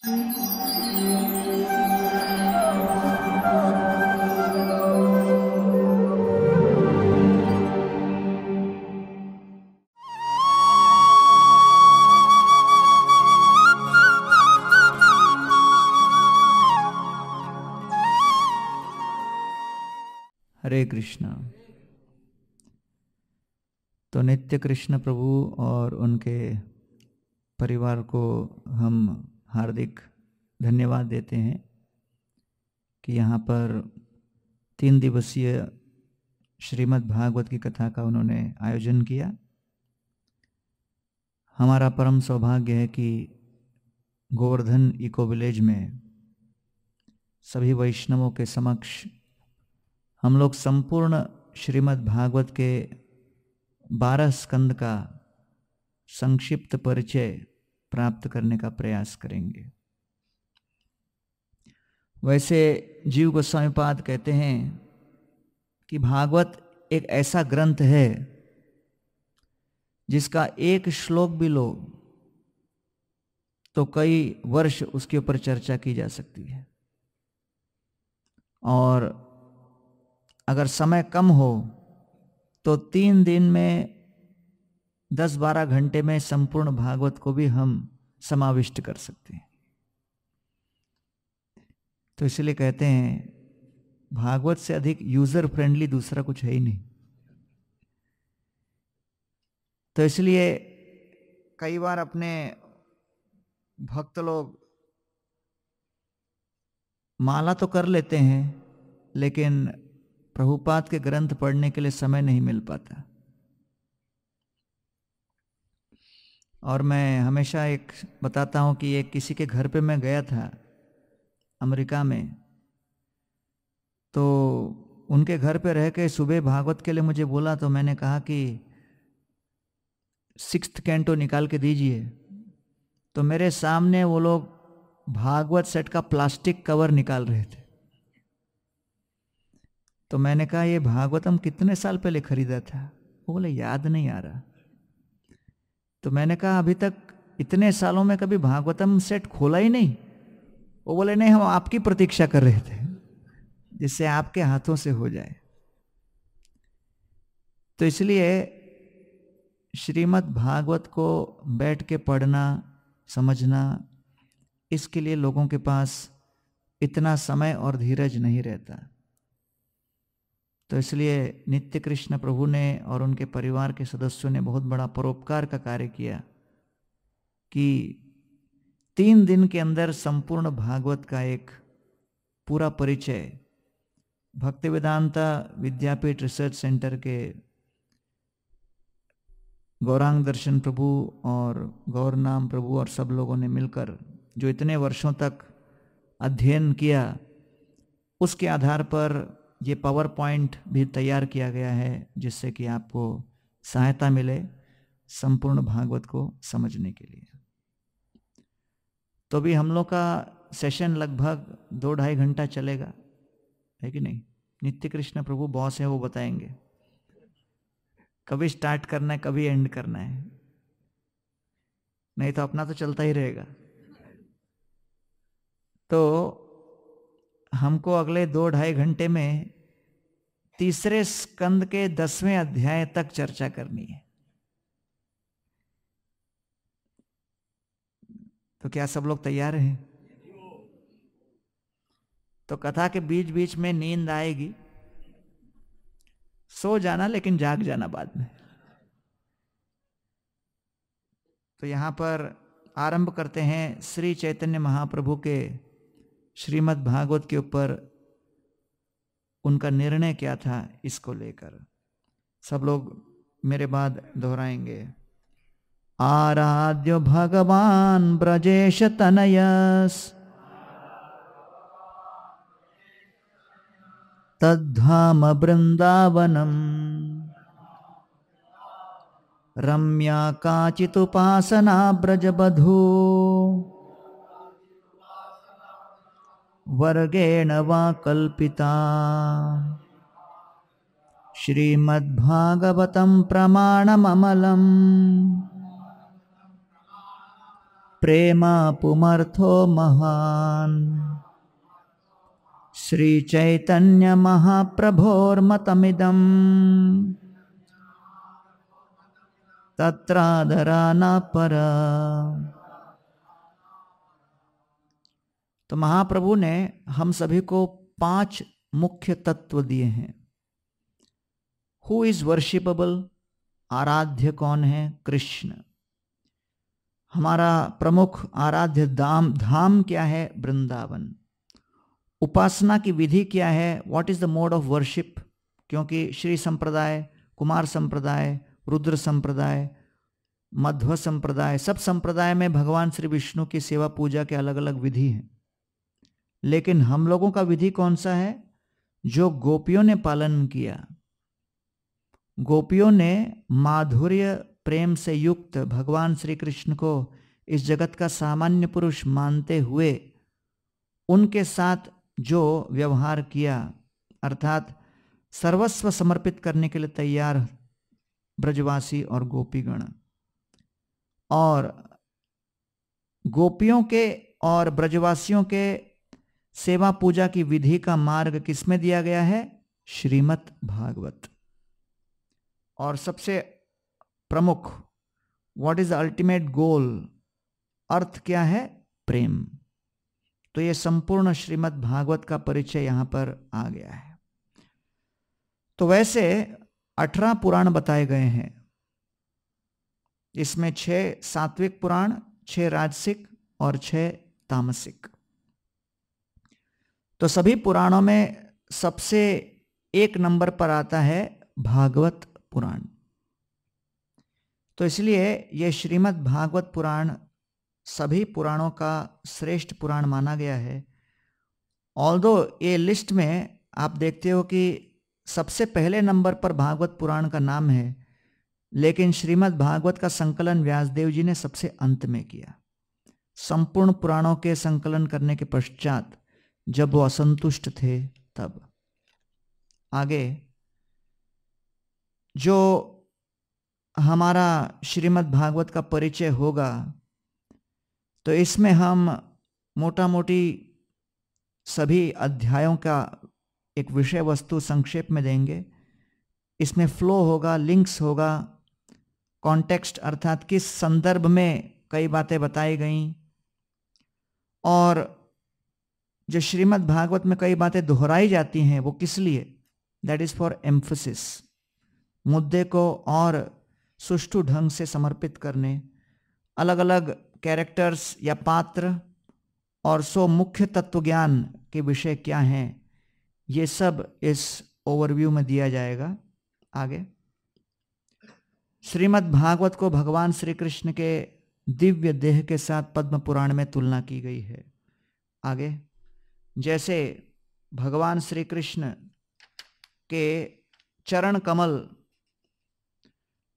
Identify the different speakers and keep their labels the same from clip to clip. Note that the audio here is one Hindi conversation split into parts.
Speaker 1: हरे कृष्णा। तो नित्य कृष्ण प्रभु और उनके परिवार को हम हार्दिक धन्यवाद देते हैं कि यहाँ पर तीन दिवसीय श्रीमद् भागवत की कथा का उन्होंने आयोजन किया। हमारा परम सौभाग्य है कि गोवर्धन इको विलेज में सभी वैष्णवों के समक्ष हम लोग संपूर्ण श्रीमद् भागवत के बारह स्कंद का संक्षिप्त परिचय प्राप्त करने का प्रयास करेंगे। वैसे जीव गोस्वामीपाद कहते हैं कि भागवत एक ऐसा ग्रंथ है जिसका एक श्लोक भी लो तो कई वर्ष उसके ऊपर चर्चा की जा सकती है। और अगर समय कम हो तो तीन दिन में दस बारह घंटे में संपूर्ण भागवत को भी हम समाविष्ट कर सकते हैं। तो इसलिए कहते हैं, भागवत से अधिक यूज़र फ्रेंडली दूसरा कुछ है ही नहीं। तो इसलिए कई बार अपने भक्त लोग माला तो कर लेते हैं, लेकिन प्रभुपाद के ग्रंथ पढ़ने के लिए समय नहीं मिल पाता। और मैं हमेशा एक बताता हूँ कि एक किसी के घर पे मैं गया था अमेरिका में तो उनके घर पे रह के सुबह भागवत के लिए मुझे बोला तो मैंने कहा कि सिक्स कैंटो निकाल के दीजिए। तो मेरे सामने वो लोग भागवत सेट का प्लास्टिक कवर निकाल रहे थे। तो मैंने कहा, ये भागवतम कितने साल पहले खरीदा था? वो बोले, याद नहीं आ रहा। तो मैंने कहा, अभी तक इतने सालों में कभी भागवतम सेट खोला ही नहीं। वो बोले, नहीं, हम आपकी प्रतीक्षा कर रहे थे, जिससे आपके हाथों से हो जाए। तो इसलिए श्रीमद् भागवत को बैठ के पढ़ना, समझना, इसके लिए लोगों के पास इतना समय और धीरज नहीं रहता। तो इसलिए नित्य कृष्ण प्रभु ने और उनके परिवार के सदस्यों ने बहुत बड़ा परोपकार का कार्य किया कि तीन दिन के अंदर संपूर्ण भागवत का एक पूरा परिचय भक्ति वेदांता विद्यापीठ रिसर्च सेंटर के गौरांग दर्शन प्रभु और गौर नाम प्रभु और सब लोगों ने मिलकर जो इतने वर्षों तक अध्ययन किया, उसके आधार पर ये पावर पॉइंट भी तैयार किया गया है जिससे कि आपको सहायता मिले संपूर्ण भागवत को समझने के लिए। तो भी हम लोग का सेशन लगभग दो ढाई घंटा चलेगा, है कि नहीं? नित्य कृष्ण प्रभु बॉस है, वो बताएँगे। कभी स्टार्ट करना है, कभी एंड करना है। नहीं तो अपना तो चलता ही रहेगा। तो हमको अगले दो ढाई घंटे में तीसरे स्कंद के दसवें अध्याय तक चर्चा करनी है। तो क्या सब लोग तैयार हैं? तो कथा के बीच बीच में नींद आएगी। सो जाना लेकिन जाग जाना बाद में। तो यहाँ पर आरंभ करते हैं श्री चैतन्य महाप्रभु के श्रीमद् भागवत के ऊपर उनका निर्णय क्या था इसको लेकर? सब लोग मेरे बाद दोहराएँगे। आराध्य भगवान ब्रजेश तनयस। तद्धाम वृंदावनम रम्या काचितुपासना ब्रजबधू वर्गेण वा कल्पिता। श्रीमद्भागवतं प्रमाणममलम्। प्रेम पुमर्थो महान। श्री चैतन्य महाप्रभोर्मतमिदम् तत्रादरा न पर तो महाप्रभु ने हम सभी को पाँच मुख्य तत्व दिए हैं। हु इज़ वर्शिपेबल आराध्य कौन है? कृष्ण। हमारा प्रमुख आराध्य धाम धाम क्या है? वृंदावन। उपासना की विधि क्या है? What is the mode of worship क्योंकि श्री संप्रदाय, कुमार संप्रदाय, रुद्र संप्रदाय, मध्व संप्रदाय, सब संप्रदाय में भगवान श्री विष्णु की सेवा पूजा के अलग अलग विधि हैं। लेकिन हम लोगों का विधि कौन सा है? जो गोपियों ने पालन किया। गोपियों ने माधुर्य, प्रेम से युक्त भगवान श्री कृष्ण को इस जगत का सामान्य पुरुष मानते हुए उनके साथ जो व्यवहार किया, अर्थात सर्वस्व समर्पित करने के लिए तैयार ब्रजवासी और गोपीगण। और गोपियों के और ब्रजवासियों के सेवा पूजा की विधि का मार्ग किसमें दिया गया है? श्रीमत भागवत। और सबसे प्रमुख what is the ultimate goal अर्थ क्या है? प्रेम। तो ये संपूर्ण श्रीमद भागवत का परिचय यहाँ पर आ गया है। तो वैसे अठारह पुराण बताए गए हैं। इसमें छह सात्विक पुराण, छह राजसिक और छह तामसिक। तो सभी पुराणों में सबसे एक नंबर पर आता है भागवत पुराण। तो इसलिए ये श्रीमद् भागवत पुराण सभी पुराणों का श्रेष्ठ पुराण माना गया है। ऑल दो ये लिस्ट में आप देखते हो कि सबसे पहले नंबर पर भागवत पुराण का नाम है, लेकिन श्रीमद् भागवत का संकलन व्यासदेव जी ने सबसे अंत में किया। संपूर्ण पुराणों के संकलन करने के पश्चात जब वो असंतुष्ट थे तब। आगे, जो हमारा श्रीमद् भागवत का परिचय होगा तो इसमें हम मोटा मोटी सभी अध्यायों का एक विषय वस्तु संक्षेप में देंगे। इसमें फ्लो होगा, लिंक्स होगा, कॉन्टेक्स्ट अर्थात किस संदर्भ में कई बातें बताई गई, और जो श्रीमद् भागवत में कई बातें दोहराई जाती हैं, वो किस लिए? दैट इज़ फॉर एम्फोसिस मुद्दे को और सुष्ठु ढंग से समर्पित करने। अलग अलग कैरेक्टर्स या पात्र और सो मुख्य तत्व ज्ञान के विषय क्या हैं, ये सब इस ओवरव्यू में दिया जाएगा आगे। श्रीमद् भागवत को भगवान श्री कृष्ण के दिव्य देह के साथ पद्म पुराण में तुलना की गई है। आगे। जैसे भगवान श्री कृष्ण के चरण कमल,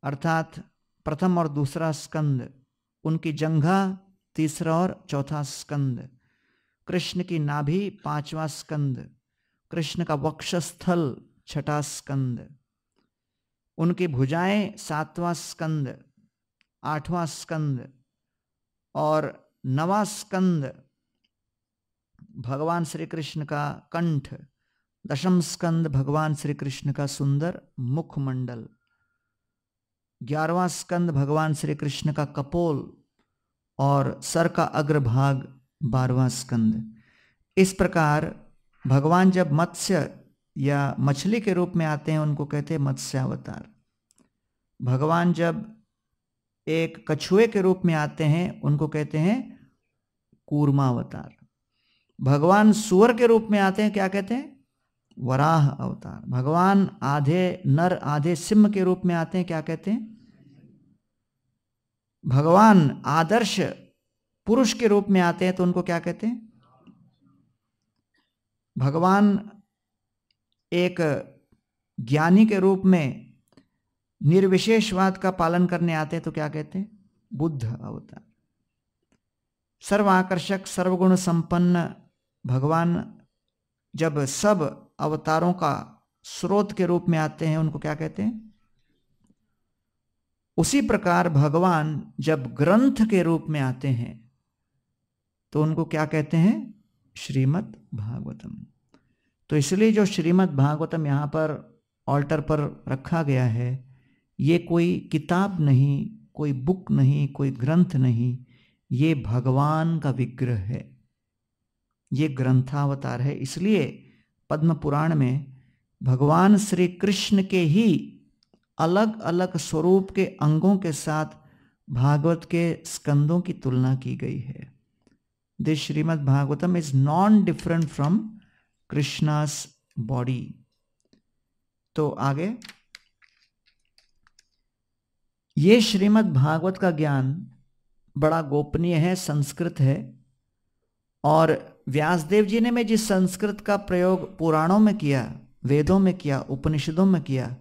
Speaker 1: अर्थात प्रथम और दूसरा स्कंद, उनकी जंघा, तीसरा और चौथा स्कंद, कृष्ण की नाभि, पांचवा स्कंद, कृष्ण का वक्षस्थल, छठा स्कंद, उनकी भुजाएँ, सातवां स्कंद, आठवां स्कंद और नवा स्कंद भगवान श्री कृष्ण का कंठ, दशम स्कंद भगवान श्री कृष्ण का सुंदर मुखमंडल, ग्यारहवा स्कंद भगवान श्री कृष्ण का कपोल और सर का अग्रभाग बारहवा स्कंद। इस प्रकार भगवान जब मत्स्य या मछली के रूप में आते हैं, उनको कहते हैं मत्स्यावतार। भगवान जब एक कछुए के रूप में आते हैं, उनको कहते हैं कूर्मावतार। भगवान सुअर के रूप में आते हैं, क्या कहते हैं? वराह अवतार। भगवान आधे नर, आधे सिंह के रूप में आते हैं, क्या कहते हैं? भगवान आदर्श पुरुष के रूप में आते हैं तो उनको क्या कहते हैं? भगवान एक ज्ञानी के रूप में निर्विशेषवाद का पालन करने आते हैं तो क्या कहते हैं? बुद्ध अवतार। सर्वाकर्षक, सर्वगुण संपन्न भगवान जब सब अवतारों का स्रोत के रूप में आते हैं, उनको क्या कहते हैं? उसी प्रकार भगवान जब ग्रंथ के रूप में आते हैं तो उनको क्या कहते हैं? श्रीमद् भागवतम। तो इसलिए जो श्रीमद् भागवतम यहाँ पर ऑल्टर पर रखा गया है, ये कोई किताब नहीं, कोई बुक नहीं, कोई ग्रंथ नहीं, ये भगवान का विग्रह है। ये ग्रंथावतार है। इसलिए पद्म पुराण में भगवान श्री कृष्ण के ही अलग अलग स्वरूप के अंगों के साथ भागवत के स्कंदों की तुलना की गई है। This Shrimad Bhagavatam is non different from Krishna's body तो आगे, ये श्रीमद् भागवत का ज्ञान बड़ा गोपनीय है, संस्कृत है और व्यासदेव जी ने में जिस संस्कृत का प्रयोग पुराणों में किया, वेदों में किया, उपनिषदों में किया,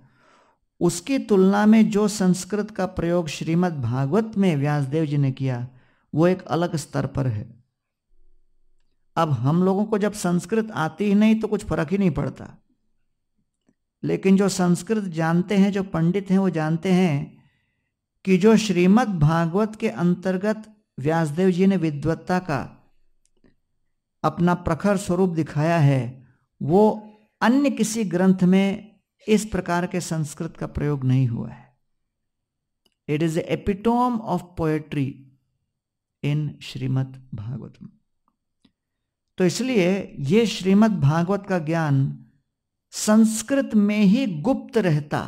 Speaker 1: उसकी तुलना में जो संस्कृत का प्रयोग श्रीमद् भागवत में व्यासदेव जी ने किया, वो एक अलग स्तर पर है। अब हम लोगों को जब संस्कृत आती ही नहीं तो कुछ फ़र्क ही नहीं पड़ता। लेकिन जो संस्कृत जानते हैं, जो पंडित हैं, वो जानते हैं कि जो श्रीमद् भागवत के अंतर्गत व्यासदेव जी ने विद्वत्ता का अपना प्रखर स्वरूप दिखाया है, वो अन्य किसी ग्रंथ में इस प्रकार के संस्कृत का प्रयोग नहीं हुआ है। It is epitome of poetry in Shrimad Bhagavatam तो इसलिए ये श्रीमद् भागवत का ज्ञान संस्कृत में ही गुप्त रहता।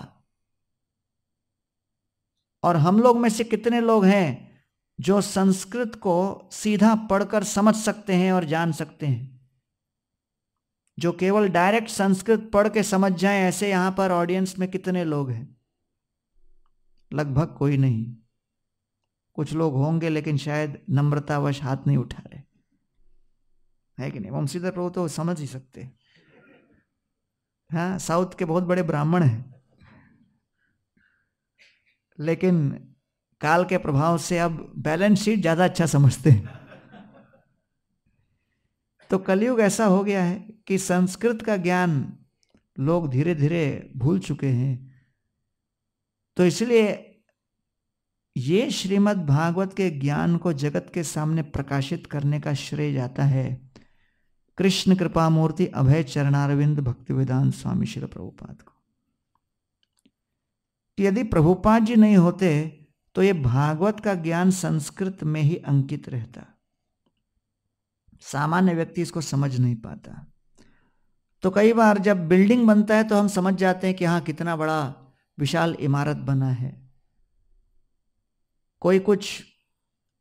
Speaker 1: और हम लोग में से कितने लोग हैं जो संस्कृत को सीधा पढ़कर समझ सकते हैं और जान सकते हैं। जो केवल डायरेक्ट संस्कृत पढ़ के समझ जाए, ऐसे यहाँ पर ऑडियंस में कितने लोग हैं? लगभग कोई नहीं। कुछ लोग होंगे, लेकिन शायद नम्रतावश हाथ नहीं उठा रहे है कि नहीं? वंशीधर प्रभु तो समझ ही सकते हाँ साउथ के बहुत बड़े ब्राह्मण हैं। लेकिन काल के प्रभाव से अब बैलेंस शीट ज़्यादा अच्छा समझते हैं। तो कलयुग ऐसा हो गया है कि संस्कृत का ज्ञान लोग धीरे धीरे भूल चुके हैं। तो इसलिए ये श्रीमद् भागवत के ज्ञान को जगत के सामने प्रकाशित करने का श्रेय जाता है। कृष्ण कृपा मूर्ति अभय चरणारविंद भक्ति विधान स्वामी शिल प्रभुपाद को। यदि प्रभुपाद जी नहीं होते तो ये भागवत का ज्ञान संस्कृत में ही अंकित रहता। सामान्य व्यक्ति इसको समझ नहीं पाता। तो कई बार जब बिल्डिंग बनता है तो हम समझ जाते हैं कि हाँ कितना बड़ा विशाल इमारत बना है। कोई कुछ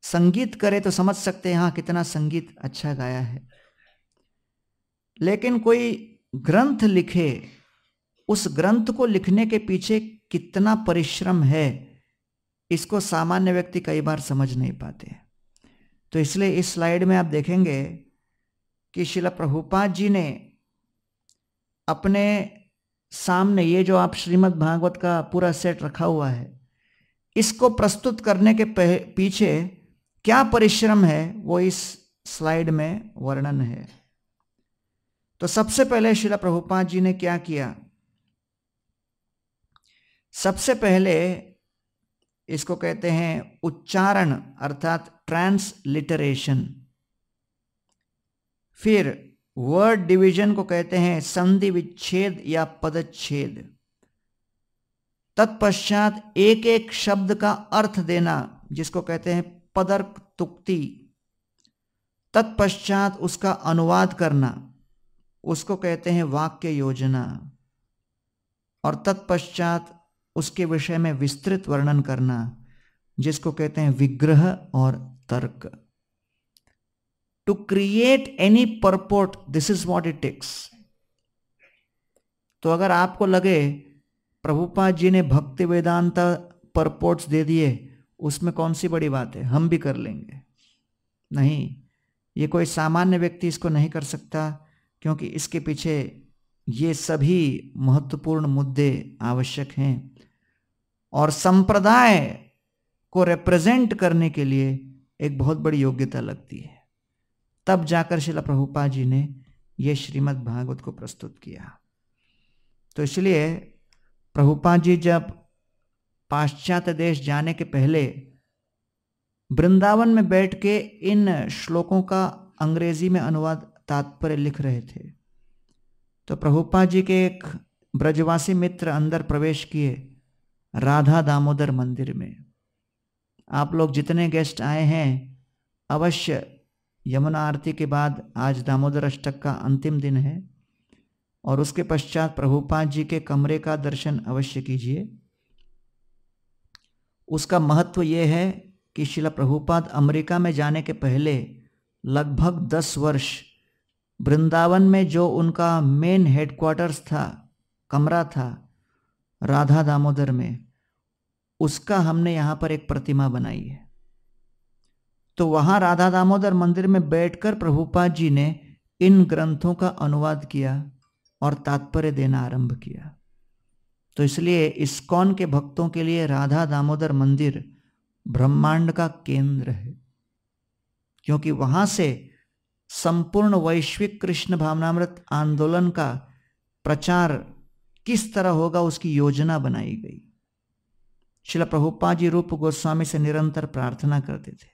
Speaker 1: संगीत करे तो समझ सकते हैं हाँ कितना संगीत अच्छा गाया है। लेकिन कोई ग्रंथ लिखे, उस ग्रंथ को लिखने के पीछे कितना परिश्रम है इसको सामान्य व्यक्ति कई बार समझ नहीं पाते तो इसलिए इस स्लाइड में आप देखेंगे कि शिला प्रभुपाद जी ने अपने सामने ये जो आप श्रीमद् भागवत का पूरा सेट रखा हुआ है, इसको प्रस्तुत करने के पीछे क्या परिश्रम है, वो इस स्लाइड में वर्णन है। तो सबसे पहले शिला प्रभुपाद जी ने क्या किया? सबसे पहले इसको कहते हैं उच्चारण, अर्थात ट्रांसलिटरेशन फिर वर्ड डिवीज़न को कहते हैं संधि विच्छेद या पदच्छेद। तत्पश्चात एक एक शब्द का अर्थ देना, जिसको कहते हैं पदर्क तुक्ति। तत्पश्चात उसका अनुवाद करना, उसको कहते हैं वाक्य योजना। और तत्पश्चात उसके विषय में विस्तृत वर्णन करना, जिसको कहते हैं विग्रह और तर्क। To create any purport this is what it takes तो अगर आपको लगे प्रभुपाद जी ने भक्ति वेदांता परपोर्ट्स दे दिए, उसमें कौन सी बड़ी बात है? हम भी कर लेंगे। नहीं, ये कोई सामान्य व्यक्ति इसको नहीं कर सकता, क्योंकि इसके पीछे ये सभी महत्वपूर्ण मुद्दे आवश्यक हैं। और संप्रदाय को रिप्रेजेंट करने के लिए एक बहुत बड़ी योग्यता लगती है। तब जाकर शिला प्रभुपा जी ने यह श्रीमद् भागवत को प्रस्तुत किया। तो इसलिए प्रभुपा जी जब पाश्चात्य देश जाने के पहले वृंदावन में बैठ के इन श्लोकों का अंग्रेज़ी में अनुवाद तात्पर्य लिख रहे थे तो प्रभुपा जी के एक ब्रजवासी मित्र अंदर प्रवेश किए राधा दामोदर मंदिर में। आप लोग जितने गेस्ट आए हैं, अवश्य यमुना आरती के बाद आज दामोदर अष्टक का अंतिम दिन है और उसके पश्चात प्रभुपाद जी के कमरे का दर्शन अवश्य कीजिए। उसका महत्व यह है कि शिला प्रभुपाद अमेरिका में जाने के पहले लगभग दस वर्ष वृंदावन में जो उनका मेन हेडक्वार्टर्स था, कमरा था राधा दामोदर में, उसका हमने यहाँ पर एक प्रतिमा बनाई है। तो वहाँ राधा दामोदर मंदिर में बैठकर प्रभुपाद जी ने इन ग्रंथों का अनुवाद किया और तात्पर्य देना आरंभ किया। तो इसलिए इस्कॉन के भक्तों के लिए राधा दामोदर मंदिर ब्रह्मांड का केंद्र है। क्योंकि वहाँ से संपूर्ण वैश्विक कृष्ण भावनामृत आंदोलन का प्रचार किस तरह होगा उसकी योजना बनाई गई। शिला प्रभुपा जी रूप गोस्वामी से निरंतर प्रार्थना करते थे।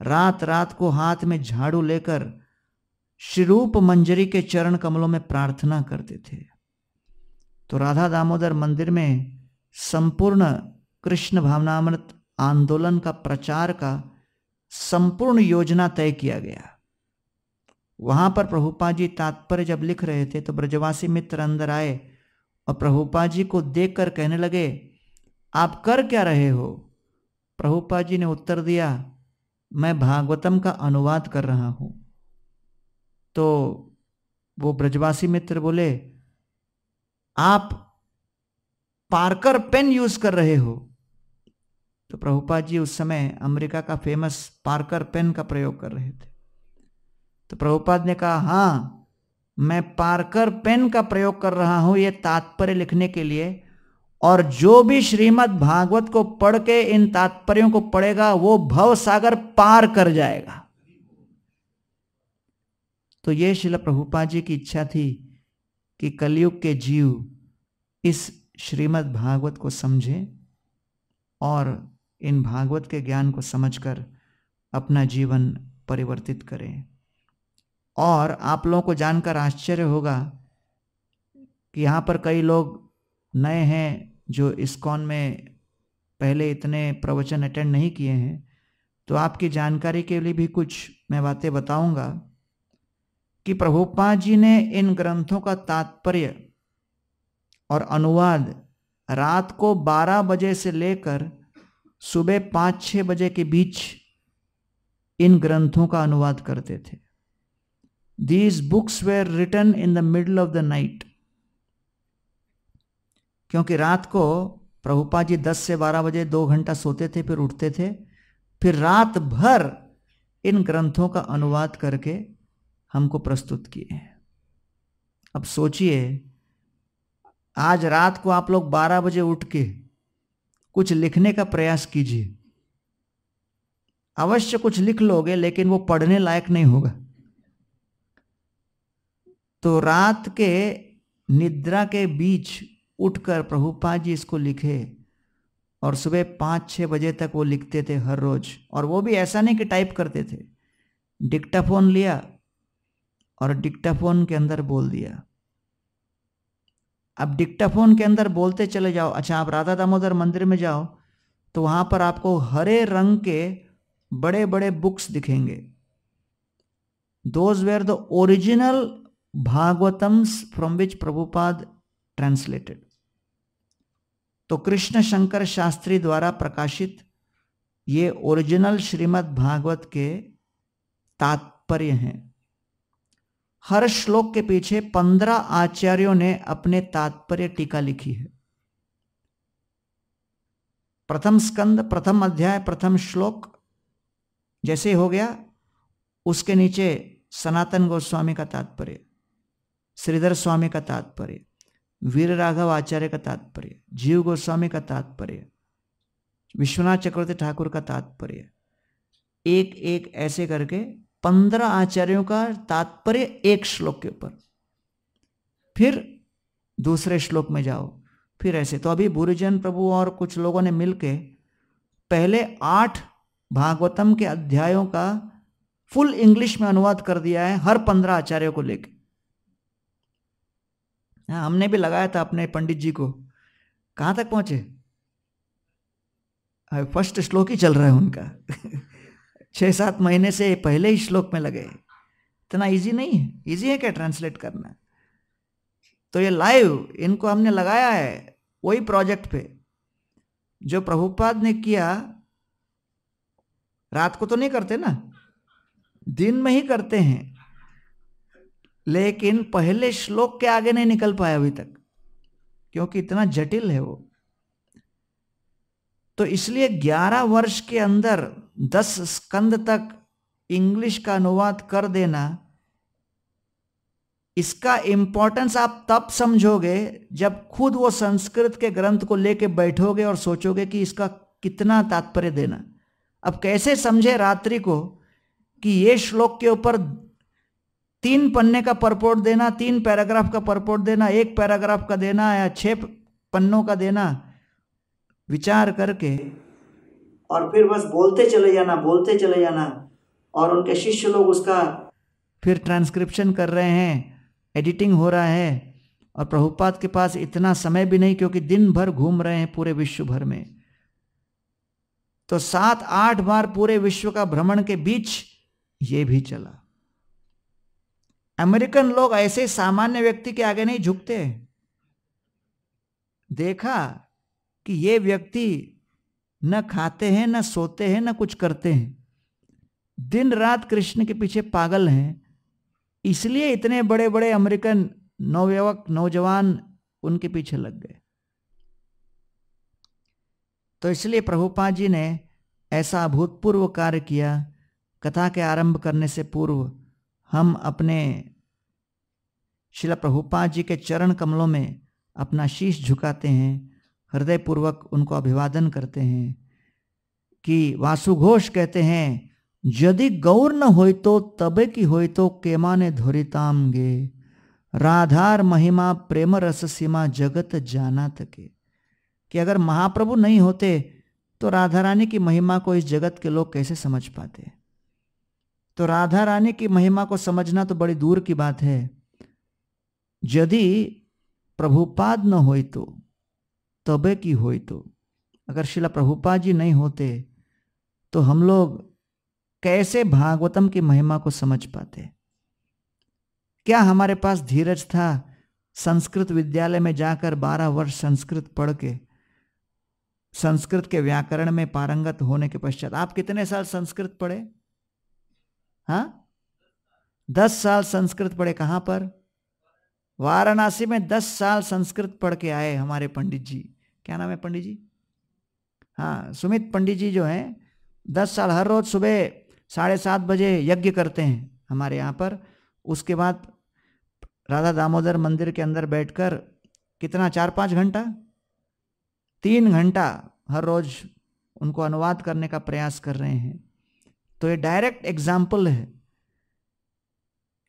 Speaker 1: रात रात को हाथ में झाड़ू लेकर श्रीरूप मंजरी के चरण कमलों में प्रार्थना करते थे। तो राधा दामोदर मंदिर में संपूर्ण कृष्ण भावनामृत आंदोलन का प्रचार का संपूर्ण योजना तय किया गया। वहाँ पर प्रभुपा जी तात्पर्य जब लिख रहे थे तो ब्रजवासी मित्र अंदर आए और प्रभुपा जी को देखकर कहने लगे, आप कर क्या रहे हो? प्रभुपा जी ने उत्तर दिया, मैं भागवतम का अनुवाद कर रहा हूँ। तो वो ब्रजवासी मित्र बोले, आप पार्कर पेन यूज़ कर रहे हो? तो प्रभुपा जी उस समय अमेरिका का फ़ेमस पार्कर पेन का प्रयोग कर रहे थे। तो प्रभुपाद ने कहा, हाँ मैं पार्कर पेन का प्रयोग कर रहा हूँ यह तात्पर्य लिखने के लिए। और जो भी श्रीमद् भागवत को पढ़ के इन तात्पर्यों को पढ़ेगा, वो भव सागर पार कर जाएगा। तो ये शिल प्रभुपा जी की इच्छा थी कि कलयुग के जीव इस श्रीमद् भागवत को समझें और इन भागवत के ज्ञान को समझकर अपना जीवन परिवर्तित करें। और आप लोगों को जानकर आश्चर्य होगा कि यहाँ पर कई लोग नए हैं जो इस्कॉन में पहले इतने प्रवचन अटेंड नहीं किए हैं। तो आपकी जानकारी के लिए भी कुछ मैं बातें बताऊँगा कि प्रभुपा जी ने इन ग्रंथों का तात्पर्य और अनुवाद रात को 12 बजे से लेकर सुबह पाँच छः बजे के बीच इन ग्रंथों का अनुवाद करते थे। These books were written in the middle of the night क्योंकि रात को प्रभुपा जी 10 से 12 बजे दो घंटा सोते थे, फिर उठते थे, फिर रात भर इन ग्रंथों का अनुवाद करके हमको प्रस्तुत किए अब सोचिए, आज रात को आप लोग 12 बजे उठ के कुछ लिखने का प्रयास कीजिए। अवश्य कुछ लिख लोगे, लेकिन वो पढ़ने लायक नहीं होगा। तो रात के निद्रा के बीच उठकर प्रभुपाद जी इसको लिखे और सुबह पाँच छः बजे तक वो लिखते थे हर रोज। और वो भी ऐसा नहीं कि टाइप करते थे। डिक्टाफोन लिया और डिक्टाफोन के अंदर बोल दिया। अब डिक्टाफोन के अंदर बोलते चले जाओ। अच्छा आप राधा दामोदर मंदिर में जाओ तो वहाँ पर आपको हरे रंग के बड़े बड़े बुक्स दिखेंगे। Those were the original Bhagavatams from which Prabhupada translated तो कृष्ण शंकर शास्त्री द्वारा प्रकाशित ये ओरिजिनल श्रीमद् भागवत के तात्पर्य हैं। हर श्लोक के पीछे पंद्रह आचार्यों ने अपने तात्पर्य टीका लिखी है। प्रथम स्कंद, प्रथम अध्याय, प्रथम श्लोक जैसे हो गया, उसके नीचे सनातन गोस्वामी का तात्पर्य। श्रीधर स्वामी का तात्पर्य, वीर राघव आचार्य का तात्पर्य, जीव गोस्वामी का तात्पर्य, विश्वनाथ चक्रवर्ती ठाकुर का तात्पर्य एक एक ऐसे करके पंद्रह आचार्यों का तात्पर्य एक श्लोक के ऊपर। फिर दूसरे श्लोक में जाओ, फिर ऐसे। तो अभी बुरीजन प्रभु और कुछ लोगों ने मिलके पहले आठ भागवतम के अध्यायों का फुल इंग्लिश में अनुवाद कर दिया है हर पंद्रह आचार्यों को लेकर हाँ, हमने भी लगाया था अपने पंडित जी को। कहाँ तक पहुँचे? फ़र्स्ट श्लोक ही चल रहा है उनका। छह सात महीने से पहले ही श्लोक में लगे। इतना इजी नहीं है। इजी है क्या ट्रांसलेट करना? तो ये लाइव इनको हमने लगाया है वही प्रोजेक्ट पे। जो प्रभुपाद ने किया रात को तो नहीं करते ना? दिन में ही करते हैं। लेकिन पहले श्लोक के आगे नहीं निकल पाया अभी तक, क्योंकि इतना जटिल है वो। तो इसलिए 11 वर्ष के अंदर 10 स्कंद तक इंग्लिश का अनुवाद कर देना, इसका इंपॉर्टेंस आप तब समझोगे जब खुद वो संस्कृत के ग्रंथ को लेके बैठोगे और सोचोगे कि इसका कितना तात्पर्य देना। अब कैसे समझे रात्रि को कि ये श्लोक के ऊपर तीन पन्ने का परपोर्ट देना, तीन पैराग्राफ का परपोर्ट देना, एक पैराग्राफ का देना या छह पन्नों का देना, विचार करके और फिर बस बोलते चले जाना, बोलते चले जाना और उनके शिष्य लोग उसका फिर ट्रांसक्रिप्शन कर रहे हैं एडिटिंग हो रहा है और प्रभुपाद के पास इतना समय भी नहीं क्योंकि दिन भर घूम रहे हैं पूरे विश्व भर में। तो सात आठ बार पूरे विश्व का भ्रमण के बीच ये भी चला। अमेरिकन लोग ऐसे सामान्य व्यक्ति के आगे नहीं झुकते। देखा कि ये व्यक्ति न खाते हैं, न सोते हैं, न कुछ करते हैं। दिन रात कृष्ण के पीछे पागल हैं। इसलिए इतने बड़े बड़े अमेरिकन नवयुवक, नौजवान उनके पीछे लग गए। तो इसलिए प्रभुपा जी ने ऐसा अभूतपूर्व कार्य किया, कथा के आरंभ करने से पूर्व हम अपने शिला प्रभुपा जी के चरण कमलों में अपना शीश झुकाते हैं हृदय पूर्वक उनको अभिवादन करते हैं कि वासुघोष कहते हैं, यदि गौर न हो तो तबे की हो तो केमा ने धोरिताम गे राधार महिमा प्रेम रस सीमा जगत जाना तके कि अगर महाप्रभु नहीं होते तो राधा रानी की महिमा को इस जगत के लोग कैसे समझ पाते? तो राधा रानी की महिमा को समझना तो बड़ी दूर की बात है। यदि प्रभुपाद न हो तो तबे की हो तो? अगर शिला प्रभुपाद जी नहीं होते तो हम लोग कैसे भागवतम की महिमा को समझ पाते? क्या हमारे पास धीरज था संस्कृत विद्यालय में जाकर बारह वर्ष संस्कृत पढ़ के, संस्कृत के व्याकरण में पारंगत होने के पश्चात? आप कितने साल संस्कृत पढ़े? हाँ? दस साल संस्कृत पढ़े कहाँ पर? वाराणसी में दस साल संस्कृत पढ़ के आए हमारे पंडित जी। क्या नाम है पंडित जी? हाँ सुमित पंडित जी जो हैं, दस साल हर रोज सुबह साढ़े सात बजे यज्ञ करते हैं हमारे यहाँ पर। उसके बाद राधा दामोदर मंदिर के अंदर बैठकर कितना, चार पाँच घंटा? तीन घंटा हर रोज उनको अनुवाद करने का प्रयास कर रहे हैं। तो ये डायरेक्ट एग्ज़ाम्पल है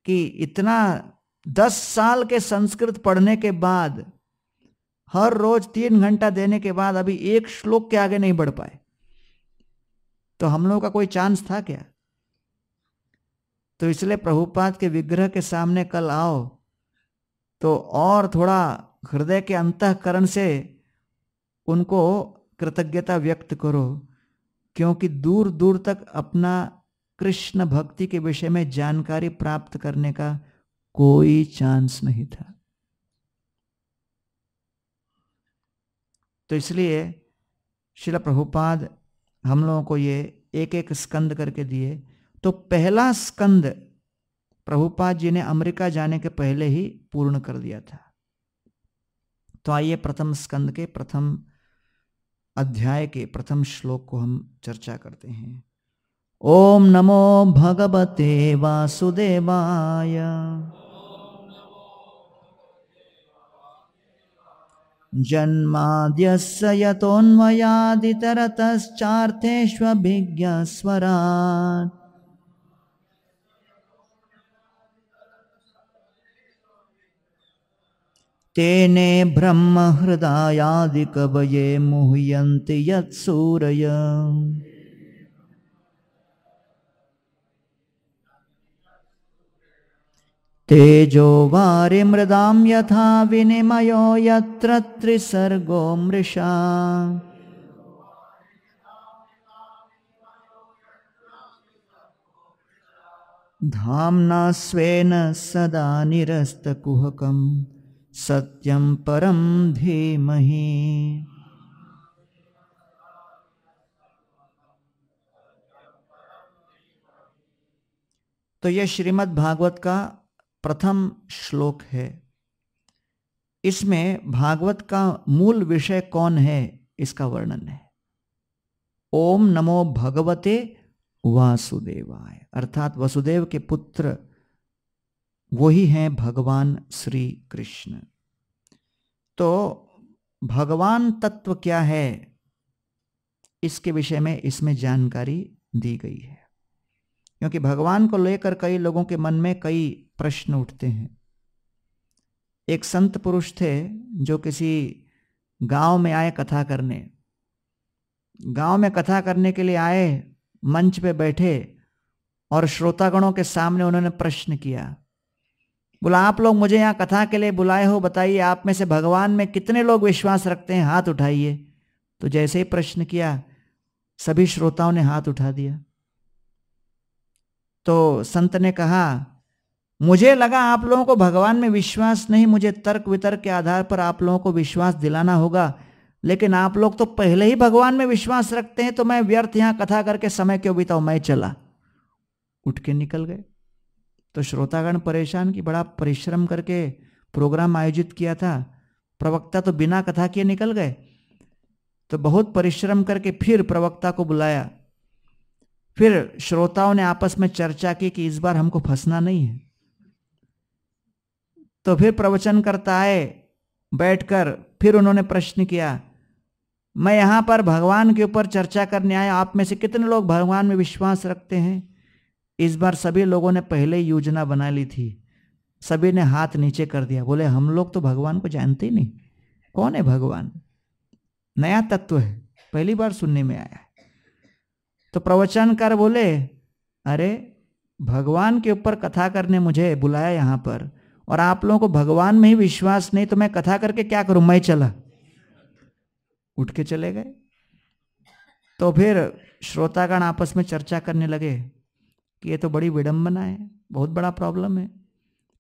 Speaker 1: कि इतना दस साल के संस्कृत पढ़ने के बाद, हर रोज तीन घंटा देने के बाद अभी एक श्लोक के आगे नहीं बढ़ पाए। तो हम लोगों का कोई चांस था क्या? तो इसलिए प्रभुपाद के विग्रह के सामने कल आओ तो और थोड़ा हृदय के अंतकरण से उनको कृतज्ञता व्यक्त करो। क्योंकि दूर दूर तक अपना कृष्ण भक्ति के विषय में जानकारी प्राप्त करने का कोई चांस नहीं था। तो इसलिए शिला प्रभुपाद हम लोगों को ये एक एक स्कंद करके दिए। तो पहला स्कंद प्रभुपाद जी ने अमेरिका जाने के पहले ही पूर्ण कर दिया था। तो आइए प्रथम स्कंद के प्रथम अध्याय के प्रथम श्लोक को हम चर्चा करते हैं। ओम नमो भगवते वासुदेवाय। जन्माद्यस्य यतोऽन्वयादितरतश्चार्थेष्वभिज्ञस्वरात्। तेने ब्रह्महृदायादिकवये मुह्यन्ति यत्सूरय तेजो वारिमृदां यथा विनिमयो यत्र त्रिसर्गो मृषा। धाम्ना स्वेन सदा निरस्तकुहकम्। सत्यं परं धीमहि। तो यह श्रीमद् भागवत का प्रथम श्लोक है। इसमें भागवत का मूल विषय कौन है, इसका वर्णन है। ओम नमो भगवते वासुदेवाय, अर्थात वसुदेव के पुत्र वही हैं भगवान श्री कृष्ण। तो भगवान तत्व क्या है? इसके विषय में इसमें जानकारी दी गई है। क्योंकि भगवान को लेकर कई लोगों के मन में कई प्रश्न उठते हैं। एक संत पुरुष थे जो किसी गाँव में आए कथा करने। गाँव में कथा करने के लिए आए, मंच पे बैठे और श्रोतागणों के सामने उन्होंने प्रश्न किया बोला, आप लोग मुझे यहाँ कथा के लिए बुलाए हो, बताइए, आप में से भगवान में कितने लोग विश्वास रखते हैं? हाथ उठाइए। तो जैसे ही प्रश्न किया, सभी श्रोताओं ने हाथ उठा दिया। तो संत ने कहा, मुझे लगा आप लोगों को भगवान में विश्वास नहीं, मुझे तर्क वितर्क के आधार पर आप लोगों को विश्वास दिलाना होगा। लेकिन आप लोग तो पहले ही भगवान में विश्वास रखते हैं तो मैं व्यर्थ यहाँ कथा करके समय क्यों बिताऊ? मैं चला। उठ के निकल गए। तो श्रोतागण परेशान की बड़ा परिश्रम करके प्रोग्राम आयोजित किया था। प्रवक्ता तो बिना कथा किए निकल गए। तो बहुत परिश्रम करके फिर प्रवक्ता को बुलाया। फिर श्रोताओं ने आपस में चर्चा की कि इस बार हमको फंसना नहीं है। तो फिर प्रवचन करता आए, बैठकर फिर उन्होंने प्रश्न किया, मैं यहाँ पर भगवान के ऊपर चर्चा करने आया, आप में से कितने लोग भगवान में विश्वास रखते हैं? इस बार सभी लोगों ने पहले ही योजना बना ली थी। सभी ने हाथ नीचे कर दिया। बोले, हम लोग तो भगवान को जानते ही नहीं। कौन है भगवान? नया तत्व है। पहली बार सुनने में आया तो प्रवचनकार बोले, अरे, भगवान के ऊपर कथा करने मुझे बुलाया यहाँ पर और आप लोगों को भगवान में ही विश्वास नहीं तो मैं कथा करके क्या करूँ? मैं चला। उठ के चले गए। तो फिर श्रोतागण आपस में चर्चा करने लगे। कि ये तो बड़ी विडम्बना है, बहुत बड़ा प्रॉब्लम है।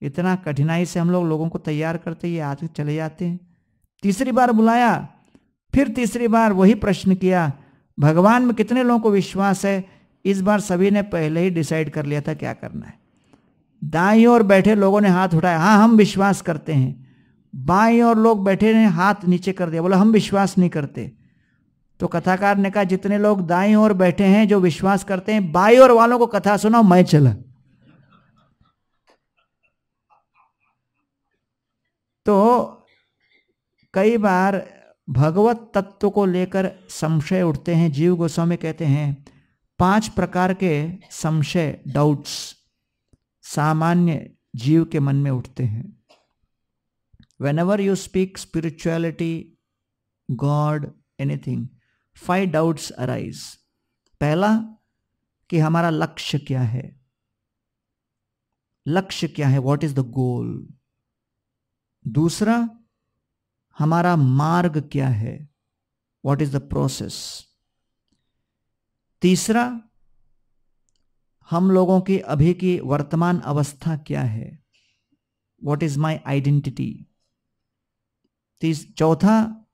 Speaker 1: इतना कठिनाई से हम लोग लोगों को तैयार करते ये आगे चले जाते हैं। तीसरी बार बुलाया, फिर तीसरी बार वही प्रश्न किया, भगवान में कितने लोगों को विश्वास है? इस बार सभी ने पहले ही डिसाइड कर लिया था क्या करना है। दाई ओर बैठे लोगों ने हाथ उठाया हाँ हम विश्वास करते हैं। बाई और लोग बैठे ने हाथ नीचे कर दिया, बोले, हम विश्वास नहीं करते। तो कथाकार ने कहा, जितने लोग दाई ओर बैठे हैं, जो विश्वास करते हैं, बाई और वालों को कथा सुनाओ, मैं चला। तो कई बार भगवत तत्व को लेकर संशय उठते हैं। जीव गोस्वामी कहते हैं, पाँच प्रकार के संशय डाउट्स सामान्य जीव के मन में उठते हैं। Whenever you speak spirituality god anything five doubts arise. पहला, कि हमारा लक्ष्य क्या है? लक्ष्य क्या है? वॉट इज़ द गोल दूसरा, हमारा मार्ग क्या है? वॉट इज़ द प्रोसेस तीसरा, हम लोगों की अभी की वर्तमान अवस्था क्या है? वॉट इज़ माई आइडेंटिटी चौथा,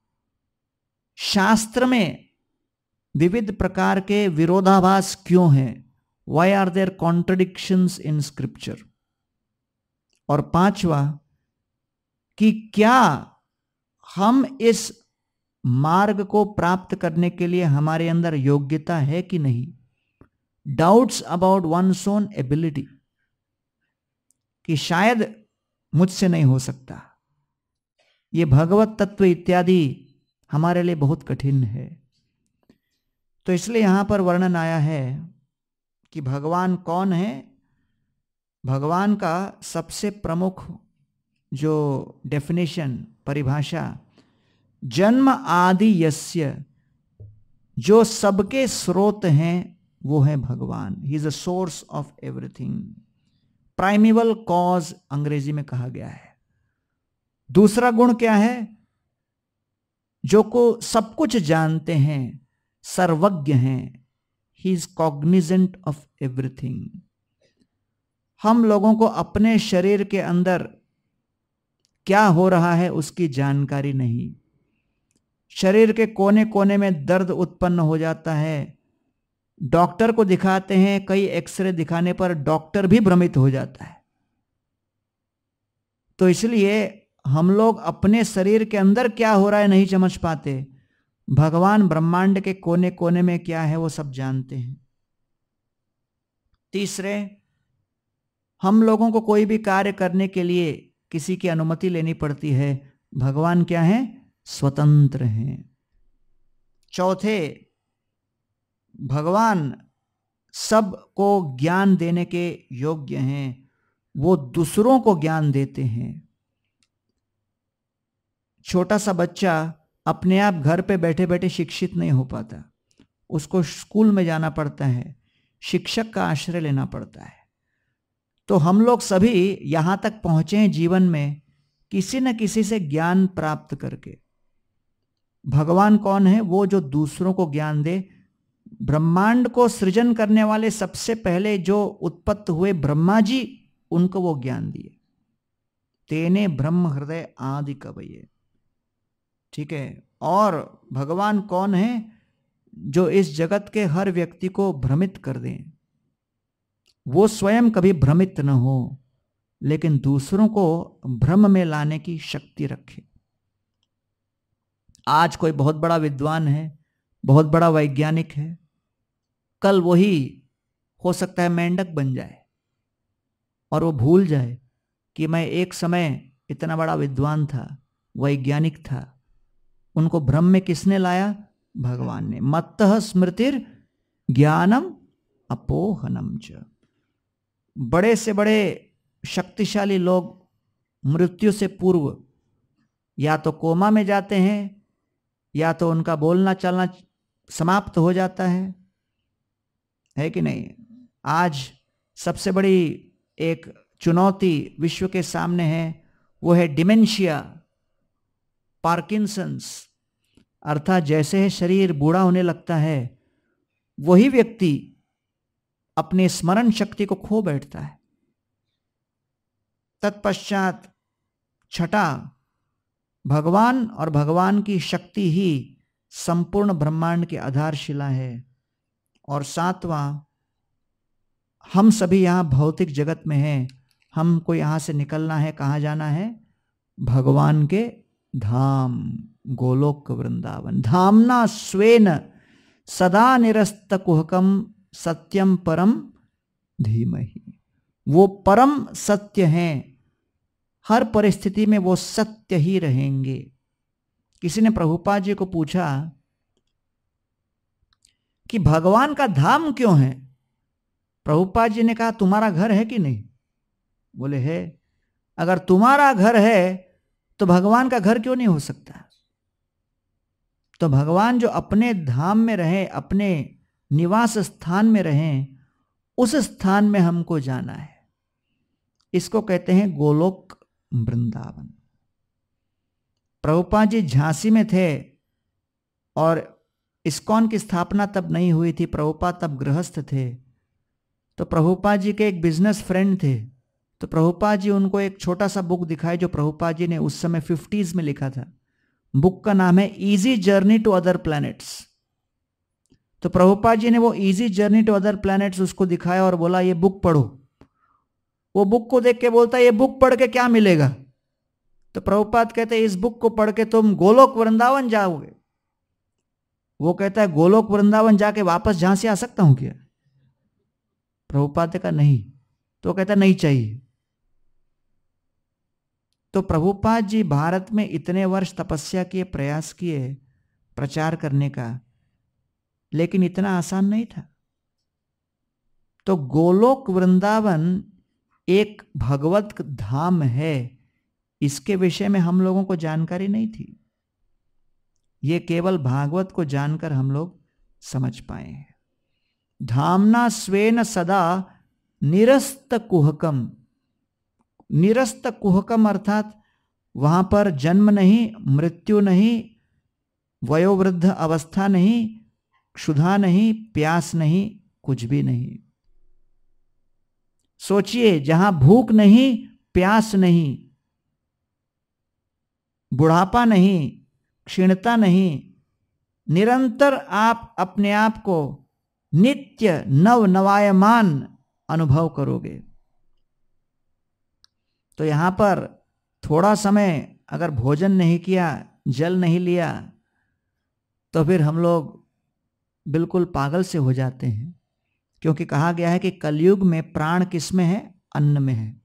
Speaker 1: शास्त्र में विविध प्रकार के विरोधाभास क्यों हैं? Why are there contradictions in scripture और पांचवा, कि क्या हम इस मार्ग को प्राप्त करने के लिए हमारे अंदर योग्यता है कि नहीं? Doubts about one's own ability कि शायद मुझसे नहीं हो सकता। ये भगवत तत्व इत्यादि हमारे लिए बहुत कठिन है। तो इसलिए यहाँ पर वर्णन आया है कि भगवान कौन है? भगवान का सबसे प्रमुख जो डेफिनेशन परिभाषा, जन्म आदि यस्य, जो सबके स्रोत हैं, वो है भगवान। He is a source of everything primeval cause अंग्रेज़ी में कहा गया है। दूसरा गुण क्या है? जो को सब कुछ जानते हैं सर्वज्ञ हैं. He is cognizant of everything हम लोगों को अपने शरीर के अंदर क्या हो रहा है उसकी जानकारी नहीं. शरीर के कोने कोने में दर्द उत्पन्न हो जाता है. डॉक्टर को दिखाते हैं, कई एक्सरे दिखाने पर डॉक्टर भी भ्रमित हो जाता है. तो इसलिए हम लोग अपने शरीर के अंदर क्या हो रहा है नहीं समझ पाते. भगवान ब्रह्मांड के कोने कोने में क्या है, वो सब जानते हैं। तीसरे, हम लोगों को कोई भी कार्य करने के लिए किसी की अनुमति लेनी पड़ती है। भगवान क्या है? स्वतंत्र हैं। चौथे, भगवान सबको ज्ञान देने के योग्य हैं। वो दूसरों को ज्ञान देते हैं। छोटा सा बच्चा अपने आप घर पे बैठे बैठे शिक्षित नहीं हो पाता। उसको स्कूल में जाना पड़ता है, शिक्षक का आश्रय लेना पड़ता है। तो हम लोग सभी यहाँ तक पहुँचे हैं जीवन में किसी न किसी से ज्ञान प्राप्त करके। भगवान कौन है? वो जो दूसरों को ज्ञान दे। ब्रह्मांड को सृजन करने वाले सबसे पहले जो उत्पत्त हुए ब्रह्मा जी, उनको वो ज्ञान दिए। तेने ब्रह्म हृदय आदि कवये। ठीक है? और भगवान कौन है जो इस जगत के हर व्यक्ति को भ्रमित कर दें? वो स्वयं कभी भ्रमित न हो, लेकिन दूसरों को भ्रम में लाने की शक्ति रखे। आज कोई बहुत बड़ा विद्वान है, बहुत बड़ा वैज्ञानिक है, कल वही हो सकता है मेंढक बन जाए और वो भूल जाए कि मैं एक समय इतना बड़ा विद्वान था, वैज्ञानिक था उनको भ्रम में किसने लाया? भगवान ने। मत्त स्मृतिर ज्ञानम अपोहनम च। बड़े से बड़े शक्तिशाली लोग मृत्यु से पूर्व या तो कोमा में जाते हैं, या तो उनका बोलना चलना समाप्त हो जाता है। है कि नहीं? आज सबसे बड़ी एक चुनौती विश्व के सामने है, वो है डिमेंशिया। पार्किंसंस अर्थात जैसे है शरीर बूढ़ा होने लगता है, वही व्यक्ति अपने स्मरण शक्ति को खो बैठता है। तत्पश्चात छठा, भगवान और भगवान की शक्ति ही संपूर्ण ब्रह्मांड की आधारशिला है। और सातवां, हम सभी यहाँ भौतिक जगत में हैं, हमको यहाँ से निकलना है, कहाँ जाना है? भगवान के धाम गोलोक वृंदावन। धामना स्वेन सदा निरस्त कुहकम सत्यम परम धीमही। वो परम सत्य हैं। हर परिस्थिति में वो सत्य ही रहेंगे। किसी ने प्रभुपा जी को पूछा कि भगवान का धाम क्यों है? प्रभुपा जी ने कहा, तुम्हारा घर है कि नहीं? बोले, है। अगर तुम्हारा घर है तो भगवान का घर क्यों नहीं हो सकता? तो भगवान जो अपने धाम में रहे, अपने निवास स्थान में रहें, उस स्थान में हमको जाना है। इसको कहते हैं गोलोक वृंदावन। प्रभुपा जी झांसी में थे और इस्कॉन की स्थापना तब नहीं हुई थी प्रभुपा तब गृहस्थ थे। तो प्रभुपा जी के एक बिज़नेस फ्रेंड थे। तो प्रभुपा जी उनको एक छोटा सा बुक दिखाए जो प्रभुपा जी ने उस समय फिफ्टीज में लिखा था। बुक का नाम है easy journey to other planets तो प्रभुपा जी ने वो easy journey to other planets उसको दिखाया और बोला, ये बुक पढ़ो। वो बुक को देख के बोलता है ये बुक पढ़ के क्या मिलेगा? तो प्रभुपाद कहते, इस बुक को पढ़ के तुम गोलोक वृंदावन जाओगे। वो कहता है, गोलोक वृंदावन जाके वापस जहाँ से आ सकता हूँ क्या? प्रभुपाद का नहीं। तो कहता, नहीं चाहिए। तो प्रभुपाद जी भारत में इतने वर्ष तपस्या किए, प्रयास किए प्रचार करने का, लेकिन इतना आसान नहीं था। तो गोलोक वृंदावन एक भगवत धाम है, इसके विषय में हम लोगों को जानकारी नहीं थी। ये केवल भागवत को जानकर हम लोग समझ पाए हैं। धामना स्वेन सदा निरस्त कुहकम। निरस्त कुहकम अर्थात वहाँ पर जन्म नहीं, मृत्यु नहीं, वयोवृद्ध अवस्था नहीं, क्षुधा नहीं, प्यास नहीं, कुछ भी नहीं। सोचिए, जहाँ भूख नहीं, प्यास नहीं, बुढ़ापा नहीं, क्षीणता नहीं, निरंतर आप अपने आप को नित्य नव नवायमान अनुभव करोगे। तो यहाँ पर थोड़ा समय अगर भोजन नहीं किया, जल नहीं लिया तो फिर हम लोग बिल्कुल पागल से हो जाते हैं। क्योंकि कहा गया है कि कलयुग में प्राण किसमें है? अन्न में है।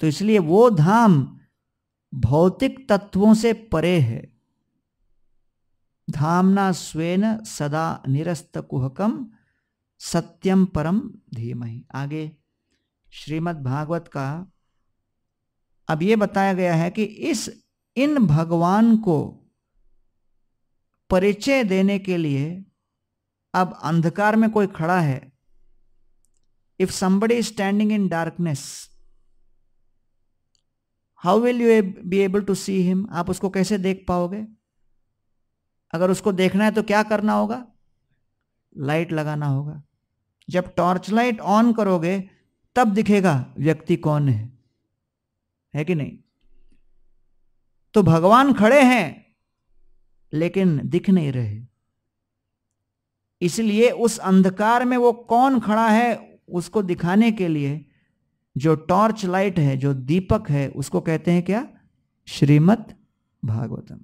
Speaker 1: तो इसलिए वो धाम भौतिक तत्वों से परे है। धामना स्वेन सदा निरस्त कुहकम सत्यम परम धीमहि। आगे श्रीमद् भागवत का अब यह बताया गया है कि इस, इन भगवान को परिचय देने के लिए अब अंधकार में कोई खड़ा है। If somebody standing in darkness how will you be able to see him आप उसको कैसे देख पाओगे? अगर उसको देखना है तो क्या करना होगा? लाइट लगाना होगा। जब टॉर्च लाइट ऑन करोगे तब दिखेगा व्यक्ति कौन है? है कि नहीं? तो भगवान खड़े हैं, लेकिन दिख नहीं रहे। इसलिए उस अंधकार में वो कौन खड़ा है, उसको दिखाने के लिए जो टॉर्च लाइट है, जो दीपक है, उसको कहते हैं क्या? श्रीमद भागवतम।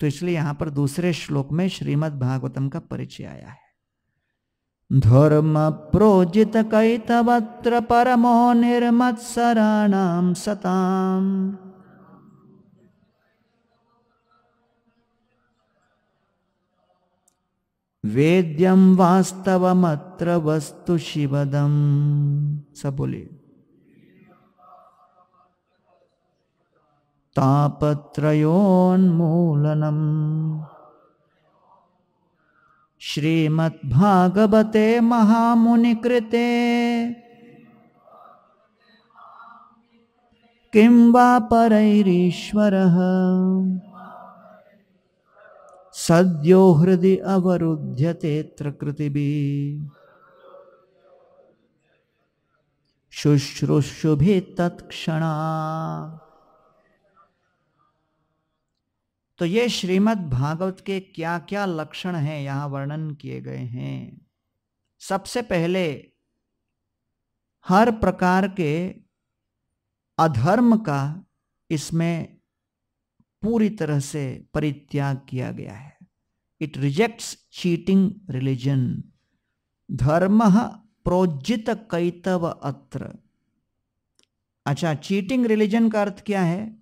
Speaker 1: तो इसलिए यहाँ पर दूसरे श्लोक में श्रीमद भागवतम का परिचय आया है। धर्मप्रोजितकैतवत्र परमो निर्मत्सराणां सताम्। वेद्यं वास्तवमत्र वस्तु शिवदं सबुले। तापत्रयोन्मूलनम्। श्रीमद्भागवते महामुनिकृते। किं वा परैरीश्वरः? सद्यो हृदि अवरुध्यतेऽत्र कृतिभिः शुश्रूषुभिः तत्क्षणा तो ये श्रीमद् भागवत के क्या क्या लक्षण हैं? यहाँ वर्णन किए गए हैं। सबसे पहले, हर प्रकार के अधर्म का इसमें पूरी तरह से परित्याग किया गया है। इट रिजेक्ट्स चीटिंग रिलीजन धर्म प्रोजित कैतव अत्र। अच्छा चीटिंग रिलीजन का अर्थ क्या है?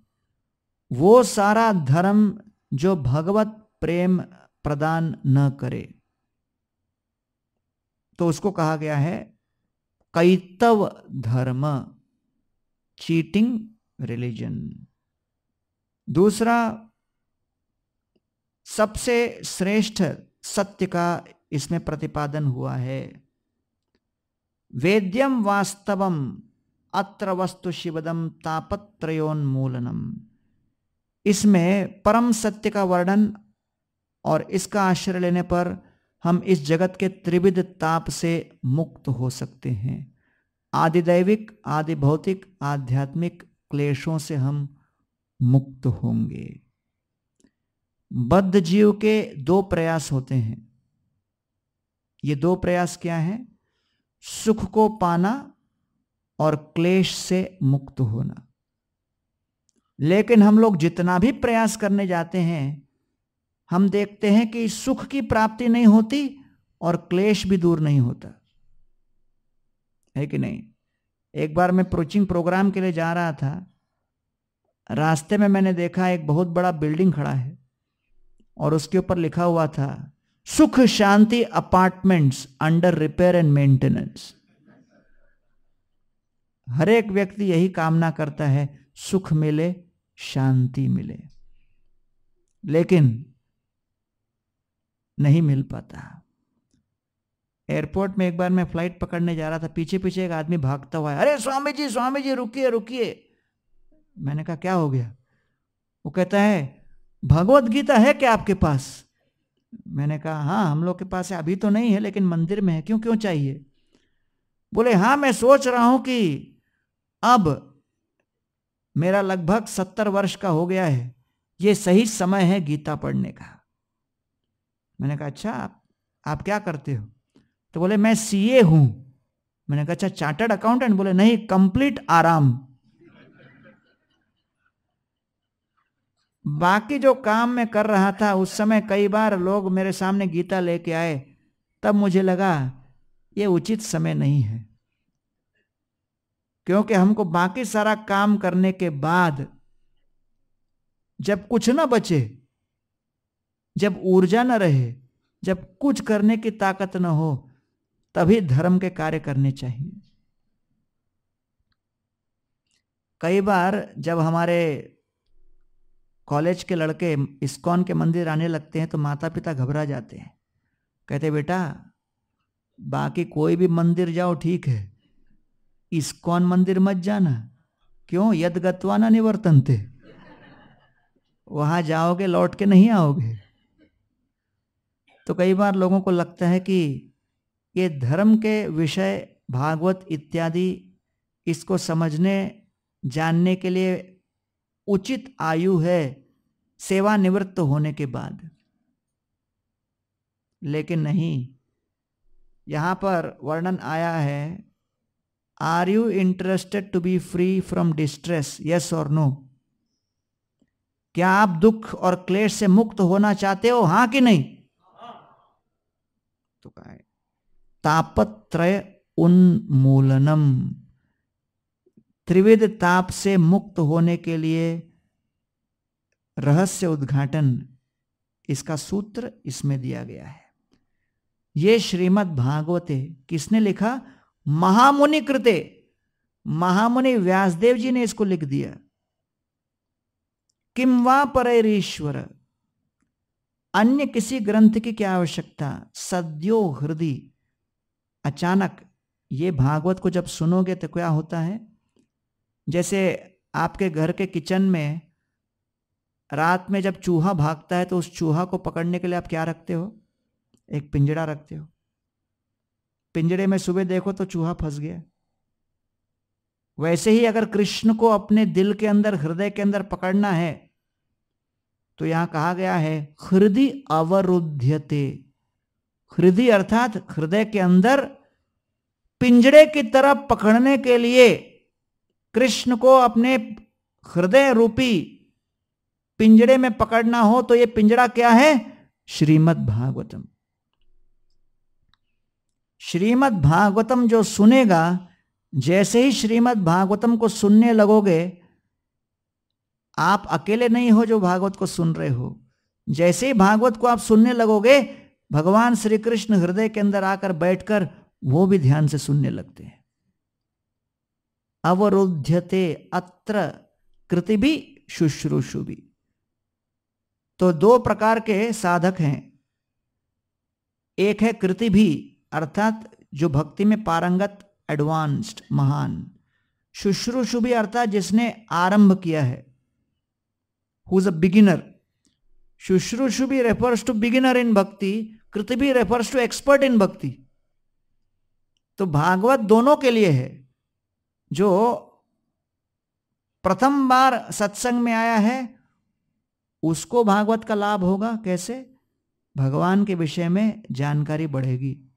Speaker 1: वो सारा धर्म जो भगवत प्रेम प्रदान न करे। तो उसको कहा गया है कैतव धर्म चीटिंग रिलीजन दूसरा, सबसे श्रेष्ठ सत्य का इसमें प्रतिपादन हुआ है। वेद्यम वास्तवम, अत्र वस्तु शिवदम तापत्रयोन्मूलनम। इसमें परम सत्य का वर्णन और इसका आश्रय लेने पर हम इस जगत के त्रिविध ताप से मुक्त हो सकते हैं। आदिदैविक आदि भौतिक आध्यात्मिक क्लेशों से हम मुक्त होंगे। बद्ध जीव के दो प्रयास होते हैं। ये दो प्रयास क्या है? सुख को पाना और क्लेश से मुक्त होना। लेकिन हम लोग जितना भी प्रयास करने जाते हैं, हम देखते हैं कि सुख की प्राप्ति नहीं होती और क्लेश भी दूर नहीं होता। है कि नहीं? एक बार मैं कोचिंग प्रोग्राम के लिए जा रहा था। रास्ते में मैंने देखा एक बहुत बड़ा बिल्डिंग खड़ा है और उसके ऊपर लिखा हुआ था, Sukh Shanti apartments under repair and maintenance. हर एक व्यक्ति यही कामना करता है, सुख मिले शांति मिले। लेकिन नहीं मिल पाता। एयरपोर्ट में एक बार मैं फ़्लाइट पकड़ने जा रहा था पीछे पीछे एक आदमी भागता हुआ है, अरे स्वामी जी स्वामी जी रुकिए रुकिए। मैंने कहा, क्या हो गया? वो कहता है, भगवत गीता है क्या आपके पास? मैंने कहा हाँ हम लोग के पास है, अभी तो नहीं है, लेकिन मंदिर में है, क्यों क्यों चाहिए? बोले हाँ मैं सोच रहा हूँ कि अब मेरा लगभग सत्तर वर्ष का हो गया है। ये सही समय है गीता पढ़ने का। मैंने कहा अच्छा आप, आप क्या करते हो? तो बोले मैं सीए हूँ। मैंने कहा अच्छा चार्टर्ड अकाउंटेंट? बोले नहीं कंप्लीट आराम। बाकी जो काम मैं कर रहा था उस समय कई बार लोग मेरे सामने गीता लेके आए। तब मुझे लगा ये उचित समय नहीं है। क्योंकि हमको बाकी सारा काम करने के बाद जब कुछ ना बचे, जब ऊर्जा न रहे, जब कुछ करने की ताकत ना हो, तभी धर्म के कार्य करने चाहिए। कई बार जब हमारे कॉलेज के लड़के इस्कॉन के मंदिर आने लगते हैं तो माता पिता घबरा जाते हैं। कहते बेटा, बाकी कोई भी मंदिर जाओ, ठीक है इस्कॉन मंदिर मत जाना? क्यों? यद गत्वाना निवर्तनते वहाँ जाओगे, लौट के नहीं आओगे। तो कई बार लोगों को लगता है कि ये धर्म के विषय, भागवत इत्यादि, इसको समझने, जानने के लिए उचित आयु है, सेवानिवृत्त होने के बाद। लेकिन नहीं। यहाँ पर वर्णन आया है are you interested to be free from distress yes और नो क्या आप दुख और क्लेश से मुक्त होना चाहते हो? हाँ कि नहीं? तो कहा तापत्रय उन्मूलनम। त्रिविध ताप से मुक्त होने के लिए रहस्य उद्घाटन, इसका सूत्र इसमें दिया गया है। ये श्रीमद् भागवते किसने लिखा? महामुनि कृते, महामुनि व्यासदेव जी ने इसको लिख दिया। किम वा ईश्वर अन्य किसी ग्रंथ की क्या आवश्यकता? सद्यो हृदय अचानक, ये भागवत को जब सुनोगे तो क्या होता है? जैसे आपके घर के किचन में रात में जब चूहा भागता है तो उस चूहा को पकड़ने के लिए आप क्या रखते हो? एक पिंजड़ा रखते हो। पिंजड़े में सुबह देखो तो चूहा फंस गया। वैसे ही अगर कृष्ण को अपने दिल के अंदर, हृदय के अंदर पकड़ना है तो यहाँ कहा गया है, हृदय अवरुध्यते। हृदय अर्थात हृदय के अंदर पिंजड़े की तरफ़ पकड़ने के लिए कृष्ण को अपने हृदय रूपी पिंजड़े में पकड़ना हो तो यह पिंजड़ा क्या है? श्रीमद् भागवतम श्रीमद् भागवतम जो सुनेगा, जैसे ही श्रीमद् भागवतम को सुनने लगोगे, आप अकेले नहीं हो जो भागवत को सुन रहे हो। जैसे ही भागवत को आप सुनने लगोगे, भगवान श्री कृष्ण हृदय के अंदर आकर बैठकर वो भी ध्यान से सुनने लगते हैं। अवरुध्यते अत्र कृति भी शुश्रूषु भी। तो दो प्रकार के साधक हैं। एक है कृति भी अर्थात जो भक्ति में पारंगत एडवांस्ड महान, शुश्रूषु भी अर्थात जिसने आरंभ किया है। हु इज़ अ बिगिनर शुश्रूषु भी रेफर्स टू बिगिनर इन भक्ति, कृति भी रेफर्स टू एक्सपर्ट इन भक्ति। तो भागवत दोनों के लिए है। जो प्रथम बार सत्संग में आया है, उसको भागवत का लाभ होगा। कैसे? भगवान के विषय में जानकारी बढ़ेगी।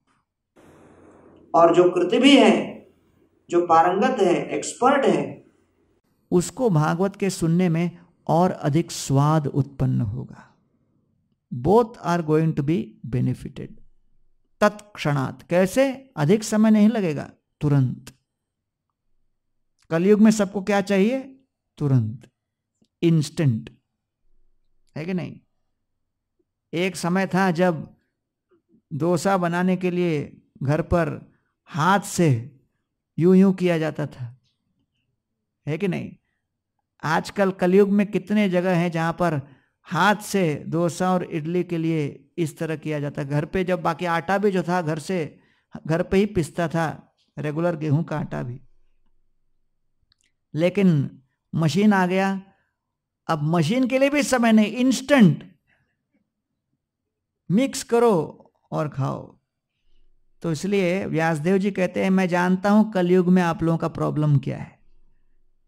Speaker 1: और जो कृति भी है, जो पारंगत है एक्सपर्ट है, उसको भागवत के सुनने में और अधिक स्वाद उत्पन्न होगा। Both are going to be benefited तत्क्षणात। कैसे? अधिक समय नहीं लगेगा। तुरंत। कलयुग में सबको क्या चाहिए? तुरंत। इंस्टेंट है कि नहीं? एक समय था जब डोसा बनाने के लिए घर पर हाथ से यूँ यूँ किया जाता था। है कि नहीं? आजकल कलयुग में कितने जगह हैं जहाँ पर हाथ से डोसा और इडली के लिए इस तरह किया जाता। घर पे जब बाकी आटा भी जो था, घर से, घर पे ही पिसता था, रेगुलर गेहूँ का आटा भी। लेकिन मशीन आ गया। अब मशीन के लिए भी समय नहीं इंस्टेंट मिक्स करो और खाओ। तो इसलिए व्यासदेव जी कहते हैं, मैं जानता हूँ कलयुग में आप लोगों का प्रॉब्लम क्या है।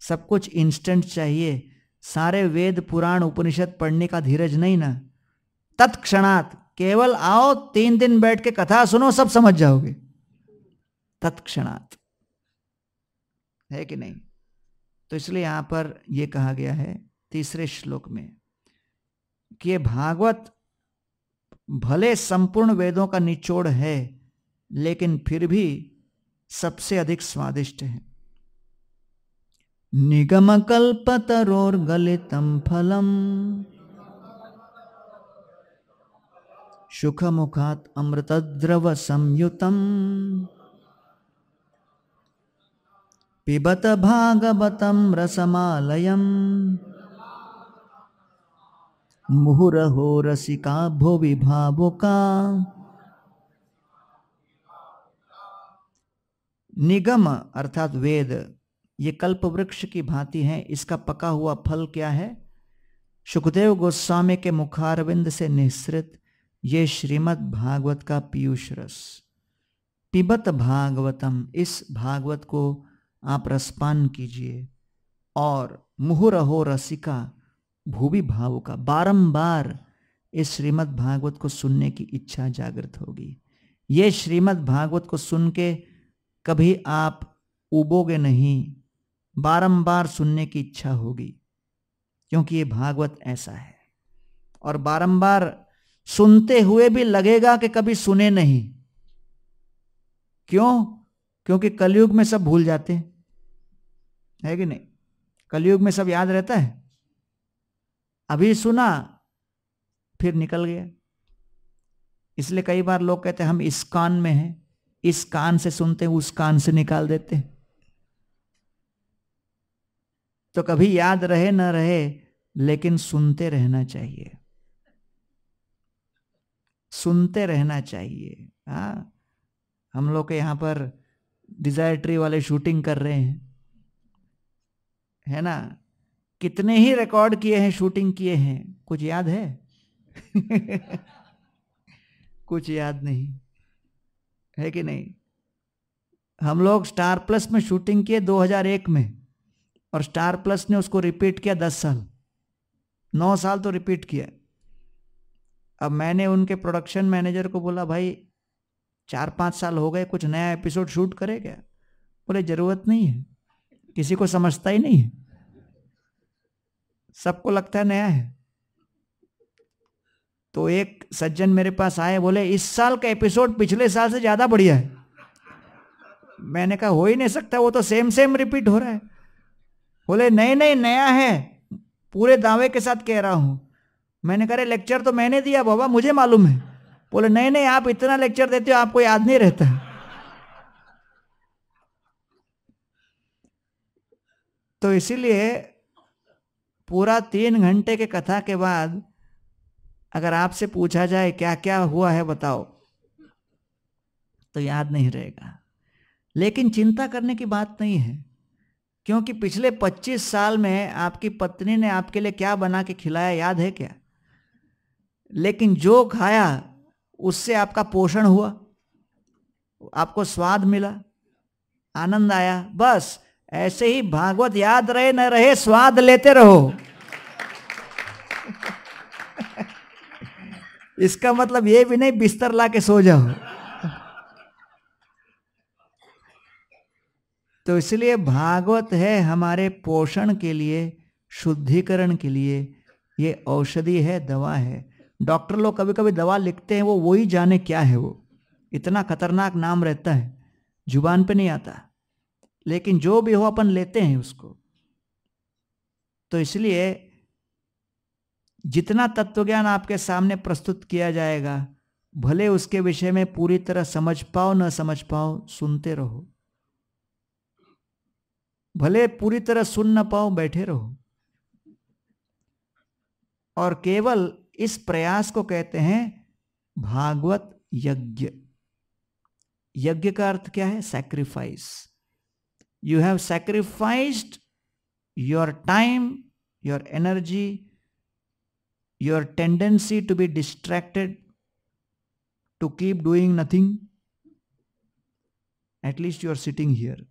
Speaker 1: सब कुछ इंस्टेंट चाहिए। सारे वेद, पुराण, उपनिषद पढ़ने का धीरज नहीं ना। तत्क्षणात केवल आओ, तीन दिन बैठ के कथा सुनो, सब समझ जाओगे। तत्क्षणात। है कि नहीं? तो इसलिए यहाँ पर यह कहा गया है तीसरे श्लोक में कि ये भागवत भले संपूर्ण वेदों का निचोड़ है लेकिन फिर भी सबसे अधिक स्वादिष्ट है। निगम कल्पतरोर गलितम फलम। सुख मुखात अमृतद्रव संयुतम। पिबत भागवतम रसमालयम। मुहुरहो रसिका भुवि भावुका निगम अर्थात वेद, ये कल्प वृक्ष की भांति है। इसका पका हुआ फल क्या है? सुखदेव गोस्वामी के मुखारविंद से निःसृत ये श्रीमद् भागवत का पीयूष रस। पिबत भागवतम, इस भागवत को आप रसपान कीजिए। और मुहुरहो रसिका, भूवि भाव का बारंबार इस श्रीमद् भागवत को सुनने की इच्छा जागृत होगी। ये श्रीमद् भागवत को सुन के कभी आप उबोगे नहीं, बारंबार सुनने की इच्छा होगी, क्योंकि ये भागवत ऐसा है। और बारंबार सुनते हुए भी लगेगा कि कभी सुने नहीं। क्यों? क्योंकि कलयुग में सब भूल जाते हैं। है कि नहीं? कलयुग में सब याद रहता है। अभी सुना, फिर निकल गया। इसलिए कई बार लोग कहते हैं, हम इस कान में हैं। इस कान से सुनते हैं उस कान से निकाल देते। तो कभी याद रहे, ना रहे, लेकिन सुनते रहना चाहिए। सुनते रहना चाहिए। हा, हम लोग के यहाँ पर डिज़ायर ट्री वाले शूटिंग कर रहे हैं। है ना? कितने ही रिकॉर्ड किए हैं शूटिंग किए हैं। कुछ याद है? कुछ याद नहीं। है कि नहीं? हम लोग स्टार प्लस में शूटिंग किए 2001 में और स्टार प्लस ने उसको रिपीट किया 10 साल। 9 साल तो रिपीट किया। अब मैंने उनके प्रोडक्शन मैनेजर को बोला, भाई चार पाँच साल हो गए, कुछ नया एपिसोड शूट करे क्या? बोले, ज़रूरत नहीं है। किसी को समझता ही नहीं है। सबको लगता है नया है। तो एक सज्जन मेरे पास आए, बोले, इस साल का एपिसोड पिछले साल से ज़्यादा बढ़िया है। मैंने कहा, हो ही नहीं सकता, वो तो सेम सेम रिपीट हो रहा है। बोले, नहीं नहीं, नया है, पूरे दावे के साथ कह रहा हूँ। मैंने कहा लेक्चर तो मैंने दिया, बाबा, मुझे मालूम है। बोले, नहीं नहीं, आप इतना लेक्चर देते हो, आपको याद नहीं रहता। तो इसीलिए पूरा तीन घंटे के कथा के बाद अगर आपसे पूछा जाए क्या क्या हुआ है बताओ। तो याद नहीं रहेगा। लेकिन चिंता करने की बात नहीं है। क्योंकि पिछले 25 साल में आपकी पत्नी ने आपके लिए क्या बना के खिलाया, याद है क्या? लेकिन जो खाया, उससे आपका पोषण हुआ। आपको स्वाद मिला, आनंद आया। बस, ऐसे ही भागवत याद रहे, न रहे, स्वाद लेते रहो। इसका मतलब ये भी नहीं, बिस्तर ला के सो जाओ। तो इसलिए भागवत है हमारे पोषण के लिए, शुद्धिकरण के लिए, ये औषधि है, दवा है। डॉक्टर लोग कभी कभी दवा लिखते हैं, वो वही जाने क्या है वो। इतना खतरनाक नाम रहता है, ज़ुबान पे नहीं आता। लेकिन जो भी हो, अपन लेते हैं उसको। तो इसलिए जितना तत्वज्ञान आपके सामने प्रस्तुत किया जाएगा, भले उसके विषय में पूरी तरह समझ पाओ, न समझ पाओ, सुनते रहो। भले पूरी तरह सुन न पाओ, बैठे रहो। और केवल इस प्रयास को कहते हैं, भागवत यज्ञ। यज्ञ का अर्थ क्या है? Sacrifice you have sacrificed your time your energy your tendency to be distracted to keep doing nothing at least you are sitting here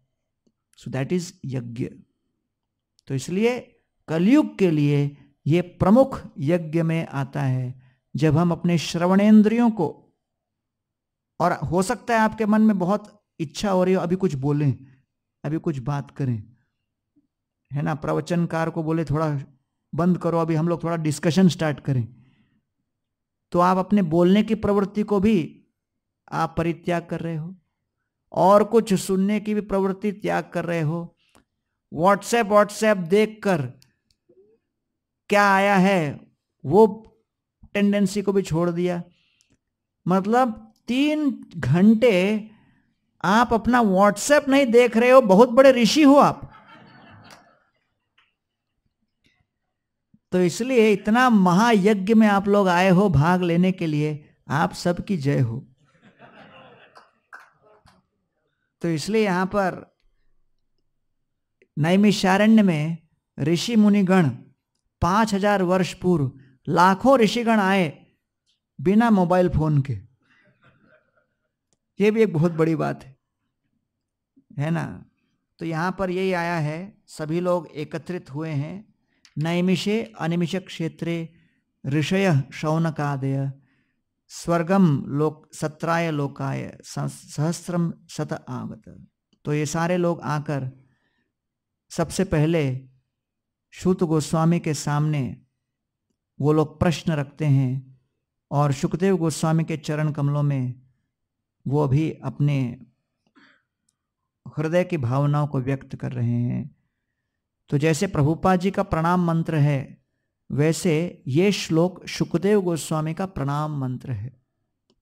Speaker 1: so that is yajna तो इसलिए कलयुग के लिए यह प्रमुख यज्ञ में आता है, जब हम अपने श्रवणेन्द्रियों को, और हो सकता है आपके मन में बहुत इच्छा हो रही हो, अभी कुछ बोलें, अभी कुछ बात करें। है ना? प्रवचनकार को बोले, थोड़ा बंद करो, अभी हम लोग थोड़ा डिस्कशन स्टार्ट करें। तो आप अपने बोलने की प्रवृत्ति को भी आप परित्याग कर रहे हो, और कुछ सुनने की भी प्रवृत्ति त्याग कर रहे हो। व्हाट्सएप व्हाट्सएप देखकर क्या आया है, वो टेंडेंसी को भी छोड़ दिया। मतलब तीन घंटे आप अपना व्हाट्सएप नहीं देख रहे हो, बहुत बड़े ऋषि हो आप। तो इसलिए इतना महायज्ञ में आप लोग आए हो भाग लेने के लिए, आप सबकी जय हो। तो इसलिए यहाँ पर नैमिषारण्य में ऋषि मुनिगण पाँच हज़ार वर्ष पूर्व लाखों ऋषिगण आए बिना मोबाइल फ़ोन के। ये भी एक बहुत बड़ी बात है है ना? तो यहाँ पर यही आया है, सभी लोग एकत्रित हुए हैं। नैमिषे अनिमिष क्षेत्रे ऋषय शौनकादय स्वर्गम लोक, सत्राय लोकाय सहस्त्रम शत आगत। तो ये सारे लोग आकर सबसे पहले शुत गोस्वामी के सामने वो लोग प्रश्न रखते हैं और सुखदेव गोस्वामी के चरण कमलों में वो भी अपने हृदय की भावनाओं को व्यक्त कर रहे हैं। तो जैसे प्रभुपा जी का प्रणाम मंत्र है, वैसे ये श्लोक सुखदेव गोस्वामी का प्रणाम मंत्र है।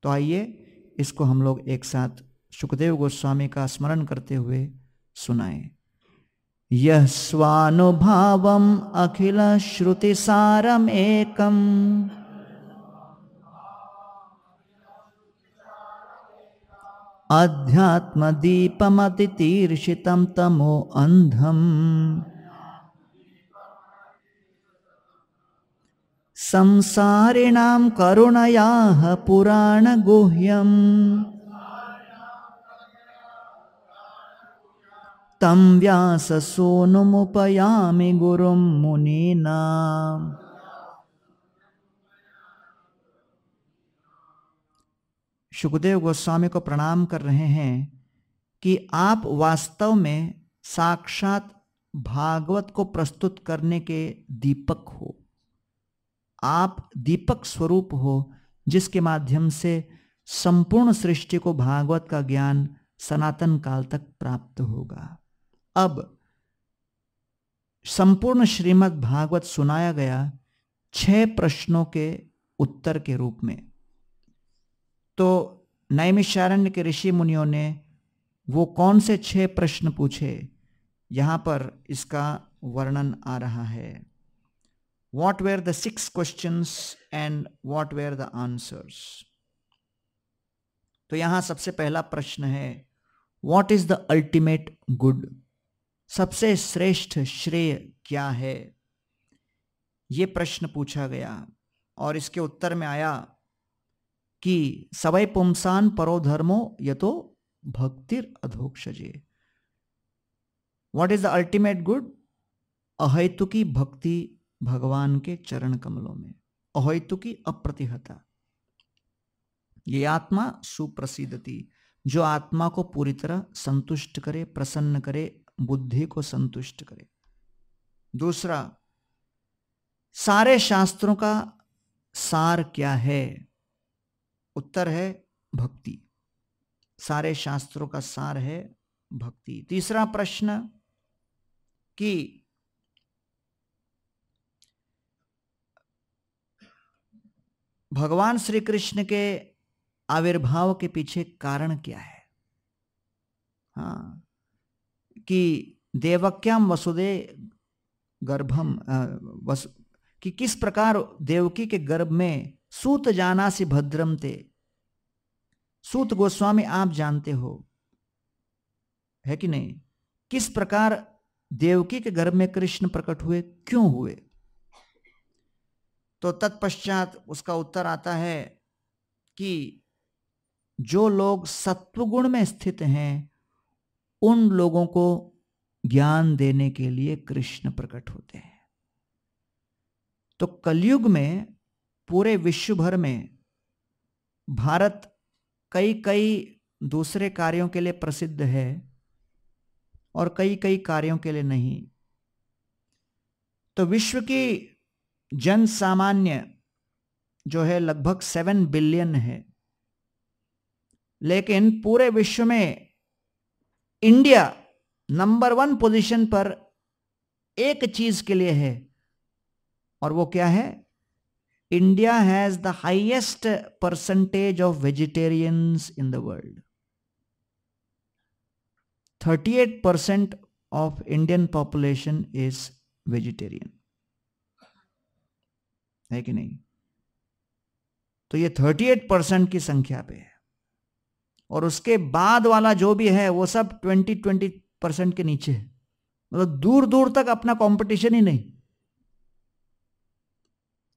Speaker 1: तो आइए इसको हम लोग एक साथ सुखदेव गोस्वामी का स्मरण करते हुए सुनाए। यह स्वानुभाव सुनाएँ यः स्वानुभावम् अखिलश्रुतिसारमेकम् अध्यात्मदीपमतितीर्षितं तमो अन्धम्। संसारिणां करुणयाः पुराणगुह्यम् तं व्याससूनुमुपयामि गुरुं मुनीना। सुखदेव गोस्वामी को प्रणाम कर रहे हैं कि आप वास्तव में साक्षात भागवत को प्रस्तुत करने के दीपक हो। आप दीपक स्वरूप हो, जिसके माध्यम से संपूर्ण सृष्टि को भागवत का ज्ञान सनातन काल तक प्राप्त होगा। अब, संपूर्ण श्रीमद् भागवत सुनाया गया छह प्रश्नों के उत्तर के रूप में। तो नैमिषारण्य के ऋषि मुनियों ने वो कौन से छह प्रश्न पूछे, यहाँ पर इसका वर्णन आ रहा है। What were the six question and what were the answers तो यहाँ सबसे पहला प्रश्न है what is the ultimate good सबसे श्रेष्ठ श्रेय क्या है? ये प्रश्न पूछा गया और इसके उत्तर में आया कि सवय पुमसान परो धर्मो ये तो भक्तिर अधोक्षजे। What is the ultimate good अहेतुकी भक्ति भगवान के चरण कमलों में। अहेतुकी अप्रतिहता। ये आत्मा सुप्रसिद्धति जो आत्मा को पूरी तरह संतुष्ट करे, प्रसन्न करे, बुद्धि को संतुष्ट करे। दूसरा, सारे शास्त्रों का सार क्या है? उत्तर है भक्ति। सारे शास्त्रों का सार है भक्ति। तीसरा प्रश्न, कि भगवान श्री कृष्ण के आविर्भाव के पीछे कारण क्या है? हाँ कि देवक्याम वसुदे गर्भम वसु, कि किस प्रकार देवकी के गर्भ में सूत जाना से भद्रम थे सूत गोस्वामी, आप जानते हो, है कि नहीं? किस प्रकार देवकी के गर्भ में कृष्ण प्रकट हुए? क्यों हुए? तो तत्पश्चात उसका उत्तर आता है कि जो लोग सत्वगुण में स्थित हैं, उन लोगों को ज्ञान देने के लिए कृष्ण प्रकट होते हैं। तो कलयुग में, पूरे विश्व भर में, भारत कई कई दूसरे कार्यों के लिए प्रसिद्ध है और कई कई कार्यों के लिए नहीं। तो विश्व की जन सामान्य जो है लगभग सेवन बिलियन है। लेकिन पूरे विश्व में इंडिया नंबर वन पोजीशन पर एक चीज़ के लिए है, और वो क्या है? India has the highest percentage of vegetarians in the world 38 percent of Indian population is vegetarian है कि नहीं? तो ये 38 परसेंट की संख्या पे है। और उसके बाद वाला जो भी है, वो सब 20 20 परसेंट के नीचे है। मतलब दूर दूर तक अपना कंपटीशन ही नहीं।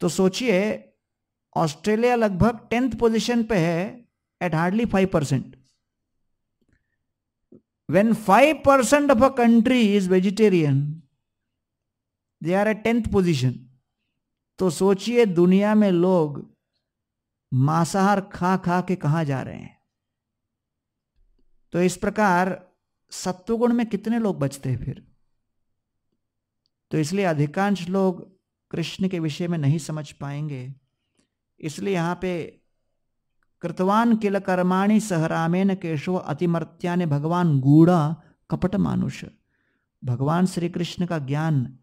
Speaker 1: तो सोचिए, ऑस्ट्रेलिया लगभग टेंथ पोजीशन पे है at hardly five percent when five percent of a country is vegetarian they are a tenth position तो सोचिए दुनिया में लोग मांसाहार खा खा के कहा जा रहे हैं? तो इस प्रकार सत्वगुण में कितने लोग बचते हैं फिर? तो इसलिए अधिकांश लोग कृष्ण के विषय में नहीं समझ पाएँगे। इसलिए यहाँ पे कृतवान किल कर्माणी सहरामेन केशव अतिमर्त्या ने भगवान गूढ़ा कपट मानुष भगवान श्री कृष्ण का ज्ञान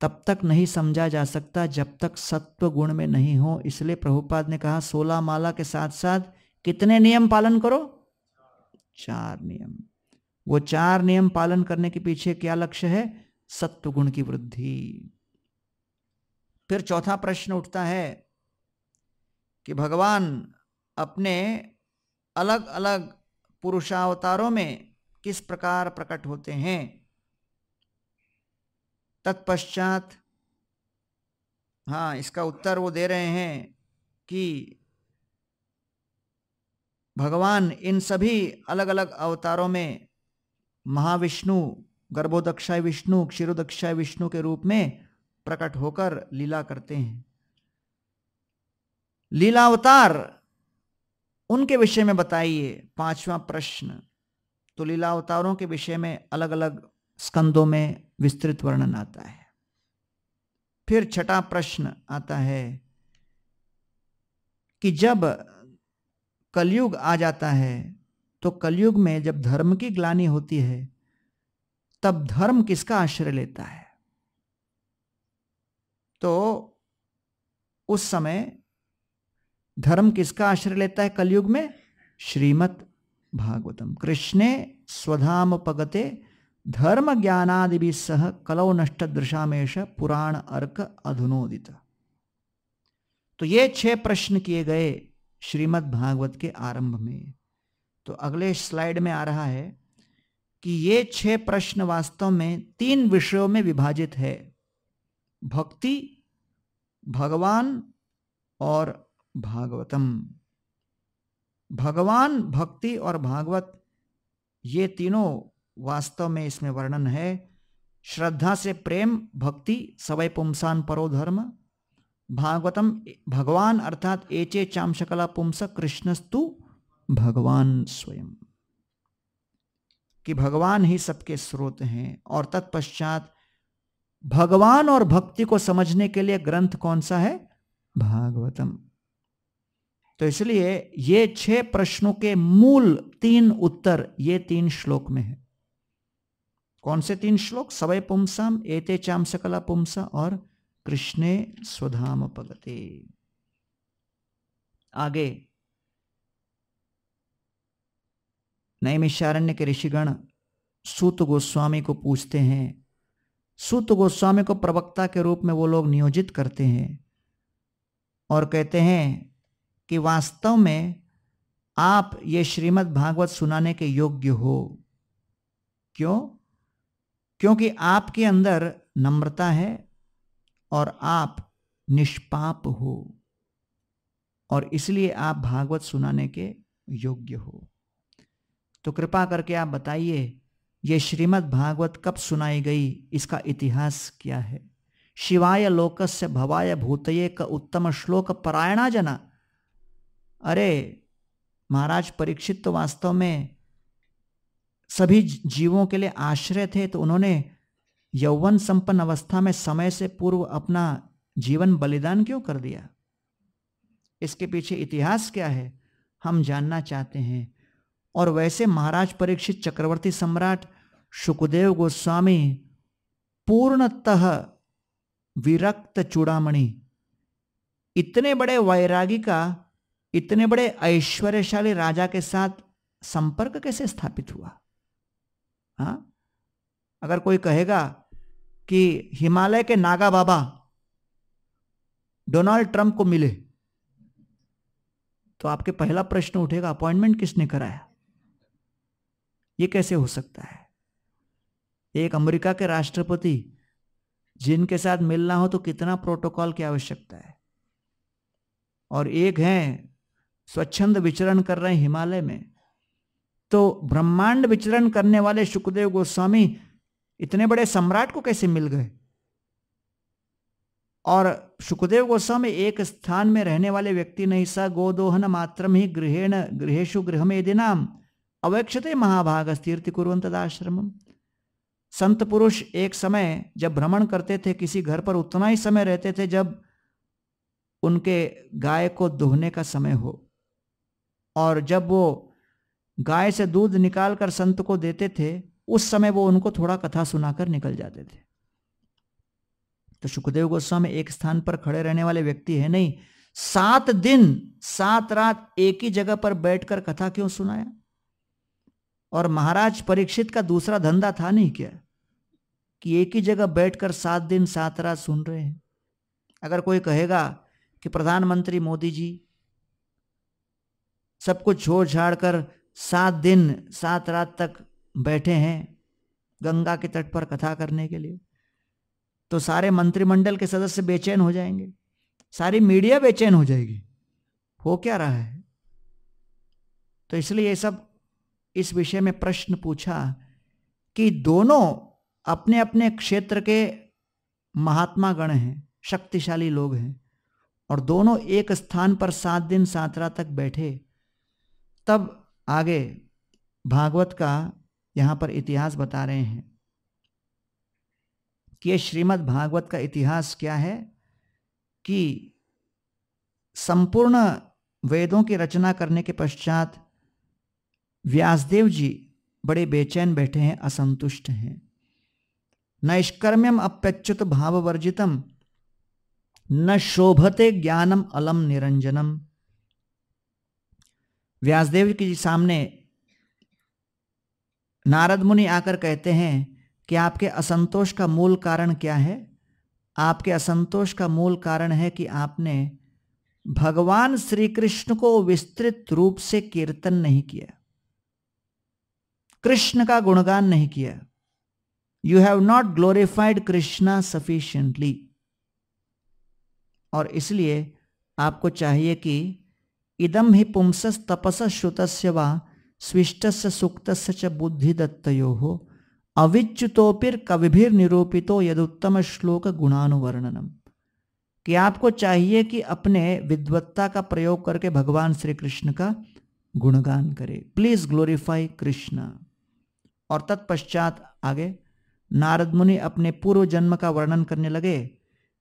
Speaker 1: तब तक नहीं समझा जा सकता जब तक सत्व गुण में नहीं हो। इसलिए प्रभुपाद ने कहा सोलह माला के साथ साथ कितने नियम पालन करो? चार नियम। वो चार नियम पालन करने के पीछे क्या लक्ष्य है? सत्व गुण की वृद्धि। फिर चौथा प्रश्न उठता है कि भगवान अपने अलग अलग पुरुषावतारों में किस प्रकार प्रकट होते हैं? तत्पश्चात हाँ इसका उत्तर वो दे रहे हैं कि भगवान इन सभी अलग अलग अवतारों में महाविष्णु, गर्भोदक्षाय विष्णु, क्षीरोदक्षाय विष्णु के रूप में प्रकट होकर लीला करते हैं। लीलावतार, उनके विषय में बताइए, पांचवा प्रश्न। तो लीलावतारों के विषय में अलग अलग स्कंदों में विस्तृत वर्णन आता है। फिर छठा प्रश्न आता है कि जब कलयुग आ जाता है तो कलयुग में जब धर्म की ग्लानी होती है, तब धर्म किसका आश्रय लेता है? तो उस समय धर्म किसका आश्रय लेता है कलयुग में? श्रीमत भागवतम कृष्णे स्वधाम पगते धर्म ज्ञानादि भी सह कलौ नष्ट दृशामेश पुराण अर्क अधुनोदित। तो ये छह प्रश्न किए गए श्रीमद् भागवत के आरंभ में। तो अगले स्लाइड में आ रहा है कि ये छह प्रश्न वास्तव में तीन विषयों में विभाजित है। भक्ति, भगवान और भागवतम। भगवान, भक्ति और भागवत, ये तीनों वास्तव में इसमें वर्णन है, श्रद्धा से प्रेम, भक्ति सवय पुमसान परो धर्म। भागवतम, भगवान अर्थात एचे चाम शकला पुंस कृष्णस्तु भगवान स्वयं। कि भगवान ही सबके स्रोत हैं, और तत्पश्चात भगवान और भक्ति को समझने के लिए ग्रंथ कौन सा है? भागवतम। तो इसलिए ये छह प्रश्नों के मूल तीन उत्तर, ये तीन श्लोक में है। कौन से तीन श्लोक? सवय पुंसम एते चाम सकला पुंसा और कृष्णे स्वधाम पगते। आगे। नैमिषारण्य के ऋषिगण सूत गोस्वामी को पूछते हैं, सूत गोस्वामी को प्रवक्ता के रूप में वो लोग नियोजित करते हैं? और कहते हैं कि वास्तव में आप ये श्रीमद् भागवत सुनाने के योग्य हो। क्यों? क्योंकि आपके अंदर नम्रता है और आप निष्पाप हो और इसलिए आप भागवत सुनाने के योग्य हो। तो कृपा करके आप बताइए, ये श्रीमद् भागवत कब सुनाई गई? इसका इतिहास क्या है? शिवाय लोकस्य भवाय भूतये का उत्तम श्लोक परायणा जना। अरे, महाराज, परीक्षित तो वास्तव में सभी जीवों के लिए आश्रय थे तो उन्होंने यौवन संपन्न अवस्था में समय से पूर्व अपना जीवन बलिदान क्यों कर दिया? इसके पीछे इतिहास क्या है? हम जानना चाहते हैं। और वैसे महाराज परीक्षित चक्रवर्ती सम्राट सुखदेव गोस्वामी पूर्णतः विरक्त चूड़ामणि, इतने बड़े वैरागी का, इतने बड़े ऐश्वर्यशाली राजा के साथ संपर्क कैसे स्थापित हुआ? हा? अगर कोई कहेगा कि हिमालय के नागा बाबा डोनाल्ड ट्रंप को मिले तो आपके पहला प्रश्न उठेगा, अपॉइंटमेंट किसने कराया? ये कैसे हो सकता है? एक अमेरिका के राष्ट्रपति जिनके साथ मिलना हो तो कितना प्रोटोकॉल की आवश्यकता है? और एक हैं, स्वच्छंद विचरण कर रहे हिमालय में तो ब्रह्मांड विचरण करने वाले सुखदेव गोस्वामी इतने बड़े सम्राट को कैसे मिल गए? और सुखदेव गोस्वामी एक स्थान में रहने वाले व्यक्ति नहीं, सा गोदोहन मात्रम ही गृहेण गृहेशु गृह में नाम अवेक्षते महाभाग तीर्थ कुरंतदाश्रम संत पुरुष एक समय जब भ्रमण करते थे, किसी घर पर उतना ही समय रहते थे जब उनके गाय को दोहने का समय हो। और जब वो गाय से दूध निकाल कर संत को देते थे, उस समय वो उनको थोड़ा कथा सुनाकर निकल जाते थे। तो सुखदेव गोस्वामी एक स्थान पर खड़े रहने वाले व्यक्ति है, नहीं, सात दिन, सात रात एक ही जगह पर बैठकर कथा क्यों सुनाया? और महाराज परीक्षित का दूसरा धंधा था नहीं क्या? कि एक ही जगह बैठकर सात दिन, सात रात सुन रहे हैं। अगर कोई कहेगा कि प्रधानमंत्री मोदी जी, सब कुछ छोड़ छाड़ कर सात दिन, सात रात तक बैठे हैं गंगा के तट पर कथा करने के लिए। तो सारे मंत्रिमंडल के सदस्य बेचैन हो जाएँगे। सारी मीडिया बेचैन हो जाएगी। हो क्या रहा है? तो इसलिए ये सब इस विषय में प्रश्न पूछा कि दोनों अपने अपने क्षेत्र के महात्मा गण हैं, शक्तिशाली लोग हैं, और दोनों एक स्थान पर सात दिन, सात रात तक बैठे, तब आगे भागवत का यहाँ पर इतिहास बता रहे हैं कि ये श्रीमद् भागवत का इतिहास क्या है कि संपूर्ण वेदों की रचना करने के पश्चात व्यासदेव जी बड़े बेचैन बैठे हैं, असंतुष्ट हैं। नैष्कर्म्यम अप्यच्युत भाववर्जितम, न शोभते ज्ञानम अलम निरंजनम व्यासदेव के सामने नारद मुनि आकर कहते हैं कि आपके असंतोष का मूल कारण क्या है? आपके असंतोष का मूल कारण है कि आपने भगवान श्री कृष्ण को विस्तृत रूप से कीर्तन नहीं किया। कृष्ण का गुणगान नहीं किया। You have not glorified Krishna sufficiently और इसलिए आपको चाहिए कि इदम ही पुंस तपस श्रुत स्विष्ट सुक्त च बुद्धि दत्तो हो अविच्युतोपिर कविभिर निरूपितो यदुत्तम श्लोक गुणानुवर्णनम कि आपको चाहिए कि अपने विद्वत्ता का प्रयोग करके भगवान श्री कृष्ण का गुणगान करे। प्लीज़ ग्लोरीफाई कृष्ण और तत्पश्चात आगे, नारद मुनि अपने पूर्व जन्म का वर्णन करने लगे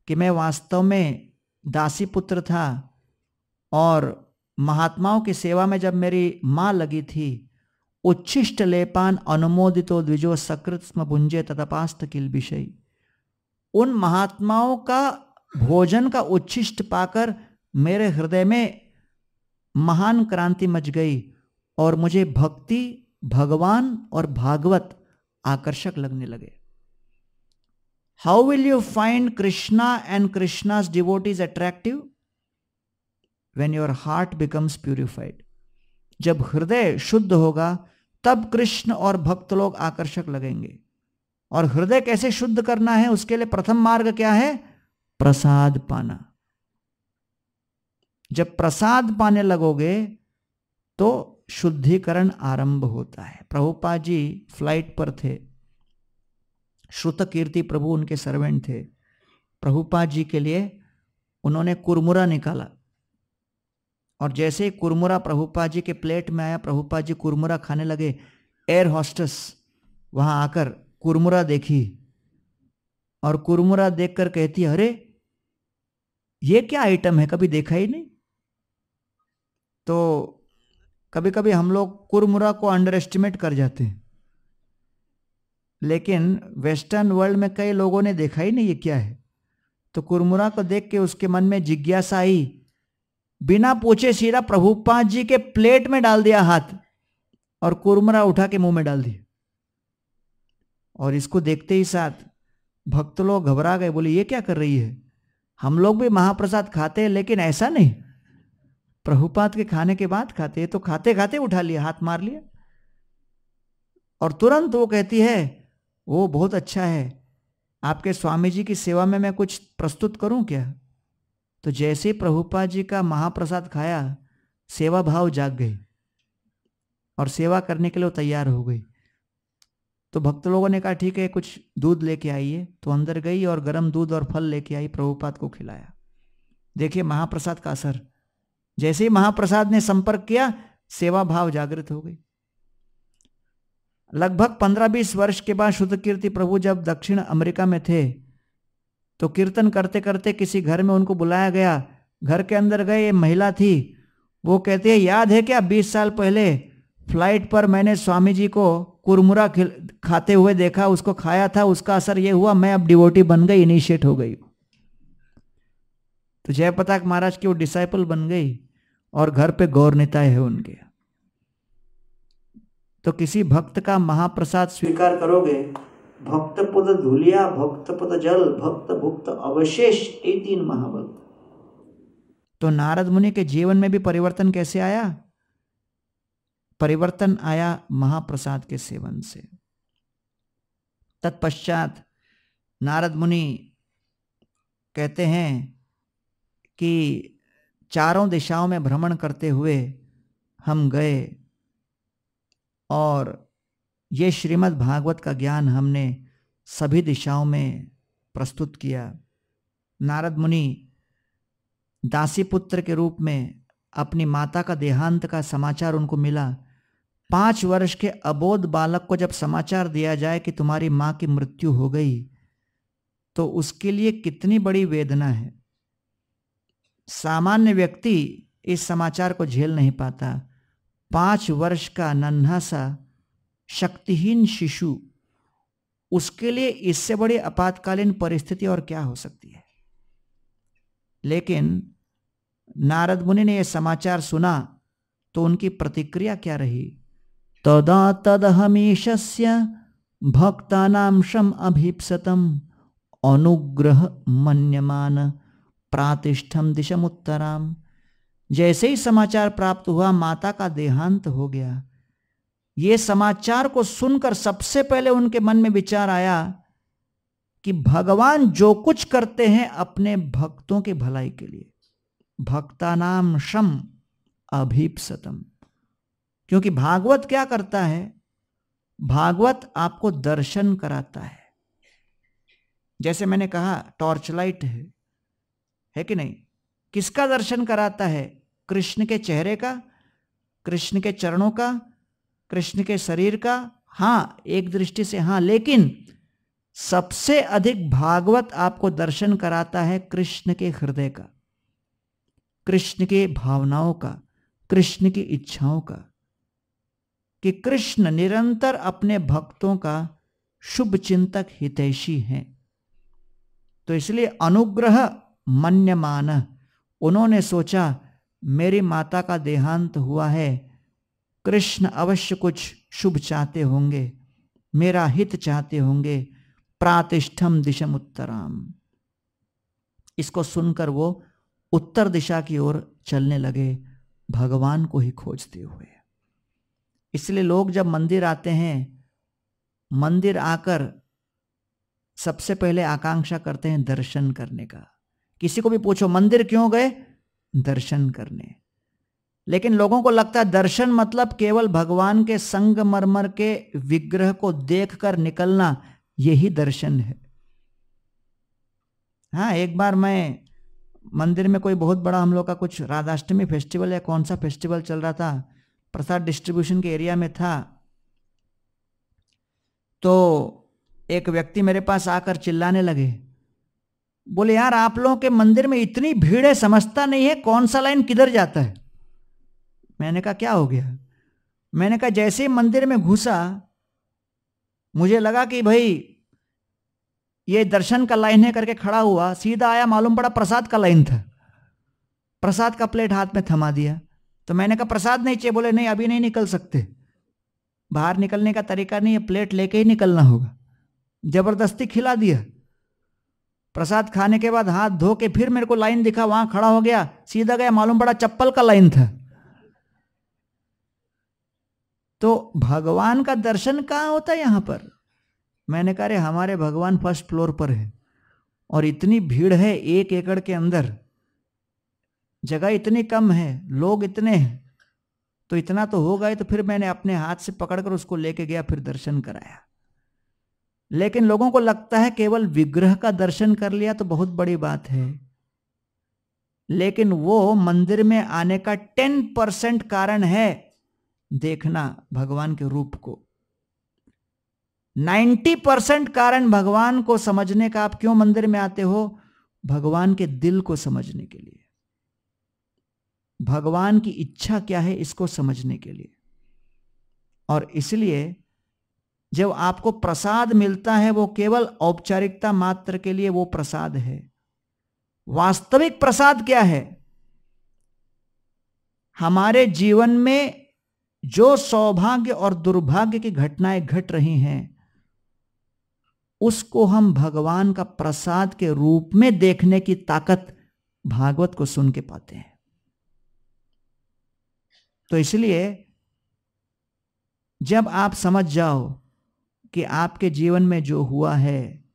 Speaker 1: कि मैं वास्तव में दासी पुत्र था और महात्माओं की सेवा में जब मेरी माँ लगी थी, उच्छिष्ट लेपान अनुमोदितो द्विजो सकृत स्म भुंजे तथपास्त किल विषय। उन महात्माओं का भोजन का उच्छिष्ट पाकर मेरे हृदय में महान क्रांति मच गई और मुझे भक्ति, भगवान और भागवत आकर्षक लगने लगे। How will you find Krishna and Krishna's devote is attractive when your heart becomes purified जब हृदय शुद्ध होगा, तब कृष्ण और भक्त लोग आकर्षक लगेंगे। और हृदय कैसे शुद्ध करना है, उसके लिए प्रथम मार्ग क्या है? प्रसाद पाना। जब प्रसाद पाने लगोगे तो शुद्धिकरण आरंभ होता है। प्रभुपा जी फ़्लाइट पर थे। श्रुत कीर्ति प्रभु उनके सर्वेंट थे। प्रभुपा जी के लिए उन्होंने कुरमुरा निकाला। और जैसे ही कुरमुरा प्रभुपा जी के प्लेट में आया प्रभुपा जी कुरमुरा खाने लगे। एयर हॉस्टेस, वहाँ आकर कुरमुरा देखी और कुरमुरा देखकर कहती, अरे, ये क्या आइटम है? कभी देखा ही नहीं? तो कभी कभी हम लोग कुरमुरा को अंडर एस्टिमेट कर जाते हैं। लेकिन वेस्टर्न वर्ल्ड में कई लोगों ने देखा ही नहीं ये क्या है। तो कुरमुरा को देख के उसके मन में जिज्ञासा आई बिना पूछे सीधा प्रभुपाद जी के प्लेट में डाल दिया हाथ और कुरमरा उठा के मुँह में डाल दिया। और इसको देखते ही साथ भक्त लोग घबरा गए, बोले, ये क्या कर रही है? हम लोग भी महाप्रसाद खाते हैं, लेकिन ऐसा नहीं। प्रभुपात के खाने के बाद खाते तो खाते खाते उठा लिया, हाथ मार लिया। और तुरंत वो कहती है, वो बहुत अच्छा है। आपके स्वामी जी की सेवा में मैं कुछ प्रस्तुत करूँ क्या? तो जैसे प्रभुपा जी का महाप्रसाद खाया सेवा भाव जाग गई और सेवा करने के लिए तैयार हो गई तो भक्त लोगों ने कहा, ठीक है, कुछ दूध लेके आइए। तो अंदर गई और गर्म दूध और फल लेके आई, प्रभुपाद को खिलाया। देखिए, महाप्रसाद का असर। जैसे ही महाप्रसाद ने संपर्क किया सेवा भाव जागृत हो गई। लगभग पंद्रह बीस वर्ष के बाद शुद्ध कीर्ति प्रभु जब दक्षिण अमेरिका में थे तो कीर्तन करते करते किसी घर में उनको बुलाया गया। घर के अंदर गए ये महिला थी। वो कहती है, याद है क्या, बीस साल पहले फ़्लाइट पर मैंने स्वामी जी को कुरमुरा खाते हुए देखा, उसको खाया था, उसका असर ये हुआ, मैं अब डिवोटी बन गई इनिशिएट हो गई तो जयपताक महाराज की वो डिसाइपल बन गई और घर पे गौर निताय है उनके। तो किसी भक्त का महाप्रसाद स्वीकार करोगे भक्त पद धुलिया भक्त पद जल भक्त भुक्त अवशेष, ये तीन महाभक्त तो नारद मुनि के जीवन में भी परिवर्तन कैसे आया? परिवर्तन आया महाप्रसाद के सेवन से। तत्पश्चात नारद मुनि कहते हैं कि चारों दिशाओं में भ्रमण करते हुए हम गए और ये श्रीमद् भागवत का ज्ञान हमने सभी दिशाओं में प्रस्तुत किया। नारद मुनि दासी पुत्र के रूप में अपनी माता का देहांत का समाचार उनको मिला। पाँच वर्ष के अबोध बालक को जब समाचार दिया जाए कि तुम्हारी माँ की मृत्यु हो गई तो उसके लिए कितनी बड़ी वेदना है। सामान्य व्यक्ति इस समाचार को झेल नहीं पाता। पाँच वर्ष का नन्हा सा शक्तिहीन शिशु, उसके लिए इससे बड़ी आपातकालीन परिस्थिति और क्या हो सकती है? लेकिन नारद मुनि ने यह समाचार सुना तो उनकी प्रतिक्रिया क्या रही? तदा तदहमेशस्य भक्तानाम शम अभीपसतम अनुग्रह मन्यमान प्रातिष्ठम दिशमुत्तराम। जैसे ही समाचार प्राप्त हुआ, माता का देहांत हो गया। ये समाचार को सुनकर सबसे पहले उनके मन में विचार आया कि भगवान जो कुछ करते हैं अपने भक्तों की भलाई के लिए। भक्तानाम शम, अभीपसतम। क्योंकि भागवत क्या करता है? भागवत आपको दर्शन कराता है। जैसे मैंने कहा टॉर्च लाइट है। है कि नहीं? किसका दर्शन कराता है? कृष्ण के चेहरे का, कृष्ण के चरणों का कृष्ण के शरीर का, हाँ, एक दृष्टि से हाँ लेकिन सबसे अधिक भागवत आपको दर्शन कराता है कृष्ण के हृदय का, कृष्ण के भावनाओं का, कृष्ण की इच्छाओं का, कि कृष्ण निरंतर अपने भक्तों का शुभ चिंतक हितैषी हैं। तो इसलिए अनुग्रह मन्यमान, उन्होंने सोचा, मेरी माता का देहांत हुआ है कृष्ण अवश्य कुछ शुभ चाहते होंगे, मेरा हित चाहते होंगे, प्रातिष्ठम दिशम उत्तराम। इसको सुनकर वो उत्तर दिशा की ओर चलने लगे, भगवान को ही खोजते हुए। इसलिए लोग जब मंदिर आते हैं, मंदिर आकर सबसे पहले आकांक्षा करते हैं दर्शन करने का। किसी को भी पूछो, मंदिर क्यों गए? दर्शन करने। लेकिन लोगों को लगता है दर्शन मतलब केवल भगवान के संगमरमर के विग्रह को देखकर निकलना, यही दर्शन है। हाँ एक बार मैं मंदिर में कोई बहुत बड़ा हम लोग का कुछ राधाष्टमी फेस्टिवल या कौन सा फेस्टिवल चल रहा था, प्रसाद डिस्ट्रीब्यूशन के एरिया में था तो एक व्यक्ति मेरे पास आकर चिल्लाने लगे। बोले, यार, आप लोगों के मंदिर में इतनी भीड़ है, समझता नहीं है कौन सा लाइन किधर जाता है? मैंने कहा, क्या हो गया? मैंने कहा, जैसे ही मंदिर में घुसा, मुझे लगा कि भाई, ये दर्शन का लाइन है करके खड़ा हुआ, सीधा आया, मालूम पड़ा प्रसाद का लाइन था। प्रसाद का प्लेट हाथ में थमा दिया। तो मैंने कहा, प्रसाद नहीं चाहिए। बोले, नहीं, अभी नहीं निकल सकते। बाहर निकलने का तरीका नहीं है, प्लेट लेके ही निकलना होगा। ज़बरदस्ती खिला दिया। प्रसाद खाने के बाद हाथ धो के फिर मेरे को लाइन दिखा, वहाँ खड़ा हो गया, सीधा गया, मालूम पड़ा चप्पल का लाइन था। तो भगवान का दर्शन कहाँ होता है यहाँ पर? मैंने कहा रे हमारे भगवान फ़र्स्ट फ्लोर पर है और इतनी भीड़ है एक एकड़ के अंदर। जगह इतनी कम है, लोग इतने हैं। तो इतना तो हो गए तो फिर मैंने अपने हाथ से पकड़कर उसको लेके गया, फिर दर्शन कराया। लेकिन लोगों को लगता है केवल विग्रह का दर्शन कर लिया तो बहुत बड़ी बात है। लेकिन वो मंदिर में आने का टेन परसेंट कारण है देखना भगवान के रूप को। नाइन्टी परसेंट कारण भगवान को समझने का आप क्यों मंदिर में आते हो? भगवान के दिल को समझने के लिए। भगवान की इच्छा क्या है इसको समझने के लिए। और इसलिए जब आपको प्रसाद मिलता है, वो केवल औपचारिकता मात्र के लिए वो प्रसाद है। वास्तविक प्रसाद क्या है? हमारे जीवन में जो सौभाग्य और दुर्भाग्य की घटनाएँ घट रही हैं, उसको हम भगवान का प्रसाद के रूप में देखने की ताकत भागवत को सुन के पाते हैं। तो इसलिए जब आप समझ जाओ कि आपके जीवन में जो हुआ है,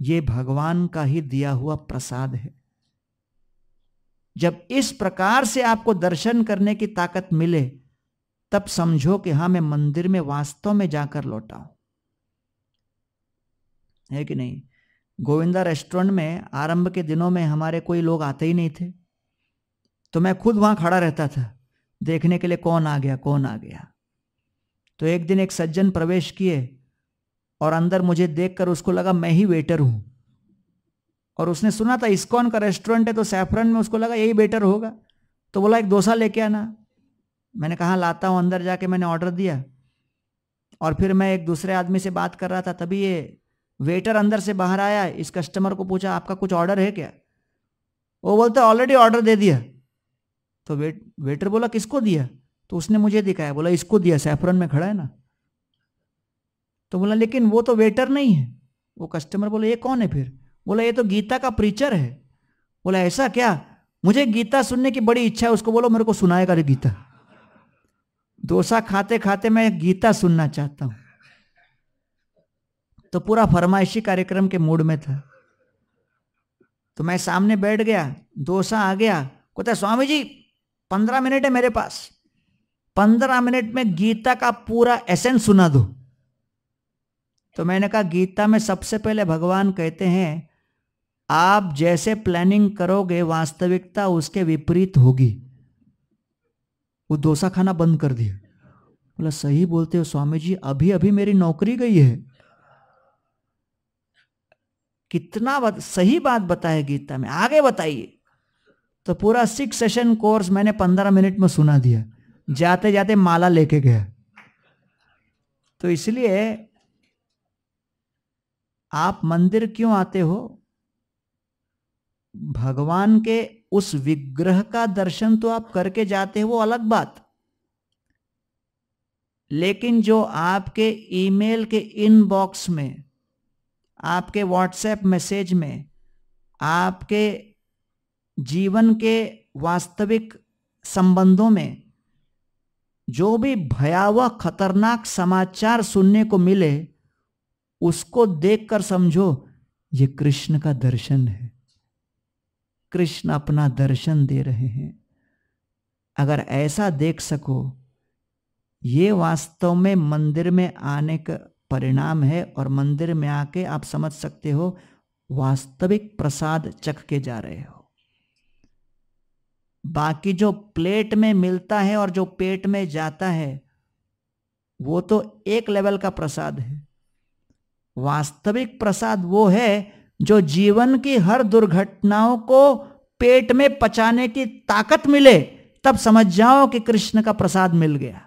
Speaker 1: ये भगवान का ही दिया हुआ प्रसाद है। जब इस प्रकार से आपको दर्शन करने की ताकत मिले तब समझो कि हाँ, मैं मंदिर में वास्तव में जाकर लौटा हूँ। है कि नहीं? गोविंदा रेस्टोरेंट में आरंभ के दिनों में हमारे कोई लोग आते ही नहीं थे। तो मैं खुद वहाँ खड़ा रहता था। देखने के लिए कौन आ गया, कौन आ गया? तो एक दिन एक सज्जन प्रवेश किए और अंदर मुझे देखकर उसको लगा, मैं ही वेटर हूँ। और उसने सुना था, इस्कॉन का रेस्टोरेंट है तो सैफरन में उसको लगा यही वेटर होगा। तो बोला, एक डोसा लेके आना। मैंने कहा, लाता हूँ अंदर जाके, मैंने ऑर्डर दिया। और फिर मैं एक दूसरे आदमी से बात कर रहा था, तभी ये वेटर अंदर से बाहर आया, इस कस्टमर को पूछा, आपका कुछ ऑर्डर है क्या? वो बोलते ऑलरेडी ऑर्डर दे दिया। तो वेट वेटर बोला, किसको दिया? तो उसने मुझे दिखाया, बोला, इसको दिया सैफरन में खड़ा है ना? तो बोला, लेकिन वो तो वेटर नहीं है। वो कस्टमर बोला, ये कौन है फिर? बोला, ये तो गीता का प्रीचर है। बोला, ऐसा क्या? मुझे गीता सुनने की बड़ी इच्छा है। उसको बोलो, मेरे को सुनाएगा रे गीता। डोसा खाते खाते मैं गीता सुनना चाहता हूँ। तो पूरा फरमाइशी कार्यक्रम के मूड में था। तो मैं सामने बैठ गया, डोसा आ गया, कहता स्वामी जी पंद्रह मिनट है मेरे पास। पंद्रह मिनट में गीता का पूरा एसेंस सुना दो। तो मैंने कहा, गीता में सबसे पहले भगवान कहते हैं, आप जैसे प्लानिंग करोगे, वास्तविकता उसके विपरीत होगी। वो डोसा खाना बंद कर दिया। बोला सही बोलते हो स्वामी जी अभी अभी मेरी नौकरी गई है। कितना बत, सही बात बताया गीता में आगे बताइए। तो पूरा सिक्स सेशन कोर्स मैंने पंद्रह मिनट में सुना दिया। जाते जाते माला लेके गया। तो इसलिए आप मंदिर क्यों आते हो? भगवान के उस विग्रह का दर्शन तो आप करके जाते हो, वो अलग बात। लेकिन जो आपके ईमेल के इनबॉक्स में, आपके व्हाट्सएप मैसेज में, आपके जीवन के वास्तविक संबंधों में, जो भी भयावह, खतरनाक समाचार सुनने को मिले, उसको देखकर समझो, ये कृष्ण का दर्शन है। कृष्ण अपना दर्शन दे रहे हैं। अगर ऐसा देख सको, ये वास्तव में मंदिर में आने का परिणाम है और मंदिर में आके आप समझ सकते हो, वास्तविक प्रसाद चख के जा रहे हो। बाकी जो प्लेट में मिलता है और जो पेट में जाता है, वो तो एक लेवल का प्रसाद है। वास्तविक प्रसाद वो है जो जीवन की हर दुर्घटनाओं को पेट में पचाने की ताकत मिले, तब समझ जाओ कि कृष्ण का प्रसाद मिल गया।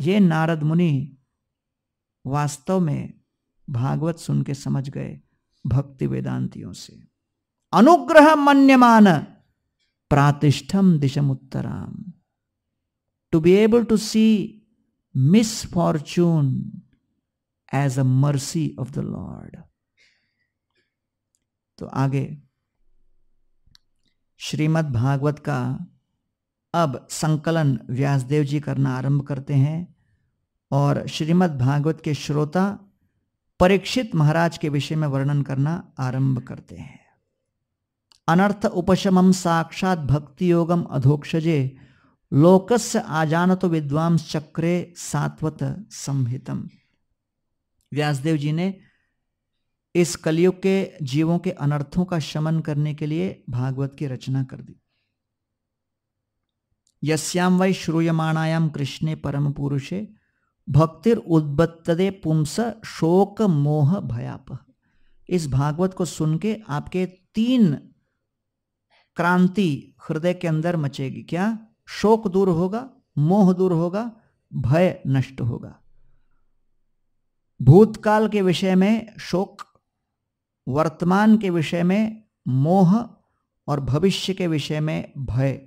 Speaker 1: ये नारद मुनि वास्तव में भागवत सुन के समझ गए भक्ति वेदांतियों से। अनुग्रह मन्यमान प्रातिष्ठम दिशम उत्तराम। To be able to see misfortune as a mercy of the lord तो आगे, श्रीमद् भागवत का अब संकलन व्यासदेव जी करना आरंभ करते हैं और श्रीमद् भागवत के श्रोता परीक्षित महाराज के विषय में वर्णन करना आरंभ करते हैं। अनर्थ उपशमम साक्षात भक्ति योगम अधोक्षजे, लोकस्य आजानतो विद्वांस चक्रे सात्वत संहितम। व्यासदेव जी ने इस कलयुग के जीवों के अनर्थों का शमन करने के लिए भागवत की रचना कर दी। यस्याम वै श्रूयमाणायाम कृष्णे परम पुरुषे, भक्तिर उद्बत्तदे पुंस शोक मोह भयाप। इस भागवत को सुन के आपके तीन क्रांति हृदय के अंदर मचेगी। क्या? शोक दूर होगा, मोह दूर होगा, भय नष्ट होगा। भूतकाल के विषय में, शोक, वर्तमान के विषय में, मोह और भविष्य के विषय में भय।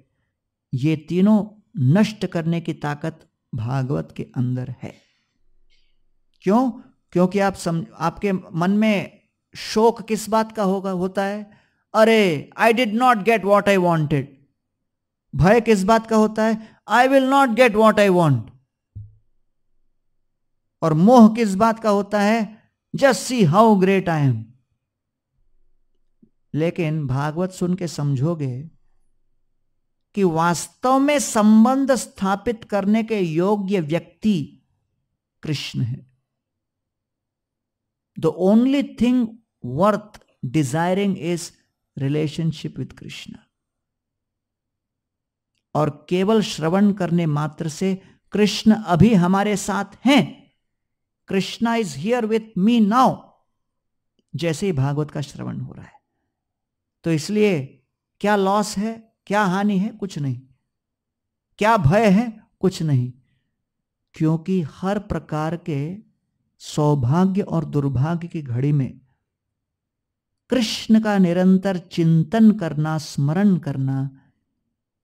Speaker 1: ये तीनों नष्ट करने की ताकत भागवत के अंदर है। क्यों? क्योंकि आप सम, आपके मन में शोक किस बात का होगा, होता है? अरे I did not get what I wanted भय किस बात का होता है? I will not get what I want और मोह किस बात का होता है? Just see how great I am लेकिन भागवत सुन के समझोगे कि वास्तव में संबंध स्थापित करने के योग्य व्यक्ति कृष्ण है। The only thing worth desiring is relationship with Krishna और केवल श्रवण करने मात्र से कृष्ण अभी हमारे साथ हैं। Krishna is here with me now जैसे ही भागवत का श्रवण हो रहा है। तो इसलिए क्या लॉस है, क्या हानि है? कुछ नहीं। क्या भय है? कुछ नहीं। क्योंकि हर प्रकार के सौभाग्य और दुर्भाग्य की घड़ी में कृष्ण का निरंतर चिंतन करना, स्मरण करना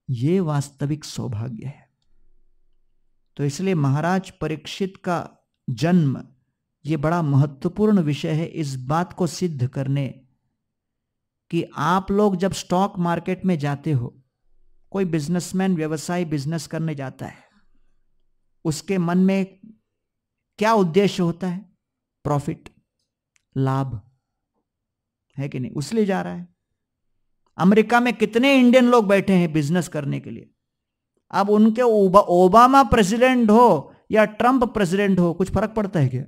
Speaker 1: यह वास्तविक सौभाग्य है। तो इसलिए महाराज परीक्षित का जन्म, ये बड़ा महत्वपूर्ण विषय है इस बात को सिद्ध करने कि आप लोग जब स्टॉक मार्केट में जाते हो, कोई बिजनेसमैन व्यवसाय बिज़नेस करने जाता है, उसके मन में क्या उद्देश्य होता है? प्रॉफिट लाभ, है कि नहीं? उसलिए जा रहा है। अमेरिका में कितने इंडियन लोग बैठे हैं बिज़नेस करने के लिए? अब उनके ओबामा प्रेसिडेंट हो या ट्रंप प्रेसिडेंट हो, कुछ फ़र्क पड़ता है क्या?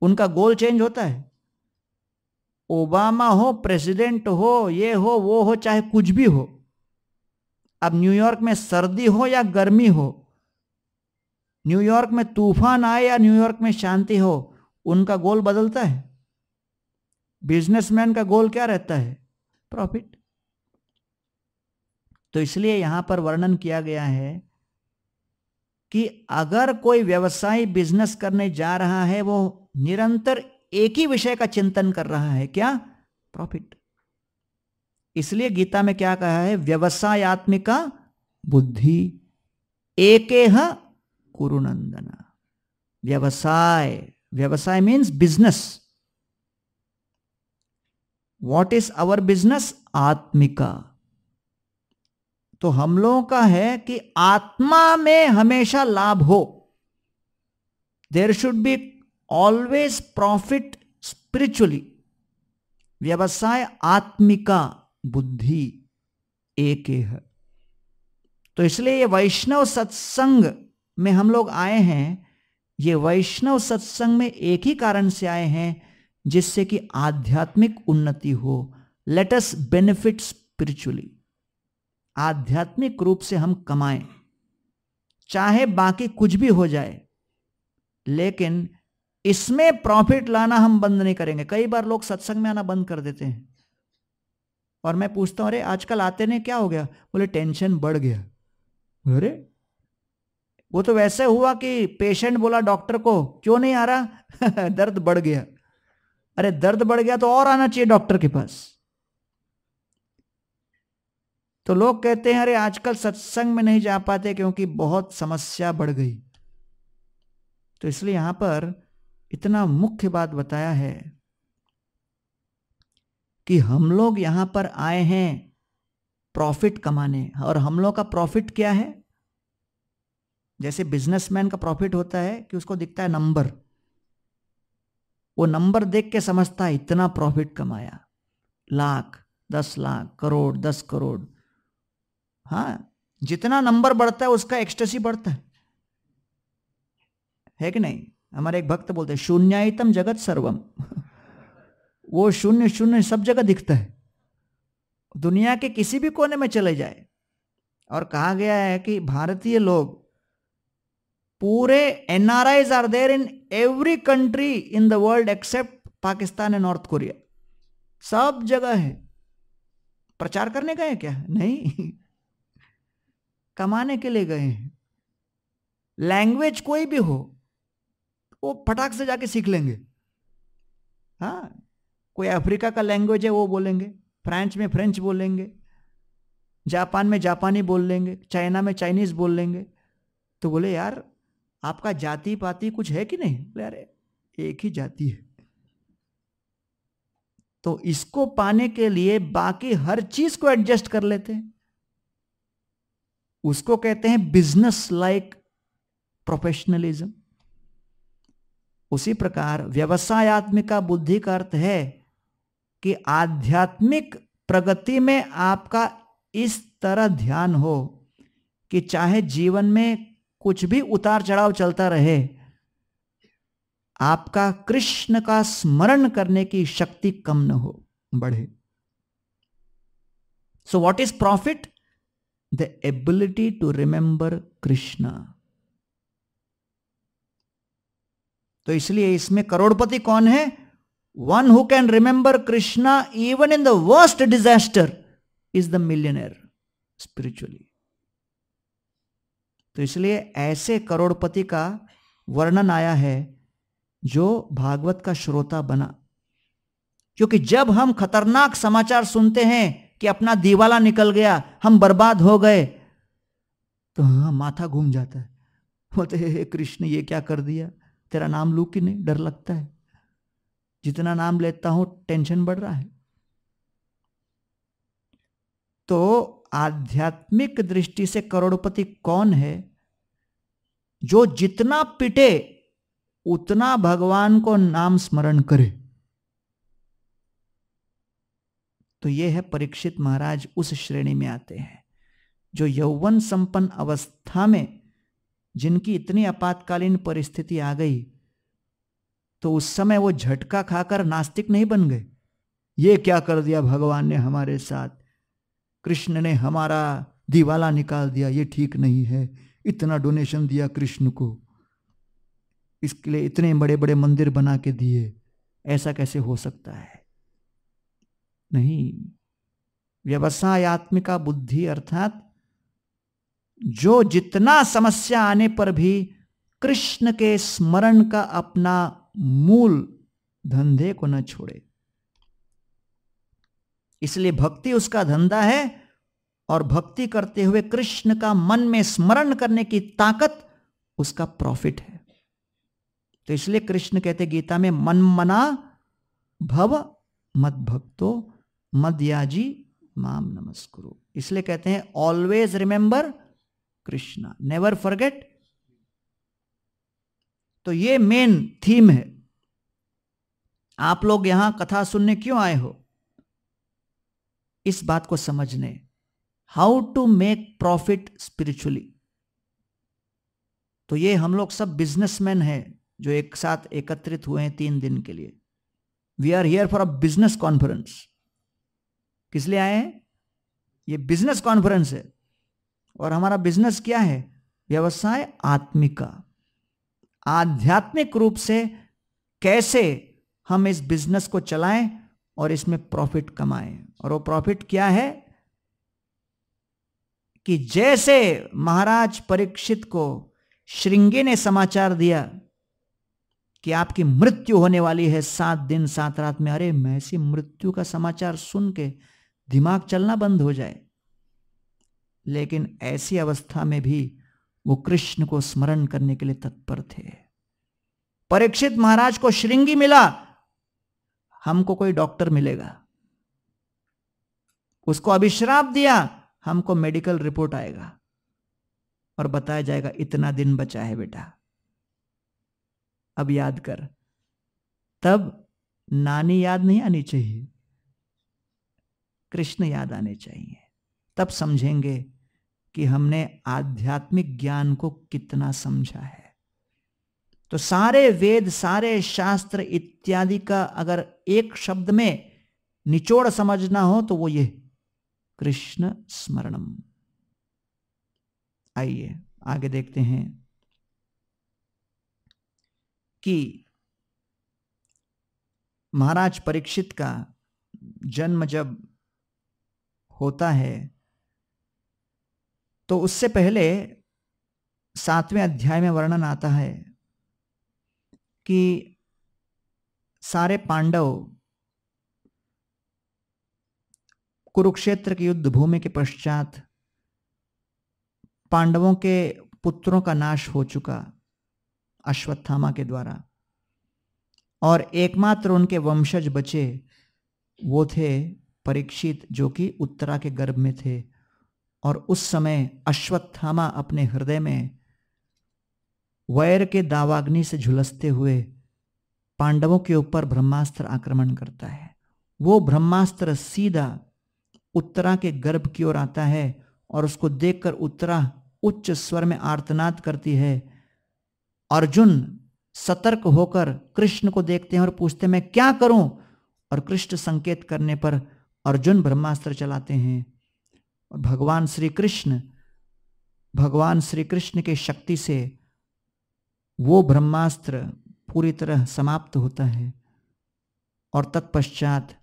Speaker 1: उनका गोल चेंज होता है? ओबामा हो, प्रेसिडेंट हो, ये हो, वो हो, चाहे कुछ भी हो। अब न्यूयॉर्क में सर्दी हो या गर्मी हो न्यूयॉर्क में तूफ़ान आए या न्यूयॉर्क में शांति हो, उनका गोल बदलता है। बिजनेसमैन का गोल क्या रहता है? प्रॉफिट। तो इसलिए यहाँ पर वर्णन किया गया है कि अगर कोई व्यवसाय बिज़नेस करने जा रहा है, वो निरंतर एक ही विषय का चिंतन कर रहा है, क्या? प्रॉफिट इसलिए गीता में क्या कहा है? व्यवसायत्मिका बुद्धि एक कुरुनंदन। व्यवसाय व्यवसाय means business what is our business आत्मिका। तो हम लोगों का है कि आत्मा में हमेशा लाभ हो। There should be always profit spiritually व्यवसाय आत्मिका बुद्धि एक है तो इसलिए ये वैष्णव सत्संग में हम लोग आए हैं, ये वैष्णव सत्संग में एक ही कारण से आए हैं, जिससे कि आध्यात्मिक उन्नति हो। लेट अस बेनिफिट स्पिरिचुअली आध्यात्मिक रूप से हम कमाएँ। चाहे बाकी कुछ भी हो जाए, लेकिन इसमें प्रॉफिट लाना हम बंद नहीं करेंगे। कई बार लोग सत्संग में आना बंद कर देते हैं। और मैं पूछता हूँ, अरे, आजकल आते नहीं, क्या हो गया? बोले, टेंशन बढ़ गया। अरे, वो तो वैसे हुआ कि पेशेंट बोला डॉक्टर को, क्यों नहीं आ रहा? दर्द बढ़ गया। अरे, दर्द बढ़ गया तो और आना चाहिए डॉक्टर के पास। तो लोग कहते हैं, अरे, आजकल सत्संग में नहीं जा पाते क्योंकि बहुत समस्या बढ़ गई। तो इसलिए यहाँ पर इतना मुख्य बात बताया है कि हम लोग यहाँ पर आए हैं प्रॉफिट कमाने। और हम लोग का प्रॉफिट क्या है? जैसे बिजनेसमैन का प्रॉफिट होता है कि उसको दिखता है नंबर। वो नंबर देख के समझता है, इतना प्रॉफिट कमाया। लाख, दस लाख, करोड़, दस करोड़ हाँ जितना नंबर बढ़ता है, उसका एक्सटेसी बढ़ता है। है कि नहीं? हमारे एक भक्त बोलते हैं शून्यतम जगत सर्वम। वो शून्य शून्य सब जगह दिखता है। दुनिया के किसी भी कोने में चले जाए, और कहा गया है कि भारतीय लोग पूरे NRIs are eyes are there in every country in the world except Pakistan and North Korea सब जगह है। प्रचार करने गए क्या? नहीं। कमाने के लिए गए हैं। लैंग्वेज कोई भी हो, वो फटाक से जाके सीख लेंगे। हाँ कोई अफ्रीका का लैंग्वेज है, वो बोलेंगे। फ्रांस में फ्रेंच बोलेंगे। जापान में जापानी बोल लेंगे। चाइना में चाइनीज़ बोल लेंगे। तो बोले, यार, आपका जाति पाति कुछ है कि नहीं? बोले, अरे, एक ही जाति है। तो इसको पाने के लिए बाकी हर चीज़ को एडजस्ट कर लेते हैं। उसको कहते हैं बिज़नेस लाइक प्रोफेशनलिज्म उसी प्रकार व्यवसायत्मिका बुद्धि का अर्थ है कि आध्यात्मिक प्रगति में आपका इस तरह ध्यान हो कि चाहे जीवन में कुछ भी उतार चढ़ाव चलता रहे, आपका कृष्ण का स्मरण करने की शक्ति कम न हो, बढ़े। So what is profit the ability to remember Krishna तो इसलिए इसमें करोड़पति कौन है? One who can remember Krishna even in the worst disaster is the millionaire spiritually तो इसलिए ऐसे करोड़पति का वर्णन आया है जो भागवत का श्रोता बना। क्योंकि जब हम खतरनाक समाचार सुनते हैं कि अपना दीवाला निकल गया, हम बर्बाद हो गए। तो हाँ माथा घूम जाता है। बोलते, हे कृष्ण, ये क्या कर दिया? तेरा नाम लू कि नहीं? डर लगता है। जितना नाम लेता हूँ, टेंशन बढ़ रहा है। तो आध्यात्मिक दृष्टि से करोड़पति कौन है? जो जितना पिटे, उतना भगवान को नाम स्मरण करे। तो ये है परीक्षित महाराज उस श्रेणी में आते हैं, जो यौवन संपन्न अवस्था में जिनकी इतनी आपातकालीन परिस्थिति आ गई तो उस समय वो झटका खाकर नास्तिक नहीं बन गए। ये क्या कर दिया भगवान ने हमारे साथ? कृष्ण ने हमारा दिवाला निकाल दिया, ये ठीक नहीं है, इतना डोनेशन दिया कृष्ण को। इसके लिए इतने बड़े बड़े मंदिर बना के दिए, ऐसा कैसे हो सकता है? नहीं। व्यवसायत्मिका बुद्धि अर्थात जो जितना समस्या आने पर भी कृष्ण के स्मरण का अपना मूल धंधे को न छोड़े। इसलिए भक्ति उसका धंधा है और भक्ति करते हुए कृष्ण का मन में स्मरण करने की ताकत उसका प्रॉफिट है। तो इसलिए कृष्ण कहते गीता में मन मना, भव मत भक्तो मदयाजी माम नमस्कुरु। इसलिए कहते हैं always remember Krishna. Never forget तो ये मेन थीम है। आप लोग यहाँ कथा सुनने क्यों आए हो? इस बात को समझने। How to make profit spiritually तो ये हम लोग सब बिजनेसमैन हैं जो एक साथ एकत्रित हुए हैं तीन दिन के लिए। We are here for a business conference किस लिए आए हैं? ये बिज़नेस कॉन्फ्रेंस है। और हमारा बिज़नेस क्या है? व्यवसाय आत्मिका। आध्यात्मिक रूप से कैसे हम इस बिज़नेस को चलाएँ और इसमें प्रॉफिट कमाएँ? और वो प्रॉफिट क्या है? कि जैसे महाराज परीक्षित को श्रृंगी ने समाचार दिया कि आपकी मृत्यु होने वाली है सात दिन, सात रात में, अरे मैं ऐसी मृत्यु का समाचार सुन के दिमाग चलना बंद हो जाए। लेकिन ऐसी अवस्था में भी वो कृष्ण को स्मरण करने के लिए तत्पर थे। परीक्षित महाराज को श्रृंगी मिला, हमको कोई डॉक्टर मिलेगा। उसको अभिश्राप दिया, हमको मेडिकल रिपोर्ट आएगा। और बताया जाएगा, इतना दिन बचा है बेटा। अब याद कर, तब नानी याद नहीं आनी चाहिए। कृष्ण याद आने चाहिए। तब समझेंगे कि हमने आध्यात्मिक ज्ञान को कितना समझा है। तो सारे वेद, सारे शास्त्र इत्यादि का अगर एक शब्द में निचोड़ समझना हो तो वो ये, कृष्ण स्मरणम। आइए, आगे देखते हैं कि महाराज परीक्षित का जन्म जब होता है। तो उससे पहले सातवें अध्याय में वर्णन आता है कि सारे पांडव कुरुक्षेत्र के युद्ध भूमि के पश्चात पांडवों के पुत्रों का नाश हो चुका अश्वत्थामा के द्वारा। और एकमात्र उनके वंशज बचे वो थे परीक्षित जो कि उत्तरा के गर्भ में थे और उस समय अश्वत्थामा अपने हृदय में वैर के दावाग्नि से झुलसते हुए पांडवों के ऊपर ब्रह्मास्त्र आक्रमण करता है। वो ब्रह्मास्त्र सीधा उत्तरा के गर्भ की ओर आता है और उसको देखकर उत्तरा उच्च स्वर में आर्तनाद करती है। अर्जुन सतर्क होकर कृष्ण को देखते हैं और पूछते हैं, मैं क्या करूँ? और कृष्ण संकेत करने पर अर्जुन ब्रह्मास्त्र चलाते हैं और भगवान श्री कृष्ण भगवान श्री कृष्ण के शक्ति से वो ब्रह्मास्त्र पूरी तरह समाप्त होता है और तत्पश्चात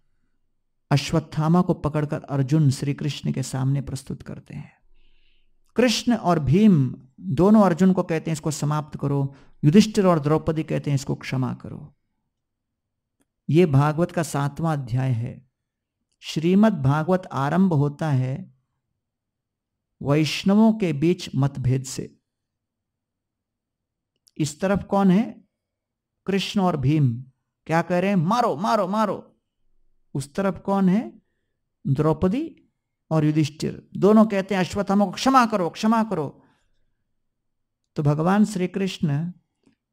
Speaker 1: अश्वत्थामा को पकड़कर अर्जुन श्री कृष्ण के सामने प्रस्तुत करते हैं। कृष्ण और भीम दोनों अर्जुन को कहते हैं, इसको समाप्त करो। युधिष्ठिर और द्रौपदी कहते हैं, इसको क्षमा करो। ये भागवत का सातवां अध्याय है। श्रीमद् भागवत आरंभ होता है वैष्णवों के बीच मतभेद से। इस तरफ़ कौन है? कृष्ण और भीम। क्या कह रहे हैं? मारो मारो मारो। उस तरफ़ कौन है? द्रौपदी और युधिष्ठिर। दोनों कहते हैं अश्वत्थामा को क्षमा करो क्षमा करो। तो भगवान श्री कृष्ण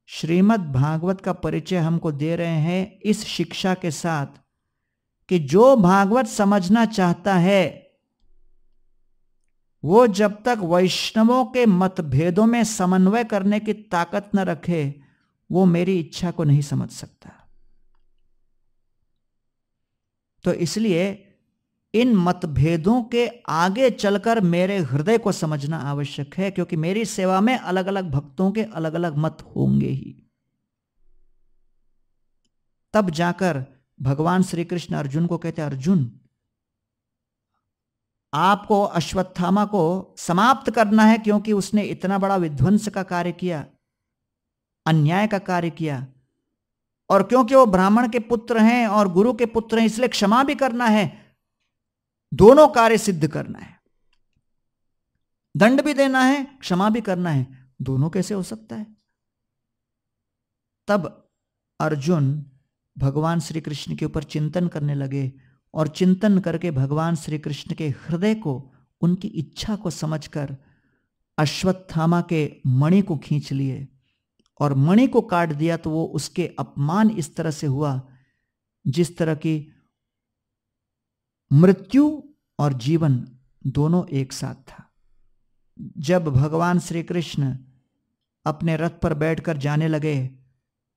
Speaker 1: श्रीमद् भागवत का परिचय हमको दे रहे हैं इस शिक्षा के साथ। कि जो भागवत समझना चाहता है, वो जब तक वैष्णवों के मतभेदों में समन्वय करने की ताकत न रखे, वो मेरी इच्छा को नहीं समझ सकता। तो इसलिए इन मतभेदों के आगे चलकर मेरे हृदय को समझना आवश्यक है, क्योंकि मेरी सेवा में अलग अलग भक्तों के अलग अलग मत होंगे ही। तब जाकर भगवान श्री कृष्ण अर्जुन को कहते अर्जुन, आपको अश्वत्थामा को समाप्त करना है क्योंकि उसने इतना बड़ा विध्वंस का कार्य किया, अन्याय का कार्य किया, और क्योंकि वो ब्राह्मण के पुत्र हैं और गुरु के पुत्र हैं, इसलिए क्षमा भी करना है, दोनों कार्य सिद्ध करना है। दंड भी देना है, क्षमा भी करना है, दोनों कैसे हो सकता है? तब अर्जुन भगवान श्री कृष्ण के ऊपर चिंतन करने लगे और चिंतन करके भगवान श्री कृष्ण के हृदय को, उनकी इच्छा को समझकर अश्वत्थामा के मणि को खींच लिए और मणि को काट दिया तो वो उसके अपमान इस तरह से हुआ, जिस तरह की मृत्यु और जीवन दोनों एक साथ था। जब भगवान श्री कृष्ण अपने रथ पर बैठकर जाने लगे,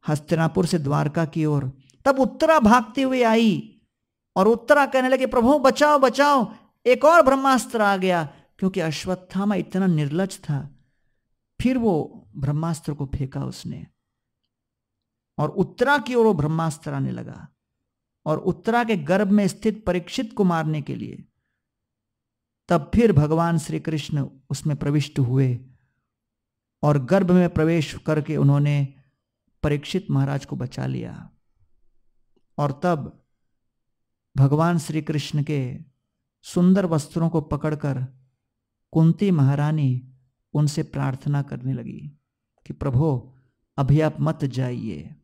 Speaker 1: हस्तिनापुर से द्वारका की ओर तब उत्तरा भागती हुई आई और उत्तरा कहने लगे, प्रभु, बचाओ बचाओ। एक और ब्रह्मास्त्र आ गया, क्योंकि अश्वत्थामा इतना निर्लज था। फिर वो ब्रह्मास्त्र को फेंका उसने और उत्तरा की ओर वो ब्रह्मास्त्र आने लगा और उत्तरा के गर्भ में स्थित परीक्षित को मारने के लिए। तब फिर भगवान श्री कृष्ण उसमें प्रविष्ट हुए और गर्भ में प्रवेश करके उन्होंने परीक्षित महाराज को बचा लिया। और तब भगवान श्री कृष्ण के सुंदर वस्त्रों को पकड़कर कुंती महारानी उनसे प्रार्थना करने लगी कि प्रभो, अभी आप मत जाइए।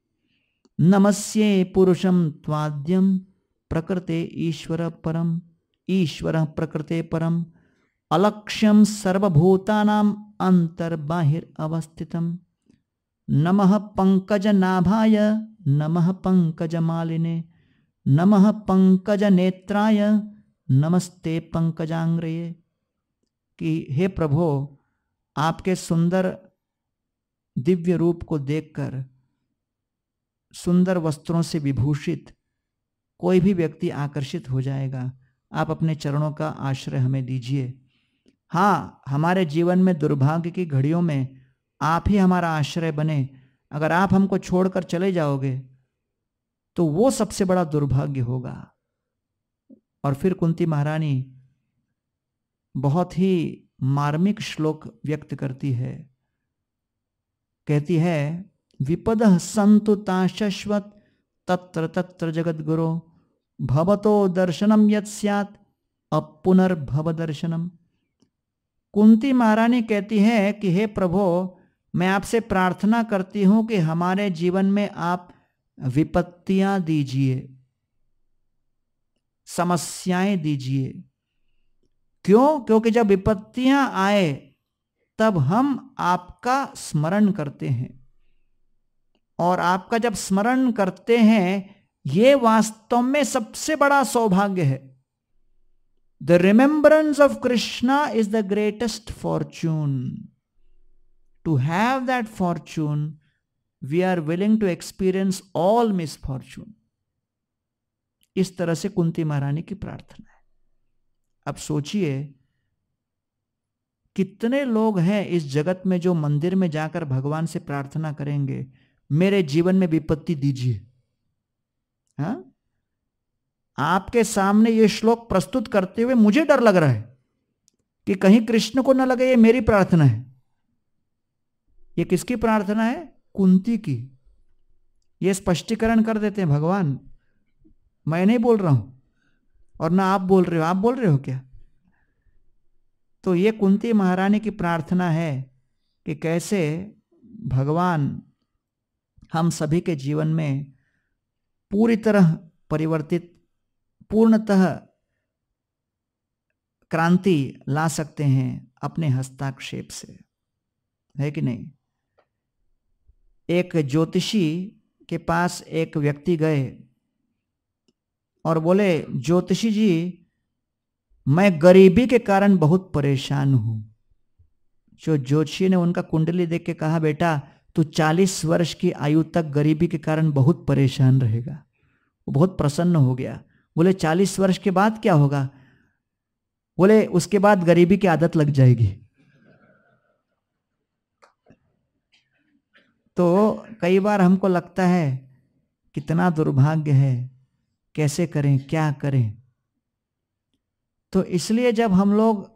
Speaker 1: नमस्ये पुरुषम त्वाद्यम प्रकृते ईश्वर परम ईश्वर प्रकृते परम अलक्ष्यम सर्वभूतानाम अंतर्बाहिर अवस्थितम नमः पंकज नाभाय नमः पंकज मालिने नमः पंकज नेत्राय नमस्ते पंकजांग्रये। कि हे प्रभो, आपके सुंदर दिव्य रूप को देखकर, सुंदर वस्त्रों से विभूषित कोई भी व्यक्ति आकर्षित हो जाएगा। आप अपने चरणों का आश्रय हमें दीजिए। हाँ हमारे जीवन में दुर्भाग्य की घड़ियों में आप ही हमारा आश्रय बने। अगर आप हमको छोड़कर चले जाओगे तो वो सबसे बड़ा दुर्भाग्य होगा। और फिर कुंती महारानी बहुत ही मार्मिक श्लोक व्यक्त करती है। कहती है, विपद संतुता शश्वत तत्र तत्र जगत गुरु भवतो दर्शनम यत सैत अपुनर्भव दर्शनम कुंती महारानी कहती है कि, हे प्रभो मैं आपसे प्रार्थना करती हूँ कि हमारे जीवन में आप विपत्तियाँ दीजिए, समस्याएँ दीजिए। क्यों? क्योंकि जब विपत्तियाँ आए, तब हम आपका स्मरण करते हैं। और आपका जब स्मरण करते हैं, ये वास्तव में सबसे बड़ा सौभाग्य है। The remembrance of Krishna is the greatest fortune to have that fortune we are willing to experience all misfortune इस तरह से कुंती महारानी की प्रार्थना है। अब सोचिए, कितने लोग हैं इस जगत में जो मंदिर में जाकर भगवान से प्रार्थना करेंगे, मेरे जीवन में विपत्ति दीजिए। हा? आपके सामने ये श्लोक प्रस्तुत करते हुए मुझे डर लग रहा है कि कहीं कृष्ण को न लगे ये मेरी प्रार्थना है। ये किसकी प्रार्थना है? कुंती की। ये स्पष्टीकरण कर देते हैं, भगवान। मैं नहीं बोल रहा हूँ। और ना आप बोल रहे हो। आप बोल रहे हो क्या? तो ये कुंती महारानी की प्रार्थना है कि कैसे भगवान हम सभी के जीवन में पूरी तरह परिवर्तित, पूर्णतः क्रांति ला सकते हैं अपने हस्ताक्षेप से। है कि नहीं? एक ज्योतिषी के पास एक व्यक्ति गए और बोले, ज्योतिषी जी, मैं गरीबी के कारण बहुत परेशान हूँ। जो ज्योतिषी ने उनका कुंडली देख के कहा, बेटा, तू चालीस वर्ष की आयु तक गरीबी के कारण बहुत परेशान रहेगा। वो बहुत प्रसन्न हो गया। बोले, चालीस वर्ष के बाद क्या होगा? बोले, उसके बाद गरीबी की आदत लग जाएगी। तो कई बार हमको लगता है, कितना दुर्भाग्य है, कैसे करें, क्या करें? तो इसलिए जब हम लोग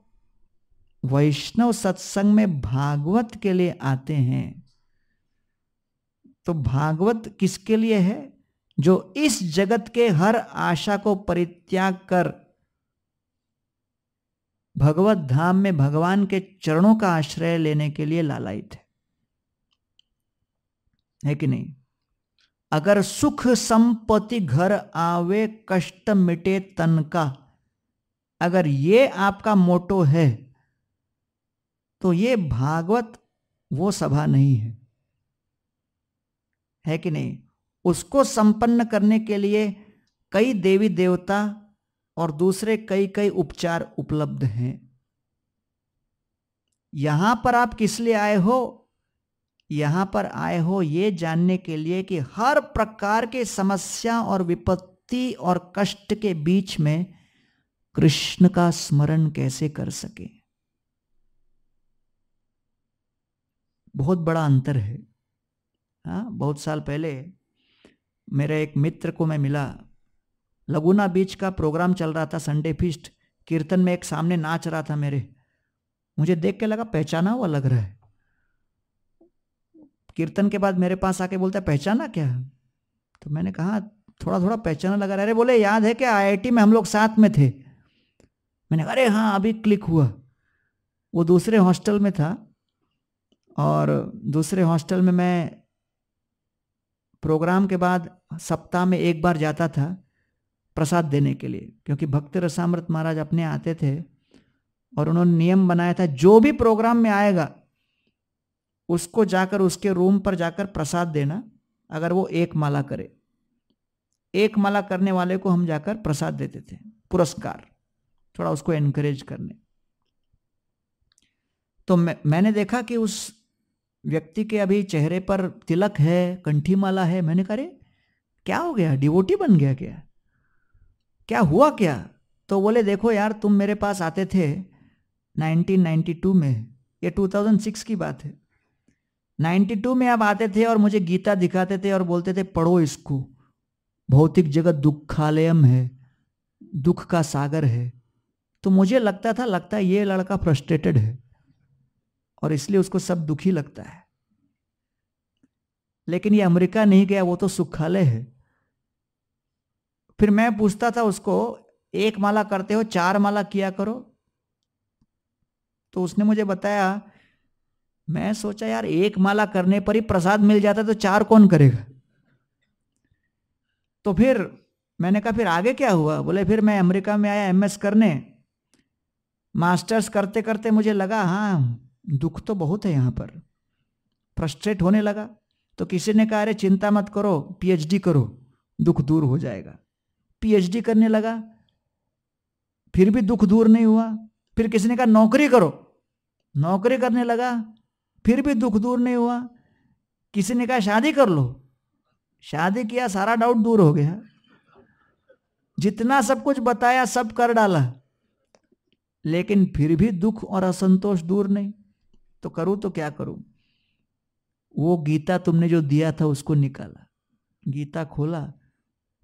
Speaker 1: वैष्णव सत्संग में भागवत के लिए आते हैं तो भागवत किसके लिए है? जो इस जगत के हर आशा को परित्याग कर भगवत धाम में भगवान के चरणों का आश्रय लेने के लिए लालायित है। है कि नहीं? अगर सुख संपत्ति घर आवे, कष्ट मिटे तन का। अगर ये आपका मोटो है तो ये भागवत वो सभा नहीं है। है कि नहीं? उसको संपन्न करने के लिए कई देवी देवता और दूसरे कई कई उपचार उपलब्ध हैं। यहाँ पर आप किस लिए आए हो? यहाँ पर आए हो ये जानने के लिए कि हर प्रकार के समस्या और विपत्ति और कष्ट के बीच में कृष्ण का स्मरण कैसे कर सके? बहुत बड़ा अंतर है। हाँ बहुत साल पहले मेरे एक मित्र को मैं मिला। लगुना बीच का प्रोग्राम चल रहा था, संडे फिस्ट। कीर्तन में एक सामने नाच रहा था मेरे। मुझे देख के लगा, पहचाना हुआ लग रहा है। कीर्तन के बाद मेरे पास आके बोलता है, पहचाना क्या? तो मैंने कहा थोड़ा थोड़ा पहचाना लगा अरे बोले, याद है क्या आईआईटी में हम लोग साथ में थे? मैंने अरे हाँ अभी क्लिक हुआ। वो दूसरे हॉस्टल में था और दूसरे हॉस्टल में मैं प्रोग्राम के बाद सप्ताह में एक बार जाता था प्रसाद देने के लिए, क्योंकि भक्त रसामृत महाराज अपने आते थे और उन्होंने नियम बनाया था, जो भी प्रोग्राम में आएगा उसको जाकर उसके रूम पर जाकर प्रसाद देना, अगर वो एक माला करे। एक माला करने वाले को हम जाकर प्रसाद देते थे, पुरस्कार, थोड़ा उसको एनकरेज करने। तो मैं, मैंने देखा कि उस व्यक्ति के अभी चेहरे पर तिलक है, कंठी माला है। मैंने कहा क्या हो गया? डिवोटी बन गया क्या? क्या हुआ क्या? तो बोले, देखो यार, तुम मेरे पास आते थे 1992 में। ये 2006 की बात है। 92 में आप आते थे और मुझे गीता दिखाते थे और बोलते थे, पढ़ो इसको। भौतिक जगत दुखालयम है, दुख का सागर है। तो मुझे लगता था, लगता ये लड़का फ्रस्ट्रेटेड है और इसलिए उसको सब दुखी लगता है। लेकिन ये अमेरिका नहीं गया, वो तो सुखालय है। फिर मैं पूछता था उसको, एक माला करते हो, चार माला किया करो? तो उसने मुझे बताया मैं सोचा, यार, एक माला करने पर ही प्रसाद मिल जाता तो चार कौन करेगा? तो फिर मैंने कहा, फिर आगे क्या हुआ? बोले, फिर मैं अमेरिका में आया एमएस करने। मास्टर्स करते करते मुझे लगा हाँ दुख तो बहुत है यहाँ पर। फ्रस्ट्रेट होने लगा। तो किसी ने कहा, अरे, चिंता मत करो पीएचडी करो, दुख दूर हो जाएगा। पीएचडी करने लगा। फिर भी दुख दूर नहीं हुआ। फिर किसी ने कहा, नौकरी करो। नौकरी करने लगा। फिर भी दुख दूर नहीं हुआ। किसी ने कहा, शादी कर लो। शादी किया, सारा डाउट दूर हो गया। जितना सब कुछ बताया, सब कर डाला। लेकिन फिर भी दुख और असंतोष दूर नहीं। तो करूँ तो क्या करूँ? वो गीता तुमने जो दिया था, उसको निकाला। गीता खोला,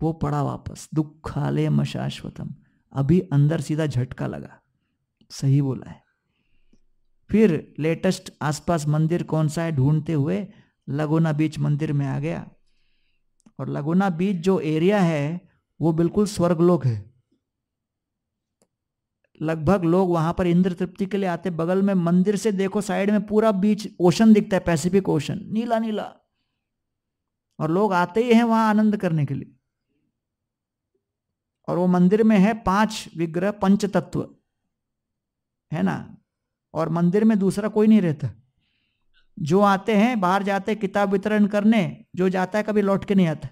Speaker 1: वो पढ़ा वापस। दुखालय मशाश्वतम अभी अंदर सीधा झटका लगा। सही बोला है। फिर लेटेस्ट आसपास मंदिर कौन सा है ढूंढते हुए लगोना बीच मंदिर में आ गया। और लगोना बीच जो एरिया है, वो बिल्कुल स्वर्गलोक है। लगभग लोग वहाँ पर इंद्र तृप्ति के लिए आते, बगल में मंदिर से देखो साइड में पूरा बीच ओशन दिखता है, पैसिफिक ओशन, नीला नीला। और लोग आते ही हैं वहाँ आनंद करने के लिए। और वो मंदिर में है पाँच विग्रह पंच तत्व है ना? और मंदिर में दूसरा कोई नहीं रहता। जो आते हैं, बाहर जाते हैं, किताब वितरण करने, जो जाता है कभी लौट के नहीं आता।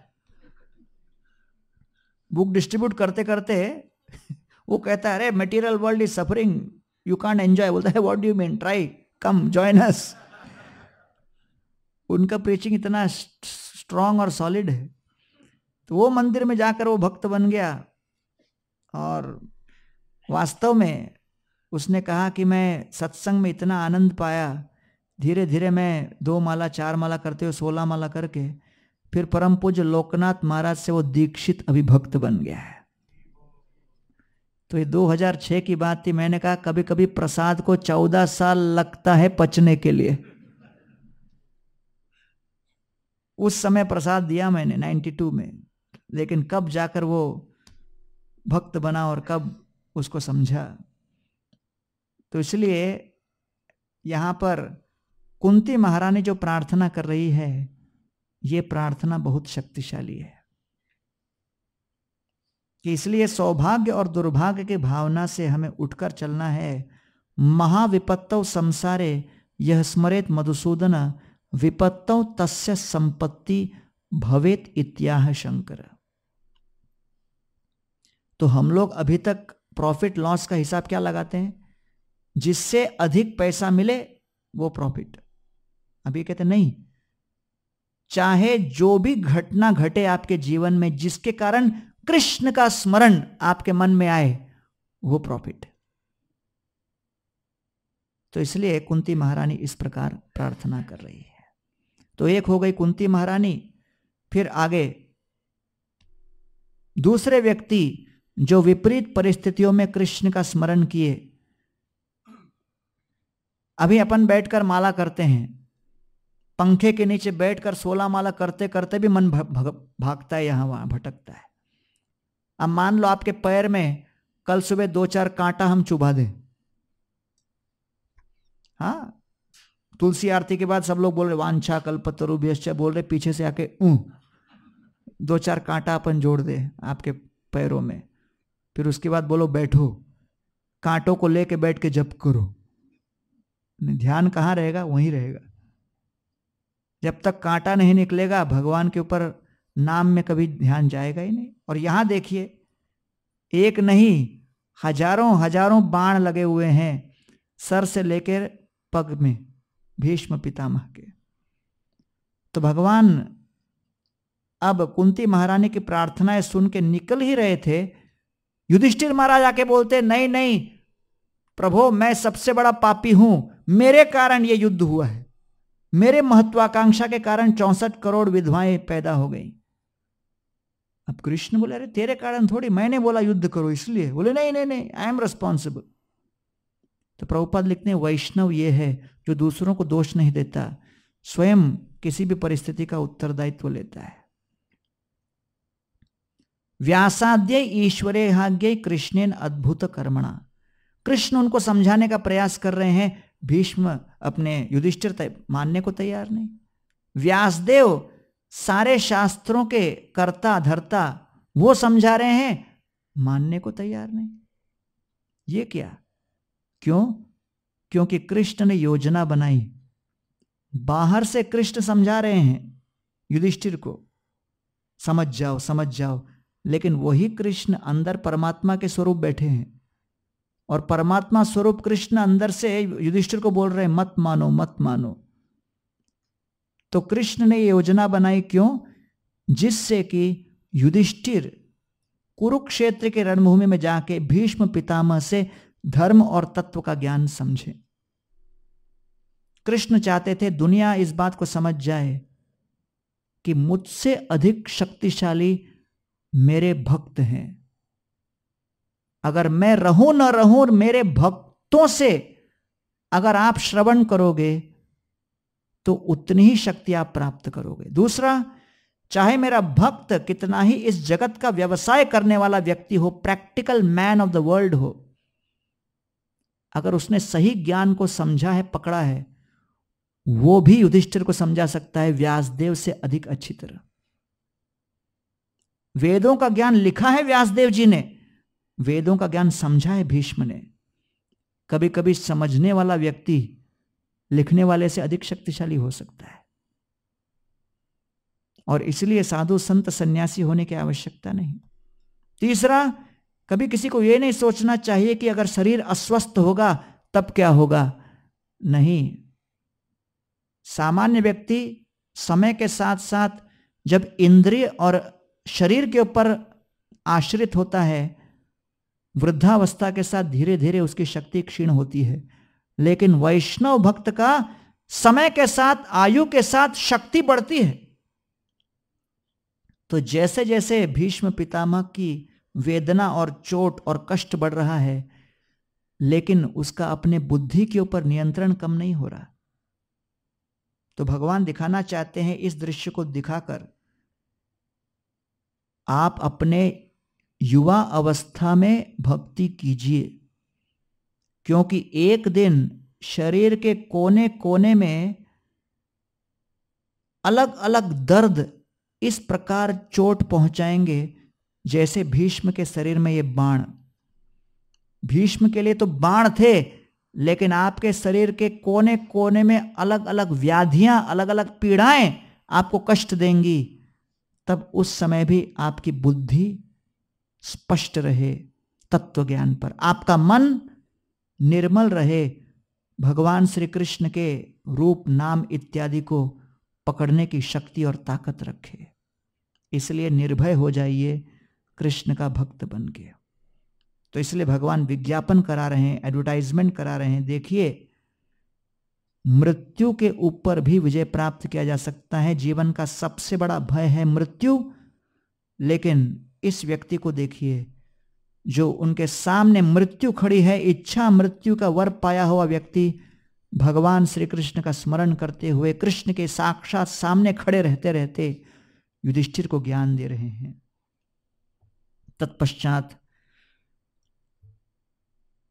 Speaker 1: बुक डिस्ट्रीब्यूट करते करते वो कहता है, अरे material world is suffering you can't enjoy बोलता है what do you mean try come join us उनका प्रीचिंग इतना स्ट्रांग और सॉलिड है। तो वो मंदिर में जाकर वो भक्त बन गया। और वास्तव में उसने कहा कि मैं सत्संग में इतना आनंद पाया धीरे धीरे मैं दो माला, चार माला करते हुए सोलह माला करके, फिर परम पूज्य लोकनाथ महाराज से वो दीक्षित अभिभक्त बन गया है। तो ये 2006 की बात थी, मैंने कहा कभी कभी प्रसाद को 14 साल लगता है पचने के लिए। उस समय प्रसाद दिया मैंने 92 में, लेकिन कब जाकर वो भक्त बना और कब उसको समझा? तो इसलिए यहाँ पर कुंती महारानी जो प्रार्थना कर रही है, ये प्रार्थना बहुत शक्तिशाली है। कि इसलिए सौभाग्य और दुर्भाग्य की भावना से हमें उठकर चलना है। महाविपत्तव संसारे यह स्मरेत मधुसूदन विपत्तव तस्य संपत्ति भवेत इत्याह शंकर। तो हम लोग अभी तक प्रॉफिट लॉस का हिसाब क्या लगाते हैं? जिससे अधिक पैसा मिले, वो प्रॉफिट अभी कहते नहीं, चाहे जो भी घटना घटे आपके जीवन में, जिसके कारण कृष्ण का स्मरण आपके मन में आए, वो प्रॉफिट तो इसलिए कुंती महारानी इस प्रकार प्रार्थना कर रही है। तो एक हो गई कुंती महारानी, फिर आगे दूसरे व्यक्ति जो विपरीत परिस्थितियों में कृष्ण का स्मरण किए अभी अपन बैठकर माला करते हैं। पंखे के नीचे बैठकर सोलह माला करते करते भी मन भागता है, यहाँ वहाँ भटकता है। अब मान लो आपके पैर में कल सुबह दो चार कांटा हम चुभा दें। हाँ? तुलसी आरती के बाद सब लोग बोल रहे, वांछा कल्पतरु बोल रहे, पीछे से आके, ऊ, दो चार कांटा अपन जोड़ दे आपके पैरों में। फिर उसके बाद बोलो, बैठो, कांटों को लेके बैठ के जप करो। ध्यान कहाँ रहेगा? वहीं रहेगा। जब तक कांटा नहीं निकलेगा, भगवान के ऊपर नाम में कभी ध्यान जाएगा ही नहीं। और यहाँ देखिए, एक नहीं, हज़ारों हज़ारों बाण लगे हुए हैं सर से लेकर पग में, भीष्म पितामह के। तो भगवान अब कुंती महारानी की प्रार्थनाएँ सुन के निकल ही रहे थे। युधिष्ठिर महाराज आके बोलते, नहीं नहीं प्रभो, मैं सबसे बड़ा पापी हूँ। मेरे कारण यह युद्ध हुआ है। मेरे महत्वाकांक्षा के कारण चौसठ करोड़ विधवाएँ पैदा हो गई। अब कृष्ण बोले, अरे, तेरे कारण थोड़ी, मैंने बोला युद्ध करो, इसलिए। बोले, नहीं नहीं नहीं आई एम रिस्पॉन्सिबल तो प्रभुपाद लिखते हैं, वैष्णव ये है जो दूसरों को दोष नहीं देता, स्वयं किसी भी परिस्थिति का उत्तरदायित्व लेता है। व्यासाद्य ईश्वरे हाग्य कृष्णेन अद्भुत कर्मणा कृष्ण उनको समझाने का प्रयास कर रहे हैं। भीष्म अपने युधिष्ठिर मानने को तैयार नहीं। व्यासदेव सारे शास्त्रों के कर्ता, धरता, वो समझा रहे हैं, मानने को तैयार नहीं। ये क्या? क्यों? क्योंकि कृष्ण ने योजना बनाई। बाहर से कृष्ण समझा रहे हैं युधिष्ठिर को। समझ जाओ समझ जाओ। लेकिन वही कृष्ण अंदर परमात्मा के स्वरूप बैठे हैं। और परमात्मा स्वरूप कृष्ण अंदर से युधिष्ठिर को बोल रहे मत मानो मत मानो। तो कृष्ण ने योजना बनाई क्यों? जिससे कि युधिष्ठिर कुरुक्षेत्र के रणभूमि में जाके भीष्म पितामह से धर्म और तत्व का ज्ञान समझे। कृष्ण चाहते थे दुनिया इस बात को समझ जाए कि मुझसे अधिक शक्तिशाली मेरे भक्त हैं। अगर मैं रहूँ न रहूँ, मेरे भक्तों से अगर आप श्रवण करोगे तो उतनी ही शक्ति आप प्राप्त करोगे। दूसरा, चाहे मेरा भक्त कितना ही इस जगत का व्यवसाय करने वाला व्यक्ति हो, practical man of the world हो, अगर उसने सही ज्ञान को समझा है, पकड़ा है, वो भी युधिष्ठिर को समझा सकता है, व्यासदेव से अधिक अच्छी तरह। वेदों का ज्ञान लिखा है व्यासदेव जी ने वेदों का ज्ञान समझा है भीष्म ने। कभी कभी समझने वाला व्यक्ति लिखने वाले से अधिक शक्तिशाली हो सकता है। और इसलिए साधु, संत, सन्यासी होने की आवश्यकता नहीं। तीसरा, कभी किसी को यह नहीं सोचना चाहिए कि अगर शरीर अस्वस्थ होगा, तब क्या होगा? नहीं। सामान्य व्यक्ति समय के साथ साथ जब इंद्रिय और शरीर के ऊपर आश्रित होता है वृद्धावस्था के साथ धीरे धीरे उसकी शक्ति क्षीण होती है। लेकिन वैष्णव भक्त का समय के साथ, आयु के साथ शक्ति बढ़ती है। तो जैसे जैसे भीष्म पितामह की वेदना और चोट और कष्ट बढ़ रहा है, लेकिन उसका अपने बुद्धि के ऊपर नियंत्रण कम नहीं हो रहा। तो भगवान दिखाना चाहते हैं इस दृश्य को दिखाकर, आप अपने युवा अवस्था में भक्ति कीजिए, क्योंकि एक दिन शरीर के कोने कोने में अलग अलग दर्द इस प्रकार चोट पहुंचाएँगे, जैसे भीष्म के शरीर में ये बाण। भीष्म के लिए तो बाण थे, लेकिन आपके शरीर के कोने कोने में अलग अलग व्याधियाँ अलग अलग पीड़ाएँ आपको कष्ट देंगी, तब उस समय भी आपकी बुद्धि स्पष्ट रहे तत्व ज्ञान पर। आपका मन निर्मल रहे भगवान श्री कृष्ण के रूप, नाम इत्यादि को पकड़ने की शक्ति और ताकत रखे। इसलिए निर्भय हो जाइए, कृष्ण का भक्त बन के तो इसलिए भगवान विज्ञापन करा रहे हैं एडवर्टाइजमेंट करा रहे हैं। देखिए, मृत्यु के ऊपर भी विजय प्राप्त किया जा सकता है। जीवन का सबसे बड़ा भय है मृत्यु, लेकिन इस व्यक्ति को देखिए, जो उनके सामने मृत्यु खड़ी है, इच्छा मृत्यु का वर पाया हुआ व्यक्ति भगवान श्री कृष्ण का स्मरण करते हुए, कृष्ण के साक्षात सामने खड़े रहते रहते युधिष्ठिर को ज्ञान दे रहे हैं। तत्पश्चात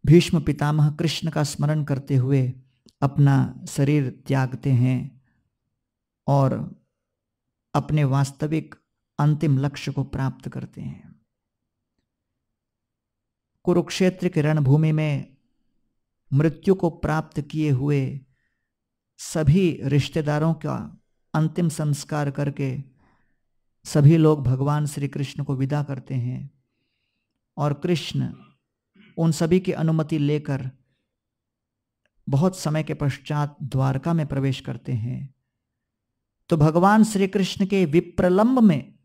Speaker 1: भीष्म पितामह कृष्ण का स्मरण करते हुए अपना शरीर त्यागते हैं और अपने वास्तविक अंतिम लक्ष्य को प्राप्त करते हैं। कुरुक्षेत्र की रणभूमि में मृत्यु को प्राप्त किए हुए सभी रिश्तेदारों का अंतिम संस्कार करके सभी लोग भगवान श्री कृष्ण को विदा करते हैं और कृष्ण उन सभी की अनुमति लेकर बहुत समय के पश्चात द्वारका में प्रवेश करते हैं। तो भगवान श्री कृष्ण के विप्रलंब में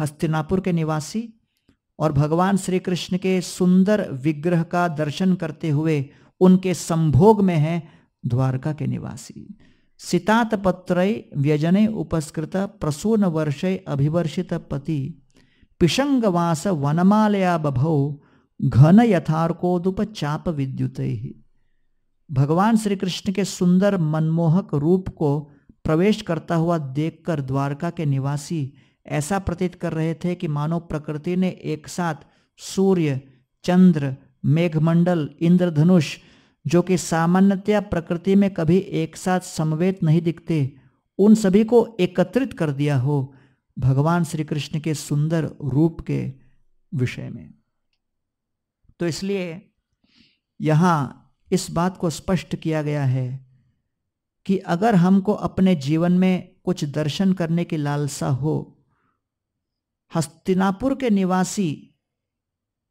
Speaker 1: हस्तिनापुर के निवासी और भगवान श्री कृष्ण के सुंदर विग्रह का दर्शन करते हुए उनके संभोग में है द्वारका के निवासी। सितात पत्र व्यजने उपस्कृत प्रसून वर्ष अभिवर्षित पति। पिशंगवास वनमालया बभौ घन यथार्कोदुप चाप विद्युत। ही भगवान श्री कृष्ण के सुंदर मनमोहक रूप को प्रवेश करता हुआ देखकर द्वारका के निवासी ऐसा प्रतीत कर रहे थे कि मानव प्रकृति ने एक साथ सूर्य, चंद्र, मेघमंडल, इंद्रधनुष, जो कि सामान्यतया प्रकृति में कभी एक साथ समवेत नहीं दिखते, उन सभी को एकत्रित कर दिया हो भगवान श्री कृष्ण के सुंदर रूप के विषय में। तो इसलिए यहाँ इस बात को स्पष्ट किया गया है कि अगर हमको अपने जीवन में कुछ दर्शन करने की लालसा हो हस्तिनापुर के निवासी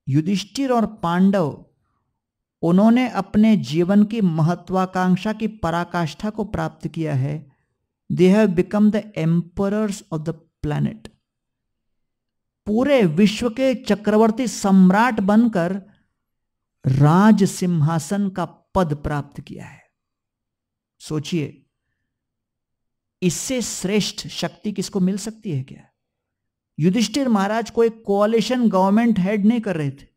Speaker 1: युधिष्ठिर और पांडव, उन्होंने अपने जीवन की महत्वाकांक्षा की पराकाष्ठा को प्राप्त किया है। They have become the emperors of the planet पूरे विश्व के चक्रवर्ती सम्राट बनकर राज सिंहासन का पद प्राप्त किया है। सोचिए, इससे श्रेष्ठ शक्ति किसको मिल सकती है क्या? युधिष्ठिर महाराज को एक कोalition गवर्नमेंट हेड नहीं कर रहे थे।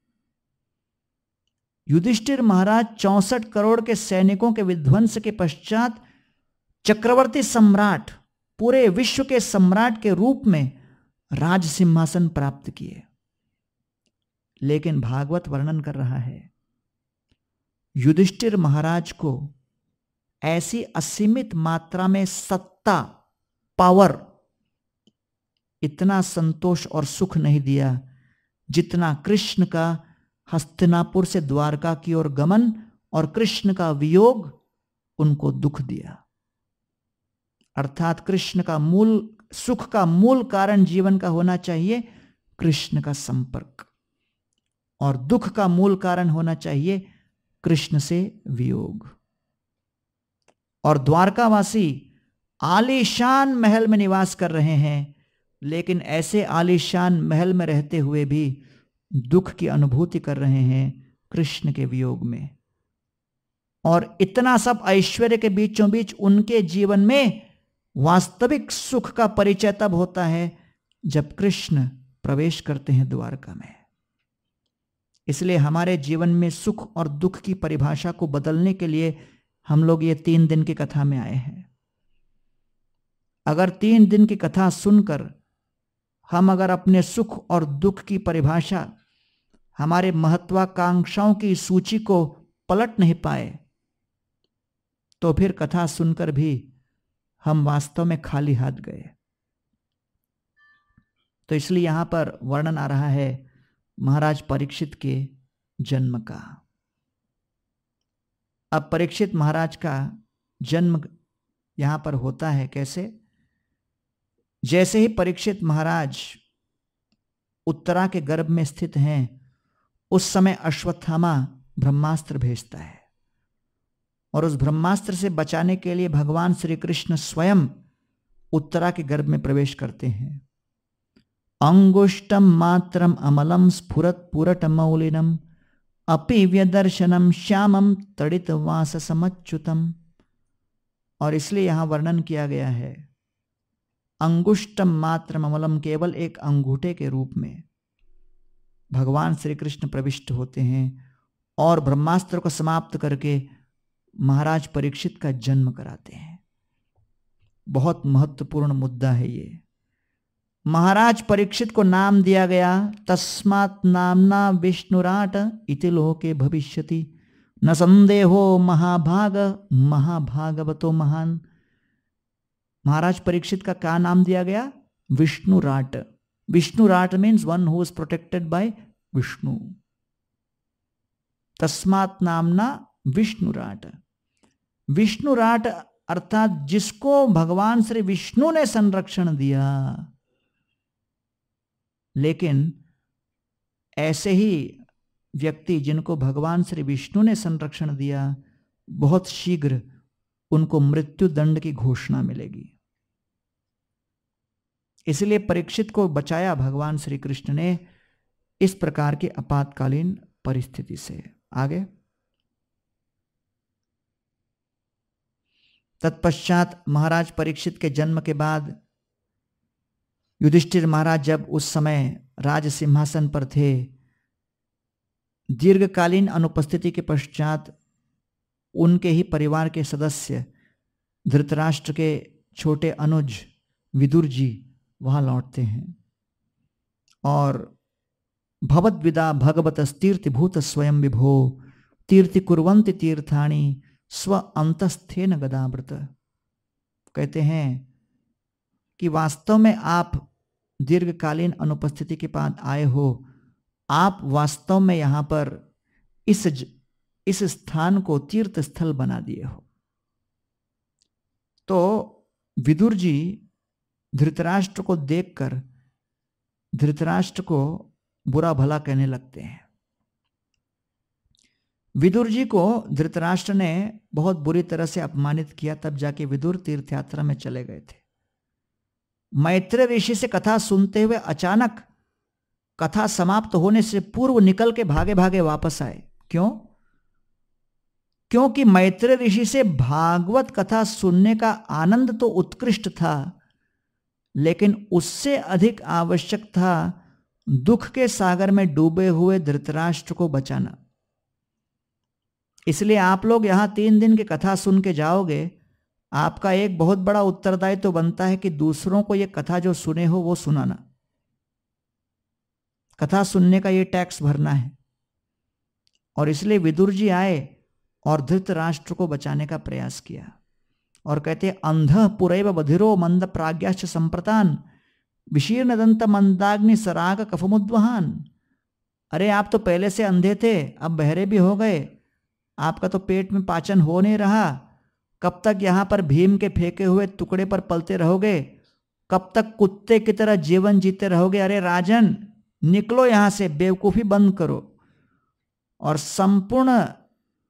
Speaker 1: युधिष्ठिर महाराज चौसठ करोड़ के सैनिकों के विध्वंस के पश्चात चक्रवर्ती सम्राट पूरे विश्व के सम्राट के रूप में राज सिंहासन प्राप्त किए। लेकिन भागवत वर्णन कर रहा है, युधिष्ठिर महाराज को ऐसी असीमित मात्रा में सत्ता पावर इतना संतोष और सुख नहीं दिया। जितना कृष्ण का हस्तिनापुर से द्वारका की ओर गमन और कृष्ण का वियोग, उनको दुख दिया। अर्थात कृष्ण का मूल, सुख का मूल कारण जीवन का होना चाहिए कृष्ण का संपर्क। और दुख का मूल कारण होना चाहिए कृष्ण से वियोग। और द्वारकावासी आलीशान महल में निवास कर रहे हैं। लेकिन ऐसे आलीशान महल में रहते हुए भी दुख की अनुभूति कर रहे हैं कृष्ण के वियोग में। और इतना सब ऐश्वर्य के बीचों बीच उनके जीवन में वास्तविक सुख का परिचय तब होता है जब कृष्ण प्रवेश करते हैं द्वारका में। इसलिए हमारे जीवन में सुख और दुख की परिभाषा को बदलने के लिए हम लोग ये तीन दिन की कथा में आए हैं। अगर तीन दिन की कथा सुनकर हम अगर अपने सुख और दुख की परिभाषा, हमारे महत्वाकांक्षाओं की सूची को पलट नहीं पाए तो फिर कथा सुनकर भी हम वास्तव में खाली हाथ गए। तो इसलिए यहाँ पर वर्णन आ रहा है महाराज परीक्षित के जन्म का। अब परीक्षित महाराज का जन्म यहाँ पर होता है कैसे? जैसे ही परीक्षित महाराज उत्तरा के गर्भ में स्थित हैं, उस समय अश्वत्थामा ब्रह्मास्त्र भेजता है। और उस ब्रह्मास्त्र से बचाने के लिए भगवान श्री कृष्ण स्वयं उत्तरा के गर्भ में प्रवेश करते हैं। अंगुष्टम मात्रम अमलम स्फुरत पुरट मौलिनम अपि व्यदर्शनम श्यामम तड़ित वास समच्युतम और इसलिए यहाँ वर्णन किया गया है अंगुष्टम मात्र अमलम केवल एक अंगूठे के रूप में। भगवान श्री कृष्ण प्रविष्ट होते हैं और ब्रह्मास्त्र को समाप्त करके महाराज परीक्षित का जन्म कराते हैं। बहुत महत्वपूर्ण मुद्दा है ये। महाराज परीक्षित को नाम दिया गया, तस्मात नामना विष्णुराट इति लोके भविष्यति। न संदेहो महाभाग, महाभागवतो महान। महाराज परीक्षित का क्या नाम दिया गया? Vishnurat. Vishnurat means one who is protected by Vishnu. तस्मात नामना विष्णु राट। विष्णु राट अर्थात जिसको भगवान श्री विष्णु ने संरक्षण दिया। लेकिन ऐसे ही व्यक्ति जिनको भगवान श्री विष्णु ने संरक्षण दिया, बहुत शीघ्र उनको मृत्यु दंड की घोषणा मिलेगी। इसलिए परीक्षित को बचाया भगवान श्री कृष्ण ने इस प्रकार की आपातकालीन परिस्थिति से। आगे। तत्पश्चात महाराज परीक्षित के जन्म के बाद युधिष्ठिर महाराज जब उस समय राज सिंहासन पर थे, दीर्घकालीन अनुपस्थिति के पश्चात उनके ही परिवार के सदस्य, धृतराष्ट्र के छोटे अनुज विदुर जी वहाँ लौटते हैं। और भगवत विदा भगवत तीर्थ भूत स्वयं विभो, तीर्थ कुरंत तीर्थाणी स्व अंतस्थे न गदाव्रत कहते हैं कि वास्तव में आप दीर्घकालीन अनुपस्थिति के बाद आए हो, आप वास्तव में यहाँ पर इस इस स्थान को तीर्थ स्थल बना दिए हो। तो विदुर जी धृतराष्ट्र को देखकर धृतराष्ट्र को बुरा भला कहने लगते हैं। विदुर जी को धृतराष्ट्र ने बहुत बुरी तरह से अपमानित किया तब जाके विदुर तीर्थ यात्रा में चले गए थे। मैत्र ऋषि से कथा सुनते हुए अचानक कथा समाप्त होने से पूर्व निकल के भागे भागे वापस आए। क्यों? क्योंकि मैत्र ऋषि से भागवत कथा सुनने का आनंद तो उत्कृष्ट था, लेकिन उससे अधिक आवश्यक था दुख के सागर में डूबे हुए धृतराष्ट्र को बचाना। इसलिए आप लोग यहाँ तीन दिन की कथा सुन के जाओगे, आपका एक बहुत बड़ा उत्तरदायित्व तो बनता है कि दूसरों को यह कथा जो सुने हो वो सुनाना। कथा सुनने का ये टैक्स भरना है। और इसलिए विदुर जी आए और धृतराष्ट्र को बचाने का प्रयास किया। और कहते अंध पुरैव बधिरो मंद प्राज्ञाश्च संप्रतान विशीर्ण दंत मंदाग्नि सराग कफमुद्वहान। अरे, आप तो पहले से अंधे थे, अब बहरे भी हो गए। आपका तो पेट में पाचन हो नहीं रहा। कब तक यहाँ पर भीम के फेंके हुए टुकड़े पर पलते रहोगे? कब तक कुत्ते की तरह जीवन जीते रहोगे? अरे, राजन, निकलो यहाँ से, बेवकूफ़ी बंद करो। और संपूर्ण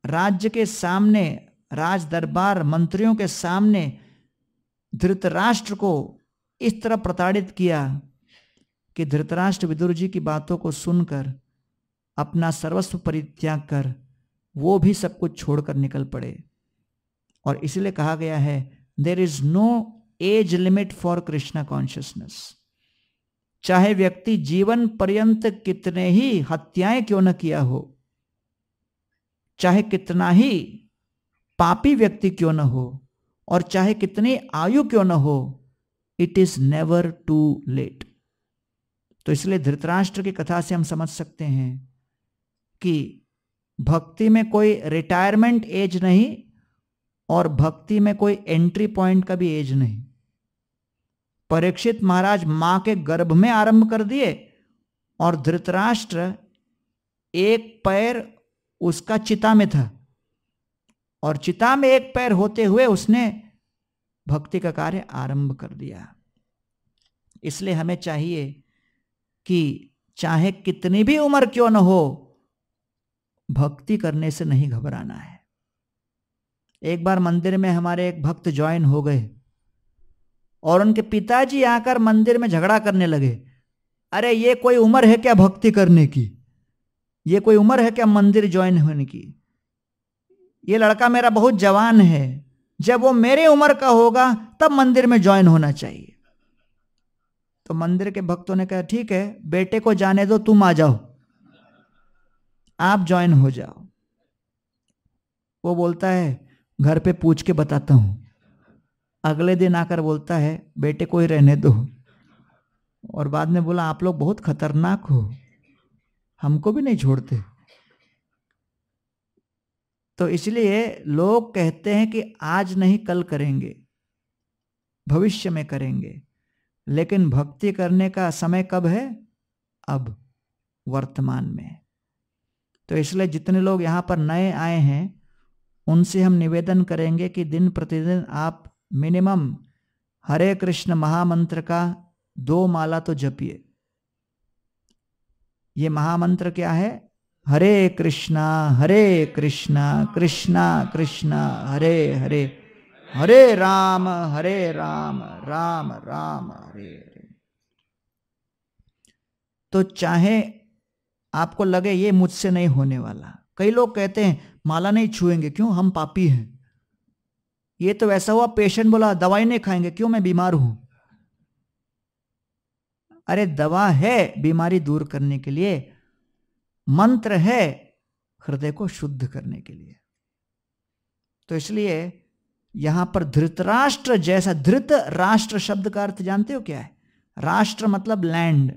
Speaker 1: राज्य के सामने राज दरबार मंत्रियों के सामने धृतराष्ट्र को इस तरह प्रताड़ित किया कि धृतराष्ट्र विदुर जी की बातों को सुनकर, अपना सर्वस्व परित्याग कर, वो भी सब कुछ छोड़कर निकल पड़े। और इसलिए कहा गया है there is no age limit for Krishna consciousness चाहे व्यक्ति जीवन पर्यंत कितने ही हत्याएँ क्यों न किया हो चाहे कितना ही पापी व्यक्ति क्यों न हो और चाहे कितनी आयु क्यों न हो it is never too late तो इसलिए धृतराष्ट्र की कथा से हम समझ सकते हैं कि भक्ति में कोई रिटायरमेंट एज नहीं और भक्ति में कोई एंट्री पॉइंट का भी एज नहीं। परीक्षित महाराज माँ के गर्भ में आरंभ कर दिए और धृतराष्ट्र एक पैर उसका चिता में था। और चिता में एक पैर होते हुए उसने भक्ति का कार्य आरंभ कर दिया। इसलिए हमें चाहिए कि चाहे कितनी भी उम्र क्यों न हो, भक्ति करने से नहीं घबराना है। एक बार मंदिर में हमारे एक भक्त ज्वाइन हो गए और उनके पिताजी आकर मंदिर में झगड़ा करने लगे। अरे, ये कोई उम्र है क्या भक्ति करने की? ये कोई उम्र है क्या मंदिर ज्वाइन होने की? ये लड़का मेरा बहुत जवान है। जब वो मेरे उम्र का होगा, तब मंदिर में ज्वाइन होना चाहिए। तो मंदिर के भक्तों ने कहा, ठीक है, बेटे को जाने दो, तुम आ जाओ। आप ज्वाइन हो जाओ। वो बोलता है, घर पे पूछ के बताता हूँ। अगले दिन आकर बोलता है, बेटे को ही रहने दो। और बाद में बोला, आप लोग बहुत खतरनाक हो। हमको भी नहीं छोड़ते। तो इसलिए लोग कहते हैं कि आज नहीं, कल करेंगे, भविष्य में करेंगे, लेकिन भक्ति करने का समय कब है? अब, वर्तमान में। तो इसलिए जितने लोग यहाँ पर नए आए हैं, उनसे हम निवेदन करेंगे कि दिन प्रतिदिन आप मिनिमम हरे कृष्ण महामंत्र का दो माला तो जपिए। ये महामंत्र क्या है? हरे कृष्णा हरे कृष्णा कृष्णा कृष्णा, हरे हरे हरे राम हरे राम राम राम, हरे हरे। तो चाहे आपको लगे ये मुझसे नहीं होने वाला। कई लोग कहते हैं, माला नहीं छुएँगे, क्यों? हम पापी हैं। ये तो वैसा हुआ, पेशेंट बोला, दवाई नहीं खाएँगे, क्यों? मैं बीमार हूँ। अरे दवा है बीमारी दूर करने के लिए, मंत्र है हृदय को शुद्ध करने के लिए। तो इसलिए यहाँ पर धृतराष्ट्र जैसा, धृत राष्ट्र शब्द का अर्थ जानते हो क्या है? राष्ट्र मतलब लैंड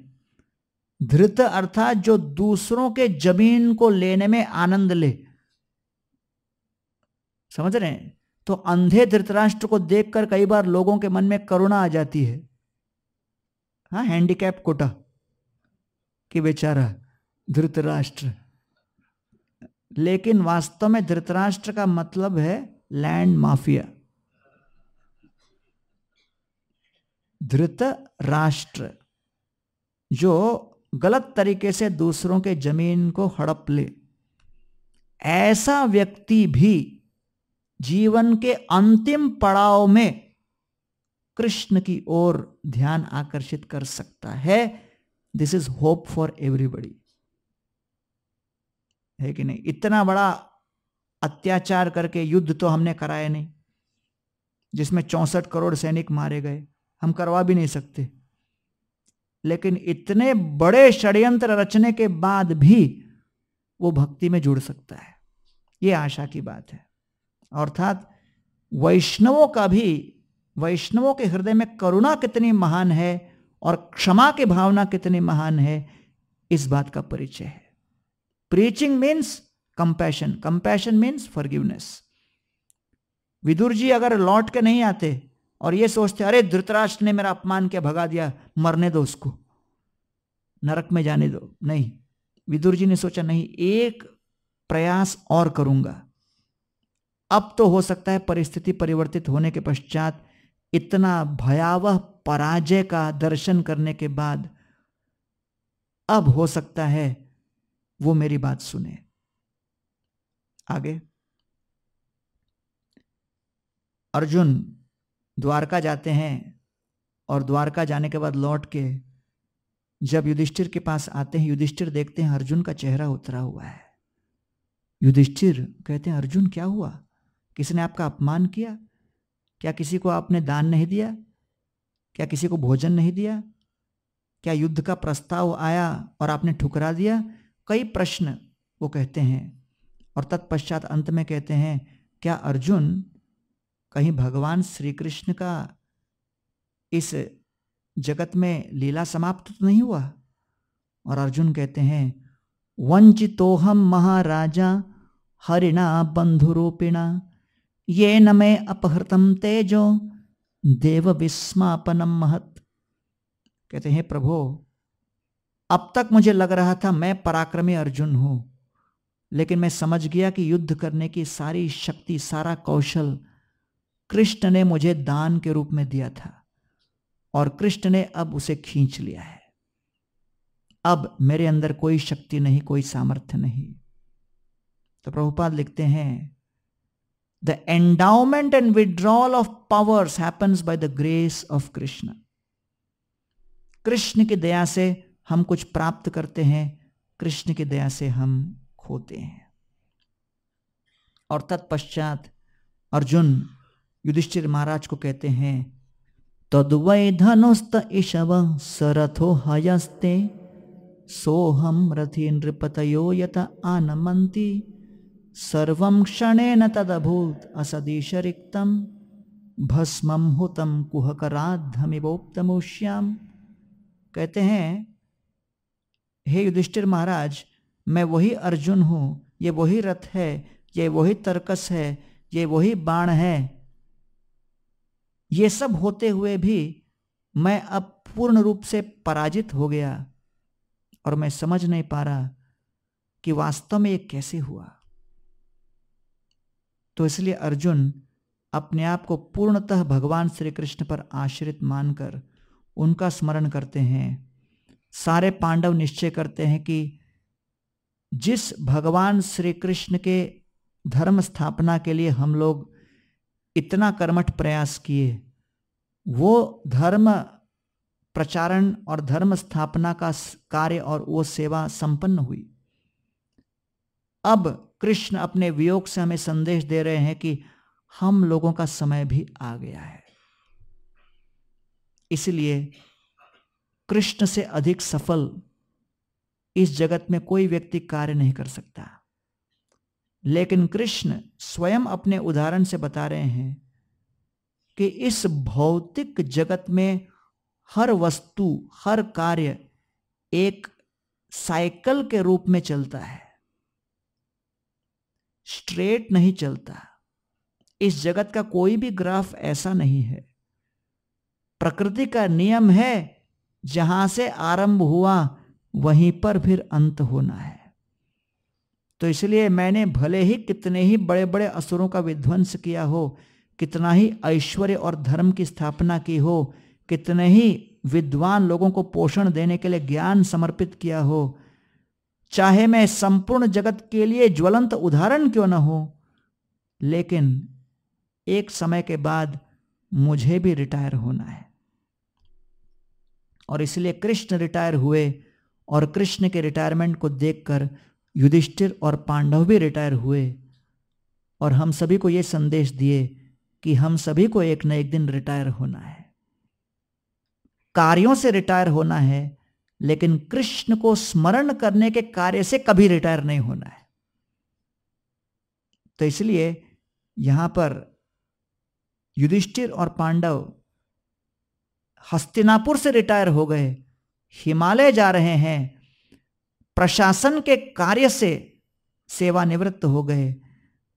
Speaker 1: धृत अर्थात जो दूसरों के ज़मीन को लेने में आनंद ले। समझ रहे हैं? तो अंधे धृतराष्ट्र को देखकर कई बार लोगों के मन में करुणा आ जाती है। हाँ हैंडीकैप कोटा कि बेचारा धृतराष्ट्र। लेकिन वास्तव में धृतराष्ट्र का मतलब है लैंड माफिया धृत राष्ट्र जो गलत तरीके से दूसरों के ज़मीन को हड़प ले, ऐसा व्यक्ति भी जीवन के अंतिम पड़ाव में कृष्ण की ओर ध्यान आकर्षित कर सकता है। This is hope for everybody है कि नहीं? इतना बड़ा अत्याचार करके युद्ध तो हमने कराया नहीं, जिसमें चौसठ करोड़ सैनिक मारे गए। हम करवा भी नहीं सकते। लेकिन इतने बड़े षड्यंत्र रचने के बाद भी वो भक्ति में जुड़ सकता है। ये आशा की बात है। अर्थात वैष्णवों का भी वैष्णवों के हृदय में करुणा कितनी महान है और क्षमा की भावना कितनी महान है, इस बात का परिचय है। Preaching means compassion compassion means forgiveness Vidur ji अगर लौट के नहीं आते और ये सोचते, अरे धृतराष्ट्र ने मेरा अपमान किया, भगा दिया, मरने दो उसको। नरक में जाने दो। नहीं। विदुर जी ने सोचा, नहीं, एक प्रयास और करूँगा। अब तो हो सकता है परिस्थिति परिवर्तित होने के पश्चात इतना भयावह पराजय का दर्शन करने के बाद अब हो सकता है वो मेरी बात सुने। आगे। अर्जुन द्वारका जाते हैं और द्वारका जाने के बाद लौट के जब युधिष्ठिर के पास आते हैं, युधिष्ठिर देखते हैं अर्जुन का चेहरा उतरा हुआ है। युधिष्ठिर कहते हैं, अर्जुन, क्या हुआ? किसी ने आपका अपमान किया? क्या किसी को आपने दान नहीं दिया? क्या किसी को भोजन नहीं दिया? क्या युद्ध का प्रस्ताव आया और आपने ठुकरा दिया? कई प्रश्न वो कहते हैं और तत्पश्चात अंत में कहते हैं, क्या अर्जुन कहीं भगवान श्री कृष्ण का इस जगत में लीला समाप्त तो नहीं हुआ? और अर्जुन कहते हैं वंचितोहम महाराजा, हरिणा बंधुरूपिणा ये न मे अपहृतम तेजो देव विस्मापनम महत। कहते हैं, प्रभु, अब तक मुझे लग रहा था मैं पराक्रमी अर्जुन हूँ, लेकिन मैं समझ गया कि युद्ध करने की सारी शक्ति, सारा कौशल कृष्ण ने मुझे दान के रूप में दिया था और कृष्ण ने अब उसे खींच लिया है। अब मेरे अंदर कोई शक्ति नहीं, कोई सामर्थ्य नहीं। तो प्रभुपाद लिखते हैं the endowment and withdrawal of powers happens by the grace of Krishna Krishna की दया से हम कुछ प्राप्त करते हैं कृष्ण की दया से हम खोते हैं और तत्पश्चात अर्जुन युधिष्ठिर महाराज को कहते हैं तदवै धनुस्त ईशव सरथो हयस्ते सोहम रथि नृपतयो यत आनमंती सर्व क्षण क्षणेन तदभूत असदीशरिक्तम भस्मम हुतम कुहकराधमिवोप्तमुष्याम कहते हैं, हे युधिष्ठिर महाराज, मैं वही अर्जुन हूँ, ये वही रथ है, ये वही तर्कस है, ये वही बाण है। ये सब होते हुए भी मैं अब पूर्ण रूप से पराजित हो गया और मैं समझ नहीं पा रहा कि वास्तव में ये कैसे हुआ। तो इसलिए अर्जुन अपने आप को पूर्णतः भगवान श्री कृष्ण पर आश्रित मानकर उनका स्मरण करते हैं। सारे पांडव निश्चय करते हैं कि जिस भगवान श्री कृष्ण के धर्म स्थापना के लिए हम लोग इतना कर्मठ प्रयास किए, वो धर्म प्रचारण और धर्म स्थापना का कार्य और वो सेवा संपन्न हुई। अब कृष्ण अपने वियोग से हमें संदेश दे रहे हैं कि हम लोगों का समय भी आ गया है। इसलिए कृष्ण से अधिक सफल इस जगत में कोई व्यक्ति कार्य नहीं कर सकता। लेकिन कृष्ण स्वयं अपने उदाहरण से बता रहे हैं कि इस भौतिक जगत में हर वस्तु, हर कार्य एक साइकिल के रूप में चलता है। स्ट्रेट नहीं चलता। इस जगत का कोई भी ग्राफ ऐसा नहीं है। प्रकृति का नियम है, जहाँ से आरंभ हुआ, वहीं पर फिर अंत होना है। तो इसलिए मैंने भले ही कितने ही बड़े बड़े असुरों का विध्वंस किया हो, कितना ही ऐश्वर्य और धर्म की स्थापना की हो, कितने ही विद्वान लोगों को पोषण देने के लिए ज्ञान समर्पित किया हो चाहे मैं संपूर्ण जगत के लिए ज्वलंत उदाहरण क्यों न हो, लेकिन एक समय के बाद मुझे भी रिटायर होना है। और इसलिए कृष्ण रिटायर हुए और कृष्ण के रिटायरमेंट को देखकर युधिष्ठिर और पांडव भी रिटायर हुए और हम सभी को यह संदेश दिए कि हम सभी को एक न एक दिन रिटायर होना है। कार्यों से रिटायर होना है लेकिन कृष्ण को स्मरण करने के कार्य से कभी रिटायर नहीं होना है। तो इसलिए यहाँ पर युधिष्ठिर और पांडव हस्तिनापुर से रिटायर हो गए, हिमालय जा रहे हैं, प्रशासन के कार्य से सेवानिवृत्त हो गए,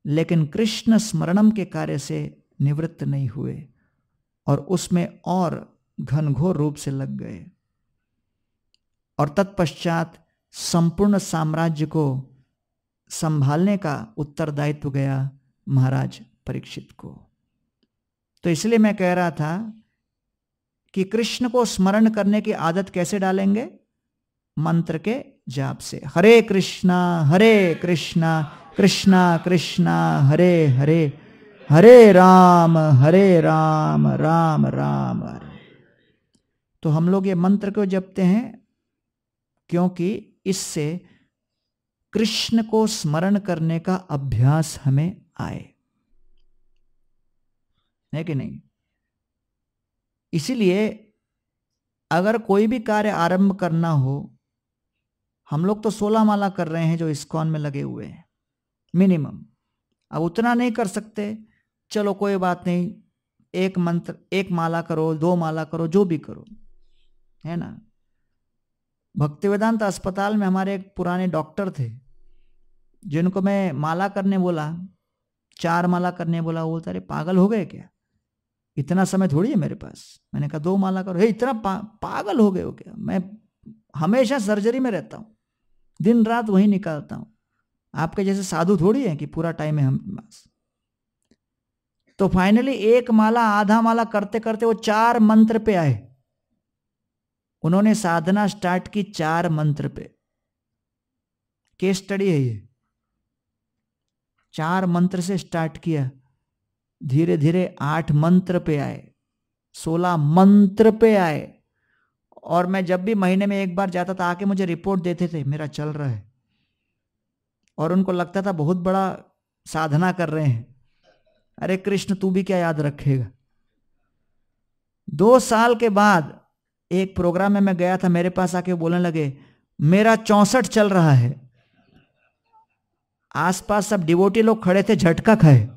Speaker 1: लेकिन कृष्ण स्मरणम के कार्य से निवृत्त नहीं हुए और उसमें और घनघोर रूप से लग गए। और तत्पश्चात संपूर्ण साम्राज्य को संभालने का उत्तरदायित्व गया महाराज परीक्षित को। तो इसलिए मैं कह रहा था कि कृष्ण को स्मरण करने की आदत कैसे डालेंगे? मंत्र के जाप से। हरे कृष्णा हरे कृष्णा कृष्णा कृष्णा, हरे हरे हरे राम हरे राम राम राम, हरे। तो हम लोग ये मंत्र को जपते हैं क्योंकि इससे कृष्ण को स्मरण करने का अभ्यास हमें आए। है कि नहीं? इसीलिए अगर कोई भी कार्य आरंभ करना हो, हम लोग तो सोलह माला कर रहे हैं जो इस्कॉन में लगे हुए हैं, मिनिमम। अब उतना नहीं कर सकते, चलो कोई बात नहीं, एक मंत्र, एक माला करो, दो माला करो, जो भी करो। है ना? भक्ति वेदांत अस्पताल में हमारे एक पुराने डॉक्टर थे जिनको मैं माला करने बोला चार माला करने बोला वो बोलता अरे पागल हो गए क्या? इतना समय थोड़ी है मेरे पास। मैंने कहा दो माला करो। हे इतना पा, पागल हो गए हो क्या? मैं हमेशा सर्जरी में रहता हूँ दिन रात वहीं निकालता हूँ। आपके जैसे साधु थोड़ी है कि पूरा टाइम है हम पास। तो फाइनली एक माला आधा माला करते करते वो चार मंत्र पे आए। उन्होंने साधना स्टार्ट की चार मंत्र पे। केस स्टडी है ये। चार मंत्र से स्टार्ट किया। धीरे धीरे आठ मंत्र पे आए। सोलह मंत्र पे आए। और मैं जब भी महीने में एक बार जाता था, आके मुझे रिपोर्ट देते थे, मेरा चल रहा है। और उनको लगता था बहुत बड़ा साधना कर रहे हैं। अरे कृष्ण, तू भी क्या याद रखेगा? दो साल के बाद एक प्रोग्राम में मैं गया था, मेरे पास आके बोलने लगे, मेरा चौसठ चल रहा है। आसपास सब डिवोटी लोग खड़े थे, झटका खाए।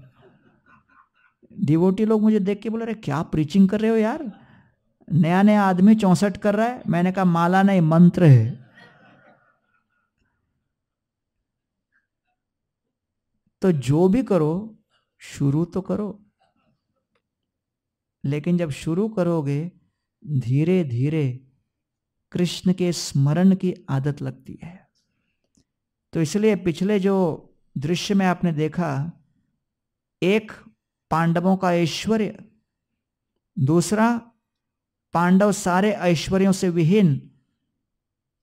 Speaker 1: डिवोटी लोग मुझे देख के बोले रहे क्या प्रीचिंग कर रहे हो यार? नया नया आदमी चौसठ कर रहा है। मैंने कहा, माला नहीं, मंत्र है। तो जो भी करो, शुरू तो करो। लेकिन जब शुरू करोगे धीरे धीरे कृष्ण के स्मरण की आदत लगती है। तो इसलिए पिछले जो दृश्य में आपने देखा, एक पांडवों का ऐश्वर्य, दूसरा पांडव सारे ऐश्वर्यों से विहीन,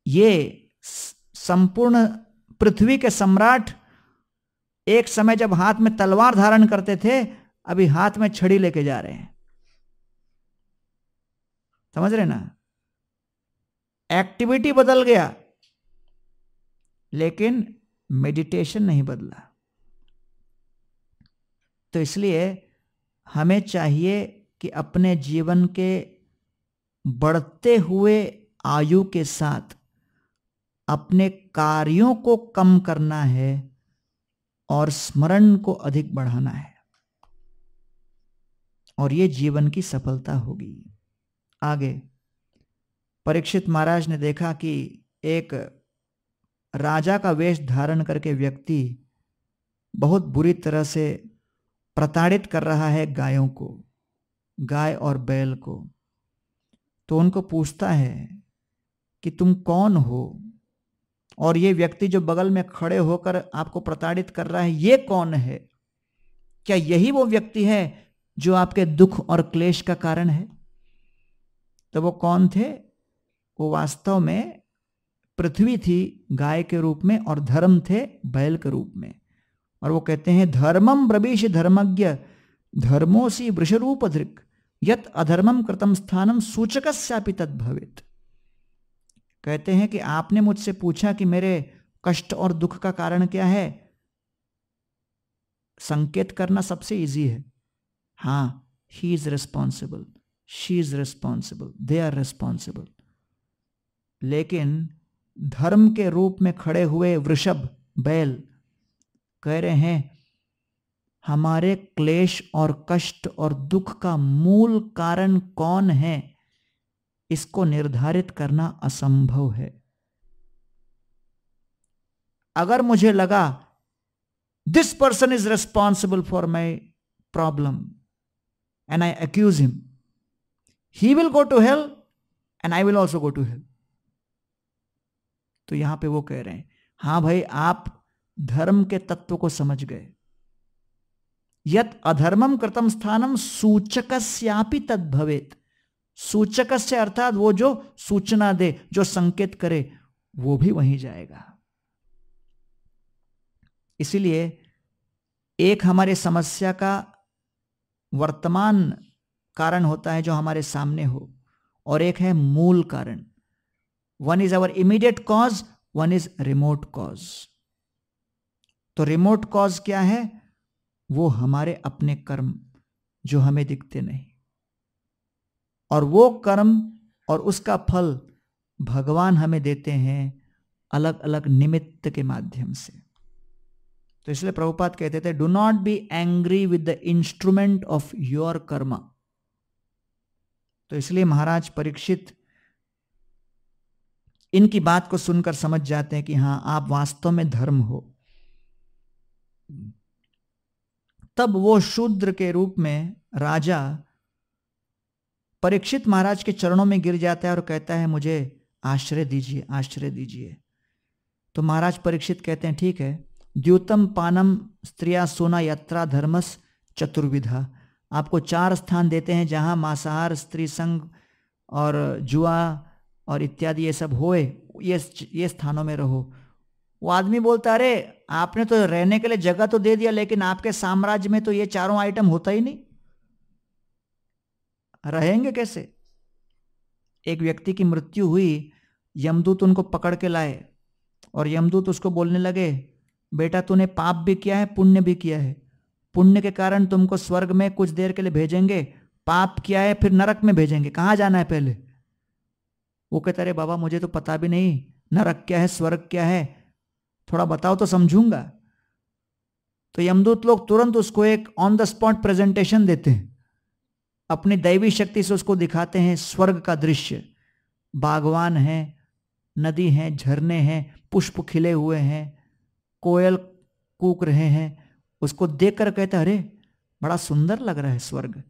Speaker 1: ये संपूर्ण पृथ्वी के सम्राट एक समय जब हाथ में तलवार धारण करते थे, अभी हाथ में छड़ी लेके जा रहे हैं। समझ रहे ना? एक्टिविटी बदल गया, लेकिन मेडिटेशन नहीं बदला। तो इसलिए हमें चाहिए कि अपने जीवन के बढ़ते हुए आयु के साथ अपने कार्यों को कम करना है और स्मरण को अधिक बढ़ाना है। और ये जीवन की सफलता होगी। आगे। परीक्षित महाराज ने देखा कि एक राजा का वेश धारण करके व्यक्ति बहुत बुरी तरह से प्रताड़ित कर रहा है गायों को, गाय और बैल को। तो उनको पूछता है कि तुम कौन हो? और ये व्यक्ति जो बगल में खड़े होकर आपको प्रताड़ित कर रहा है, ये कौन है? क्या यही वो व्यक्ति है जो आपके दुख और क्लेश का कारण है? तो वो कौन थे? वो वास्तव में पृथ्वी थी गाय के रूप में और धर्म थे बैल के रूप में। और वो कहते हैं धर्मम ब्रवीश धर्मज्ञ धर्मोसी वृषरूप धृक यत अधर्मम कृतम स्थानम सूचक तद्भवित कहते हैं कि आपने मुझसे पूछा कि मेरे कष्ट और दुख का कारण क्या है? संकेत करना सबसे इजी है। हाँ he is responsible she is responsible they are responsible लेकिन धर्म के रूप में खड़े हुए वृषभ, बैल, कह रहे हैं, हमारे क्लेश और कष्ट और दुख का मूल कारण कौन है? इसको निर्धारित करना असंभव है। अगर मुझे लगा this person is responsible for my problem and I accuse him he will go to hell and I will also go to hell तो यहाँ पे वो कह रहे हैं, हाँ भाई, आप धर्म के तत्व को समझ गए। यत अधर्मम कृतम स्थानम सूचक तद भवेत। सूचक से अर्थात वो जो सूचना दे, जो संकेत करे, वो भी वहीं जाएगा। इसीलिए एक हमारे समस्या का वर्तमान कारण होता है जो हमारे सामने हो। और एक है मूल कारण। One is our immediate cause one is remote cause तो रिमोट कॉज क्या है? वो हमारे अपने कर्म जो हमें दिखते नहीं। और वो कर्म और उसका फल भगवान हमें देते हैं अलग अलग निमित्त के माध्यम से। तो इसलिए प्रभुपात कहते थे do not be angry with the instrument of your karma तो इसलिए महाराज परीक्षित इनकी बात को सुनकर समझ जाते हैं कि हाँ, आप वास्तव में धर्म हो। तब वो शूद्र के रूप में राजा परीक्षित महाराज के चरणों में गिर जाता है और कहता है, मुझे आश्रय दीजिए आश्रय दीजिए। तो महाराज परीक्षित कहते हैं, ठीक है। द्युतम पानम स्त्रिया सोना यात्रा धर्मस चतुर्विधा। आपको चार स्थान देते हैं, जहाँ मांसाहार, स्त्री संघ और जुआ और इत्यादि ये सब होए, ये ये स्थानों में रहो। वो आदमी बोलता, अरे, आपने तो रहने के लिए जगह तो दे दिया, लेकिन आपके साम्राज्य में तो ये चारों आइटम होता ही नहीं। रहेंगे कैसे? एक व्यक्ति की मृत्यु हुई, यमदूत उनको पकड़ के लाए और यमदूत उसको बोलने लगे, बेटा, तूने पाप भी किया है, पुण्य भी किया है। पुण्य के कारण तुमको स्वर्ग में कुछ देर के लिए भेजेंगे, पाप किया है, फिर नरक में भेजेंगे। कहाँ जाना है पहले? वो कहता, अरे बाबा, मुझे तो पता भी नहीं, नरक क्या है, स्वर्ग क्या है? थोड़ा बताओ तो समझूँगा। तो यमदूत लोग तुरंत उसको एक ऑन द स्पॉट प्रेजेंटेशन देते हैं। अपनी दैवी शक्ति से उसको दिखाते हैं स्वर्ग का दृश्य। बागवान है, नदी है, झरने हैं, पुष्प खिले हुए हैं, कोयल कूक रहे हैं उसको देखकर कहते अरे, बड़ा सुंदर लग रहा है स्वर्ग।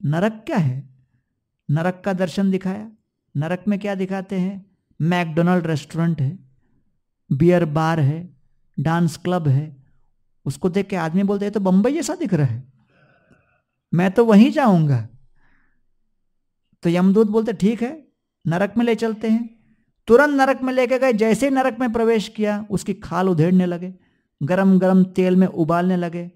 Speaker 1: नरक क्या है? नरक का दर्शन दिखाया। नरक में क्या दिखाते हैं? मैकडोनल्ड रेस्टोरेंट है, बियर बार है, डांस क्लब है। उसको देख के आदमी बोलते हैं तो बंबई जैसा दिख रहा है। मैं तो वहीं जाऊँगा। तो यमदूत बोलते, ठीक है, नरक में ले चलते हैं। तुरंत नरक में लेके गए। जैसे नरक में प्रवेश किया, उसकी खाल उधेड़ने लगे। गरम गरम तेल में उबालने लगे।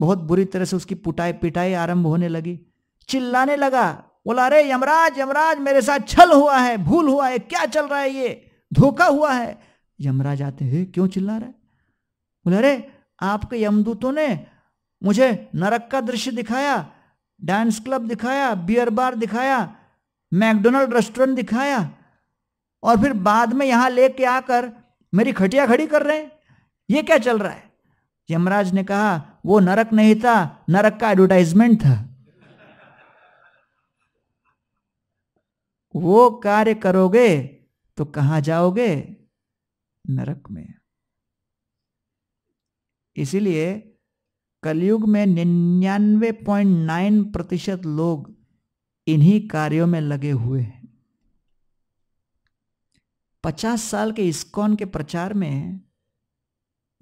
Speaker 1: बहुत बुरी तरह से उसकी पुटाई पिटाई आरंभ होने लगी। चिल्लाने लगा, बोला, अरे यमराज यमराज, मेरे साथ छल हुआ है, भूल हुआ है, क्या चल रहा है ये? धोखा हुआ है। यमराज आते हैं, क्यों चिल्ला रहा है? बोले, अरे, आपके यमदूतों ने मुझे नरक का दृश्य दिखाया, डांस क्लब दिखाया, बियर बार दिखाया, मैकडोनल्ड रेस्टोरेंट दिखाया और फिर बाद में यहाँ लेके आकर मेरी खटिया खड़ी कर रहे हैं। ये क्या चल रहा है? यमराज ने कहा, वो नरक नहीं था, नरक का एडवर्टाइजमेंट था। वो कार्य करोगे तो कहाँ जाओगे? नरक में। इसीलिए कलयुग में निन्यानवे पॉइंट नाइन प्रतिशत लोग इन्हीं कार्यों में लगे हुए हैं। पचास साल के इस्कॉन के प्रचार में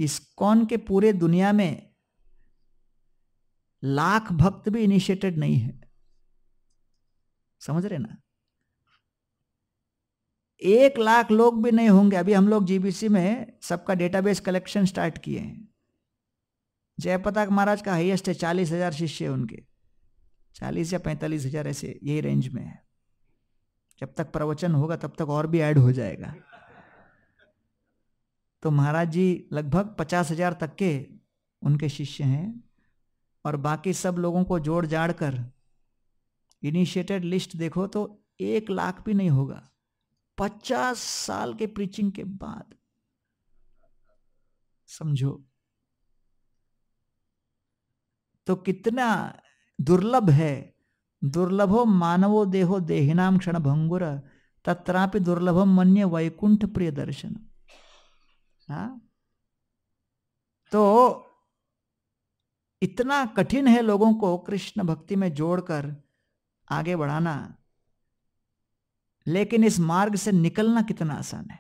Speaker 1: इस्कॉन के पूरे दुनिया में लाख भक्त भी इनिशिएटेड नहीं है? समझ रहे ना? एक लाख लोग भी नहीं होंगे। अभी हम लोग जीबीसी में सबका डेटाबेस कलेक्शन स्टार्ट किए हैं। जयपताक महाराज का हाईएस्ट है, चालीस हज़ार शिष्य उनके। चालीस या पैंतालीस हज़ार ऐसे यही रेंज में है। जब तक प्रवचन होगा, तब तक और भी ऐड हो जाएगा। तो महाराज जी लगभग पचास हज़ार तक के उनके शिष्य हैं और बाकी सब लोगों को जोड़ जाड़ कर इनिशिएटेड लिस्ट देखो तो एक लाख भी नहीं होगा। पचास साल के प्रीचिंग के बाद। समझो। तो कितना दुर्लभ है। दुर्लभो मानवो देहो देहिनाम क्षण भंगुर तत्रापि दुर्लभम मन्य वैकुंठ प्रिय दर्शन हा? तो इतना कठिन है लोगों को कृष्ण भक्ति में जोड़कर आगे बढ़ाना, लेकिन इस मार्ग से निकलना कितना आसान है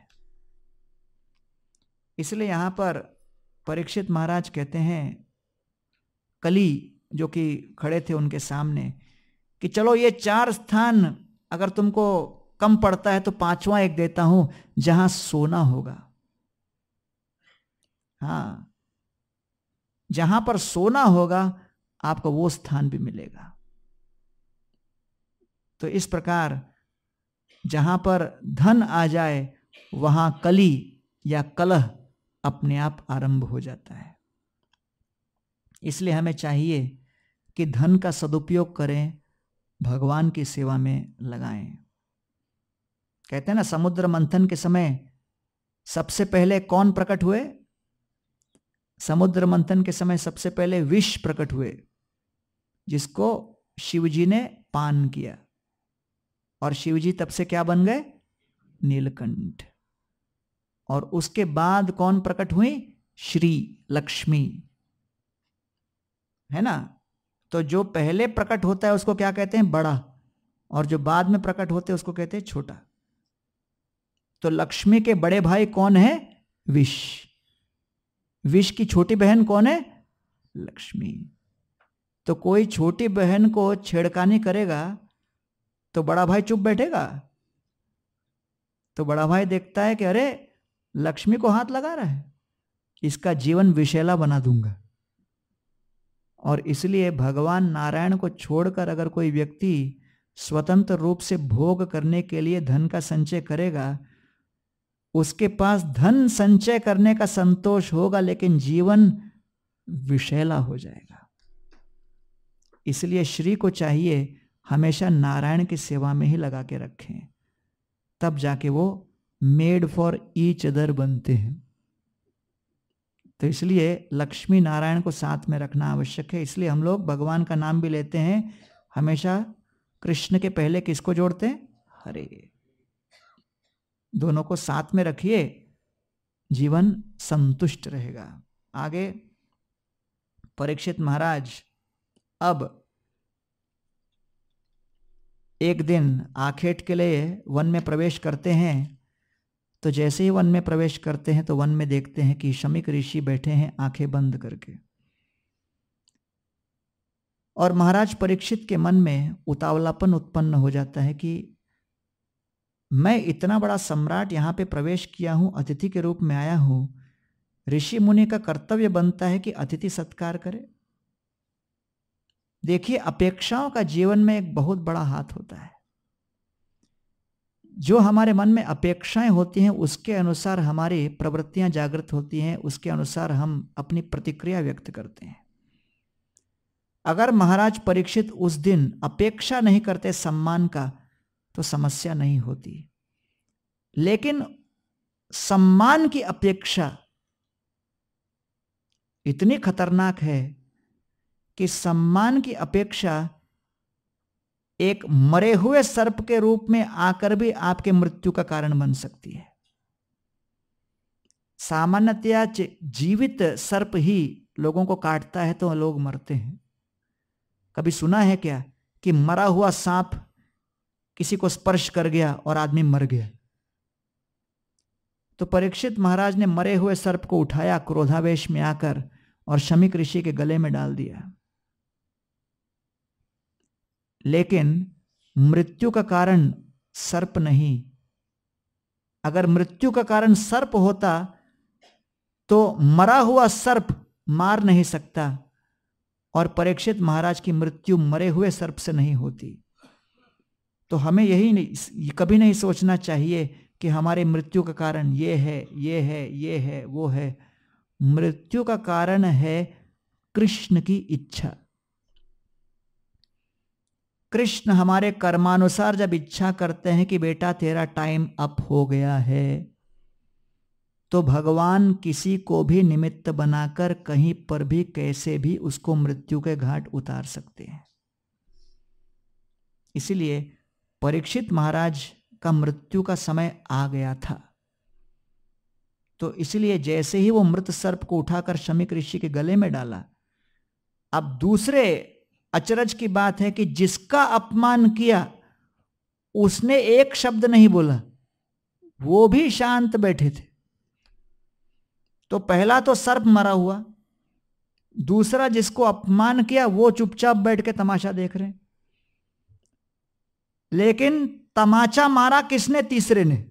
Speaker 1: इसलिए यहाँ पर परीक्षित महाराज कहते हैं, कली जो कि खड़े थे उनके सामने, कि चलो ये चार स्थान अगर तुमको कम पड़ता है तो पांचवा एक देता हूँ, जहाँ सोना होगा हाँ। जहाँ पर सोना होगा, आपको वो स्थान भी मिलेगा। तो इस प्रकार जहाँ पर धन आ जाए, वहाँ कली या कलह अपने आप आरंभ हो जाता है। इसलिए हमें चाहिए कि धन का सदुपयोग करें, भगवान की सेवा में लगाएँ। कहते हैं ना, समुद्र मंथन के समय सबसे पहले कौन प्रकट हुए? समुद्र मंथन के समय सबसे पहले विष प्रकट हुए, जिसको शिवजी ने पान किया। और शिवजी तब से क्या बन गए? नीलकंठ। और उसके बाद कौन प्रकट हुई? श्री लक्ष्मी। है ना? तो जो पहले प्रकट होता है उसको क्या कहते हैं? बड़ा। और जो बाद में प्रकट होते हैं उसको कहते हैं छोटा। तो लक्ष्मी के बड़े भाई कौन है? विष। विष की छोटी बहन कौन है? लक्ष्मी। तो कोई छोटी बहन को छेड़कानी करेगा तो बड़ा भाई चुप बैठेगा? तो बड़ा भाई देखता है कि अरे, लक्ष्मी को हाथ लगा रहा है, इसका जीवन विषैला बना दूँगा। और इसलिए भगवान नारायण को छोड़कर अगर कोई व्यक्ति स्वतंत्र रूप से भोग करने के लिए धन का संचय करेगा उसके पास धन संचय करने का संतोष होगा, लेकिन जीवन विषैला हो जाएगा। इसलिए श्री को चाहिए हमेशा नारायण की सेवा में ही लगा के रखें। तब जाके वो मेड फॉर ईच अदर बनते हैं। तो इसलिए लक्ष्मी नारायण को साथ में रखना आवश्यक है। इसलिए हम लोग भगवान का नाम भी लेते हैं, हमेशा कृष्ण के पहले किसको जोड़ते हैं? हरे। दोनों को साथ में रखिए, जीवन संतुष्ट रहेगा। आगे, परीक्षित महाराज, अब एक दिन आखेट के लिए वन में प्रवेश करते हैं। तो जैसे ही वन में प्रवेश करते हैं तो वन में देखते हैं कि शमिक ऋषि बैठे हैं आँखें बंद करके। और महाराज परीक्षित के मन में उतावलापन उत्पन्न हो जाता है कि मैं इतना बड़ा सम्राट यहाँ पे प्रवेश किया हूँ, अतिथि के रूप में आया हूँ। ऋषि मुनि का कर्तव्य बनता है कि अतिथि सत्कार करे। देखिए, अपेक्षाओं का जीवन में एक बहुत बड़ा हाथ होता है। जो हमारे मन में अपेक्षाएँ होती हैं, उसके अनुसार हमारी प्रवृत्तियाँ जागृत होती हैं, उसके अनुसार हम अपनी प्रतिक्रिया व्यक्त करते हैं। अगर महाराज परीक्षित उस दिन अपेक्षा नहीं करते सम्मान का तो समस्या नहीं होती। लेकिन सम्मान की अपेक्षा इतनी खतरनाक है कि सम्मान की अपेक्षा एक मरे हुए सर्प के रूप में आकर भी आपके मृत्यु का कारण बन सकती है। सामान्यतया जीवित सर्प ही लोगों को काटता है तो लोग मरते हैं। कभी सुना है क्या कि मरा हुआ सांप किसी को स्पर्श कर गया और आदमी मर गया। तो परीक्षित महाराज ने मरे हुए सर्प को उठाया, क्रोधावेश में आकर और शमिक ऋषि के गले में डाल दिया। लेकिन मृत्यु का कारण सर्प नहीं। अगर मृत्यु का कारण सर्प होता तो मरा हुआ सर्प मार नहीं सकता और परीक्षित महाराज की मृत्यु मरे हुए सर्प से नहीं होती। तो हमें यही नहीं कभी नहीं सोचना चाहिए कि हमारे मृत्यु का कारण ये है ये है ये है, वो है। मृत्यु का कारण है कृष्ण की इच्छा। कृष्ण हमारे कर्मानुसार जब इच्छा करते हैं कि बेटा तेरा टाइम अप हो गया है तो भगवान किसी को भी निमित्त बनाकर कहीं पर भी कैसे भी उसको मृत्यु के घाट उतार सकते हैं। इसीलिए परीक्षित महाराज का मृत्यु का समय आ गया था। तो इसलिए जैसे ही वो मृत सर्प को उठाकर शमिक ऋषि के गले में डाला, अब दूसरे अचरज की बात है कि जिसका अपमान किया, उसने एक शब्द नहीं बोला, वो भी शांत बैठे थे। तो पहला तो सर्प मरा हुआ, दूसरा जिसको अपमान किया, वो चुपचाप बैठ के तमाशा देख रहे लेकिन तमाचा मारा किसने तीसरे ने?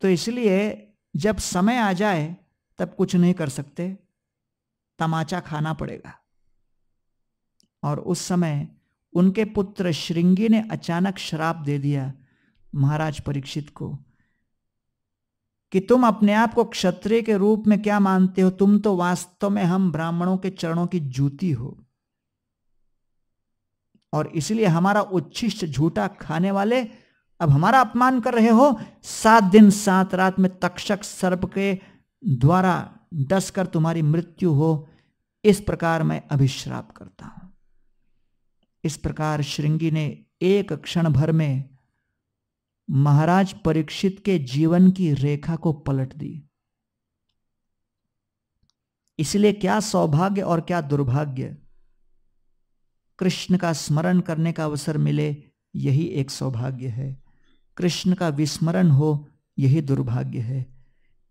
Speaker 1: तो इसलिए जब समय आ जाए, तब कुछ नहीं कर सकते। तमाचा खाना पड़ेगा। और उस समय उनके पुत्र श्रृंगी ने अचानक श्राप दे दिया महाराज परीक्षित को कि तुम अपने आप को क्षत्रिय के रूप में क्या मानते हो? तुम तो वास्तव में हम ब्राह्मणों के चरणों की जूती हो। और इसलिए हमारा उच्छिष्ट झूठा खाने वाले अब हमारा अपमान कर रहे हो। सात दिन सात रात में तक्षक सर्प के द्वारा डस कर तुम्हारी मृत्यु हो। इस प्रकार मैं अभिश्राप करता हूँ। इस प्रकार श्रृंगी ने एक क्षण भर में महाराज परीक्षित के जीवन की रेखा को पलट दी। इसलिए क्या सौभाग्य और क्या दुर्भाग्य? कृष्ण का स्मरण करने का अवसर मिले, यही एक सौभाग्य है। कृष्ण का विस्मरण हो, यही दुर्भाग्य है।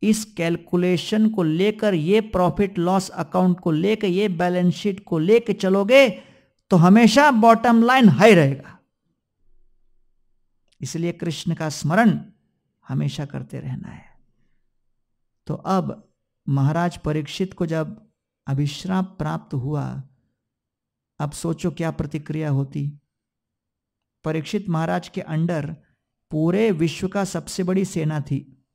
Speaker 1: इस कैलकुलेशन को लेकर, ये प्रॉफिट लॉस अकाउंट को लेकर, ये बैलेंस शीट को लेकर चलोगे तो हमेशा बॉटम लाइन हाई रहेगा। इसलिए कृष्ण का स्मरण हमेशा करते रहना है। तो अब महाराज परीक्षित को जब अभिश्राप प्राप्त हुआ अब सोचो क्या प्रतिक्रिया होती। परीक्षित महाराज के अंडर पूरे विश्व का सबसे बड़ी सेना थी।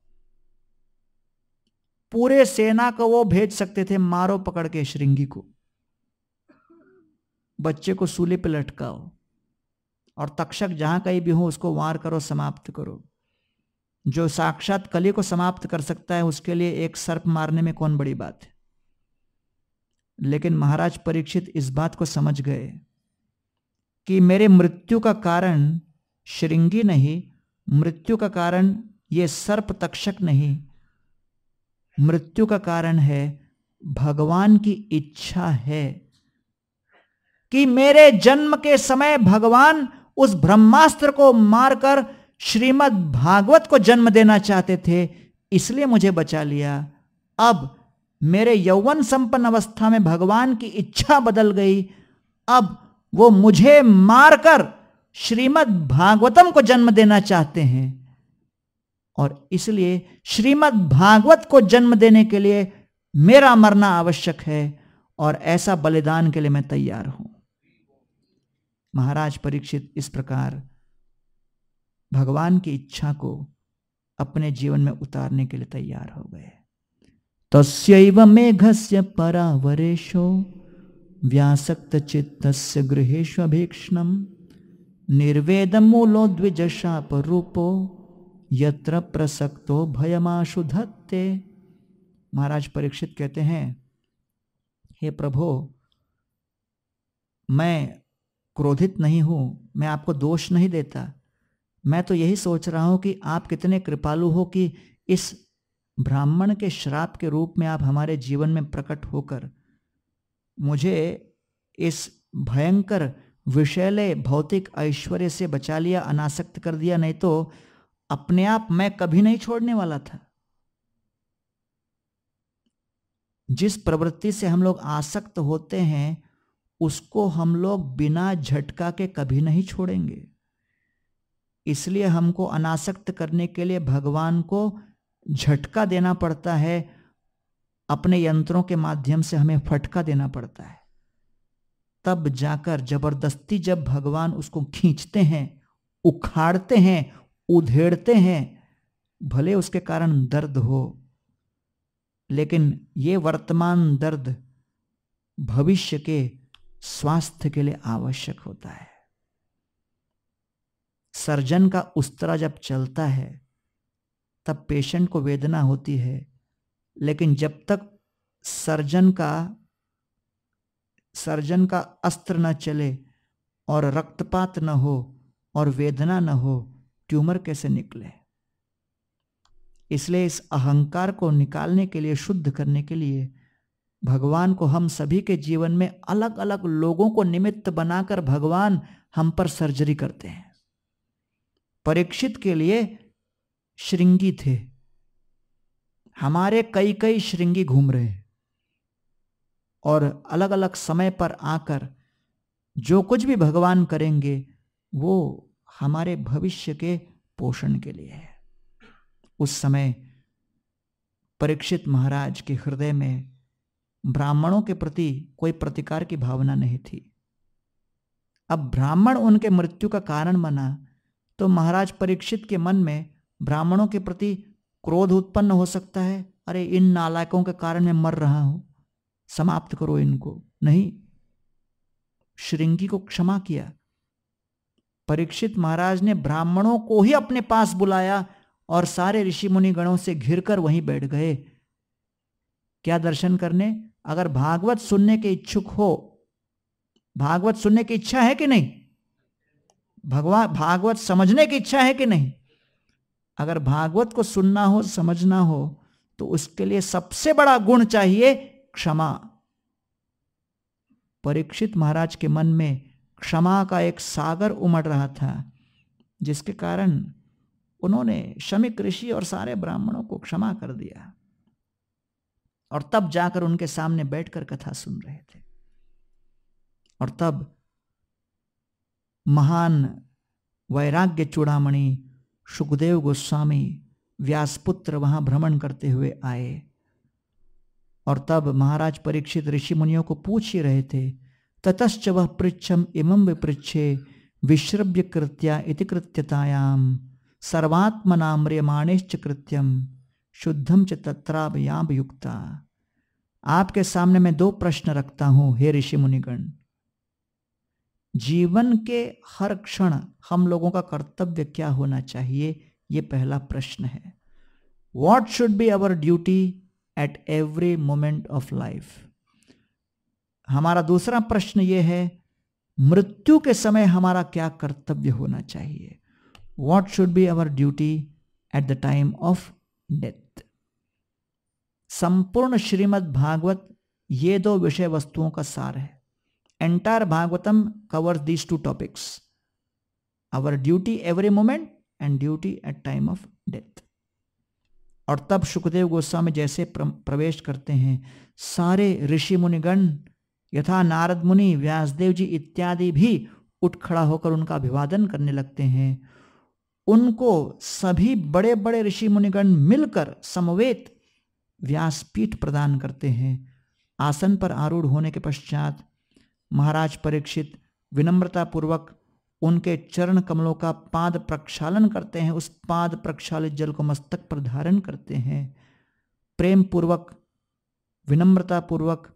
Speaker 1: पूरे सेना को वो भेज सकते थे मारो पकड़ के श्रृंगी को। बच्चे को सूले पे लटकाओ और तक्षक जहाँ कहीं भी हो उसको वार करो, समाप्त करो। जो साक्षात कली को समाप्त कर सकता है उसके लिए एक सर्प मारने में कौन बड़ी बात है? लेकिन महाराज परीक्षित इस बात को समझ गए कि मेरे मृत्यु का कारण श्रृंगी नहीं, मृत्यु का कारण ये सर्प तक्षक नहीं। मृत्यु का कारण है भगवान की इच्छा है कि मेरे जन्म के समय भगवान उस ब्रह्मास्त्र को मारकर श्रीमद् भागवत को जन्म देना चाहते थे, इसलिए मुझे बचा लिया। अब मेरे यौवन संपन्न अवस्था में भगवान की इच्छा बदल गई। अब वो मुझे मारकर श्रीमद् भागवतम को जन्म देना चाहते हैं। और इसलिए श्रीमद् भागवत को जन्म देने के लिए मेरा मरना आवश्यक है और ऐसा बलिदान के लिए मैं तैयार हूँ। महाराज परीक्षित, इस प्रकार भगवान की इच्छा को अपने जीवन में उतारने के लिए तैयार हो गए। तस्यैव मेघस्य परावरेशो निर्वेद मूलो द्विजशाप रूपो यत्र प्रसक्तो भयमाशु धत्ते। महाराज परीक्षित कहते हैं, हे प्रभो, मैं क्रोधित नहीं हूँ, मैं आपको दोष नहीं देता। मैं तो यही सोच रहा हूँ कि आप कितने कृपालु हो कि इस ब्राह्मण के श्राप के रूप में आप हमारे जीवन में प्रकट होकर मुझे इस भयंकर विषैले भौतिक ऐश्वर्य से बचा लिया, अनासक्त कर दिया, नहीं तो अपने आप मैं कभी नहीं छोड़ने वाला था। जिस प्रवृत्ति से हम लोग आसक्त होते हैं, उसको हम लोग बिना झटका के कभी नहीं छोड़ेंगे। इसलिए हमको अनासक्त करने के लिए भगवान को झटका देना पड़ता है, अपने यंत्रों के माध्यम से हमें फटका देना पड़ता है। तब जाकर ज़बरदस्ती जब भगवान उसको खींचते हैं, उखाड़ते हैं, उधेड़ते हैं, भले उसके कारण दर्द हो, लेकिन ये वर्तमान दर्द भविष्य के स्वास्थ्य के लिए आवश्यक होता है। सर्जन का उस उस्तरा जब चलता है तब पेशेंट को वेदना होती है। लेकिन जब तक सर्जन का सर्जन का अस्त्र न चले और रक्तपात न हो और वेदना न हो, ट्यूमर कैसे निकले? इसलिए इस अहंकार को निकालने के लिए, शुद्ध करने के लिए भगवान को हम सभी के जीवन में अलग अलग लोगों को निमित्त बनाकर भगवान हम पर सर्जरी करते हैं। परीक्षित के लिए श्रृंगी थे। हमारे कई कई श्रृंगी घूम रहे और अलग अलग समय पर आकर जो कुछ भी भगवान करेंगे, वो हमारे भविष्य के पोषण के लिए है। उस समय परीक्षित महाराज के हृदय में ब्राह्मणों के प्रति कोई प्रतिकार की भावना नहीं थी। अब ब्राह्मण उनके मृत्यु का कारण बना तो महाराज परीक्षित के मन में ब्राह्मणों के प्रति क्रोध उत्पन्न हो सकता है। अरे, इन नालायकों के कारण मैं मर रहा हूँ। समाप्त करो इनको। नहीं, श्रृंगी को क्षमा किया। परीक्षित महाराज ने ब्राह्मणों को ही अपने पास बुलाया और सारे ऋषि मुनि गणों से घिरकर वहीं बैठ गए। क्या दर्शन करने? अगर भागवत सुनने के इच्छुक हो, भागवत सुनने की इच्छा है कि नहीं? भगवान भागवत समझने की इच्छा है कि नहीं? अगर भागवत को सुनना हो, समझना हो तो उसके लिए सबसे बड़ा गुण चाहिए क्षमा। परीक्षित महाराज के मन में क्षमा का एक सागर उमड़ रहा था, जिसके कारण उन्होंने शमिक ऋषि और सारे ब्राह्मणों को क्षमा कर दिया और तब जाकर उनके सामने बैठकर कथा सुन रहे थे। और तब महान वैराग्य चूड़ामणि सुखदेव गोस्वामी व्यासपुत्र वहाँ भ्रमण करते हुए आए। और तब महाराज परीक्षित ऋषि मुनियों को पूछ ही रहे थे, ततश्च वह पृच्छम इमं विपृच्छे, विश्रव्य कृत्या इति कृत्यतायाम सर्वात्मनाम्रियमाणेश्च कृत्यम शुद्धम च तत्रावयाम युक्ता आपके सामने मैं दो प्रश्न रखता हूँ, हे ऋषि मुनिगण। जीवन के हर क्षण हम लोगों का कर्तव्य क्या होना चाहिए, ये पहला प्रश्न है। What should be our duty at every moment of life हमारा दूसरा प्रश्न यह है, मृत्यु के समय हमारा क्या कर्तव्य होना चाहिए? What should be our duty at the time of death संपूर्ण श्रीमद् भागवत ये दो विषय वस्तुओं का सार है। Entire Bhagavatam covers these two topics our duty every moment and duty at time of death और तब सुखदेव गोस्वामी जैसे प्रवेश करते हैं। सारे ऋषि मुनिगण, यथा नारद मुनि, व्यासदेव जी इत्यादि भी उठ खड़ा होकर उनका अभिवादन करने लगते हैं। उनको सभी बड़े बड़े ऋषि मुनिगण मिलकर समवेत व्यासपीठ प्रदान करते हैं। आसन पर आरूढ़ होने के पश्चात महाराज परीक्षित विनम्रता पूर्वक उनके चरण कमलों का पाद प्रक्षालन करते हैं। उस पाद प्रक्षालित जल को मस्तक पर धारण करते हैं। प्रेम पूर्वक विनम्रता पूर्वक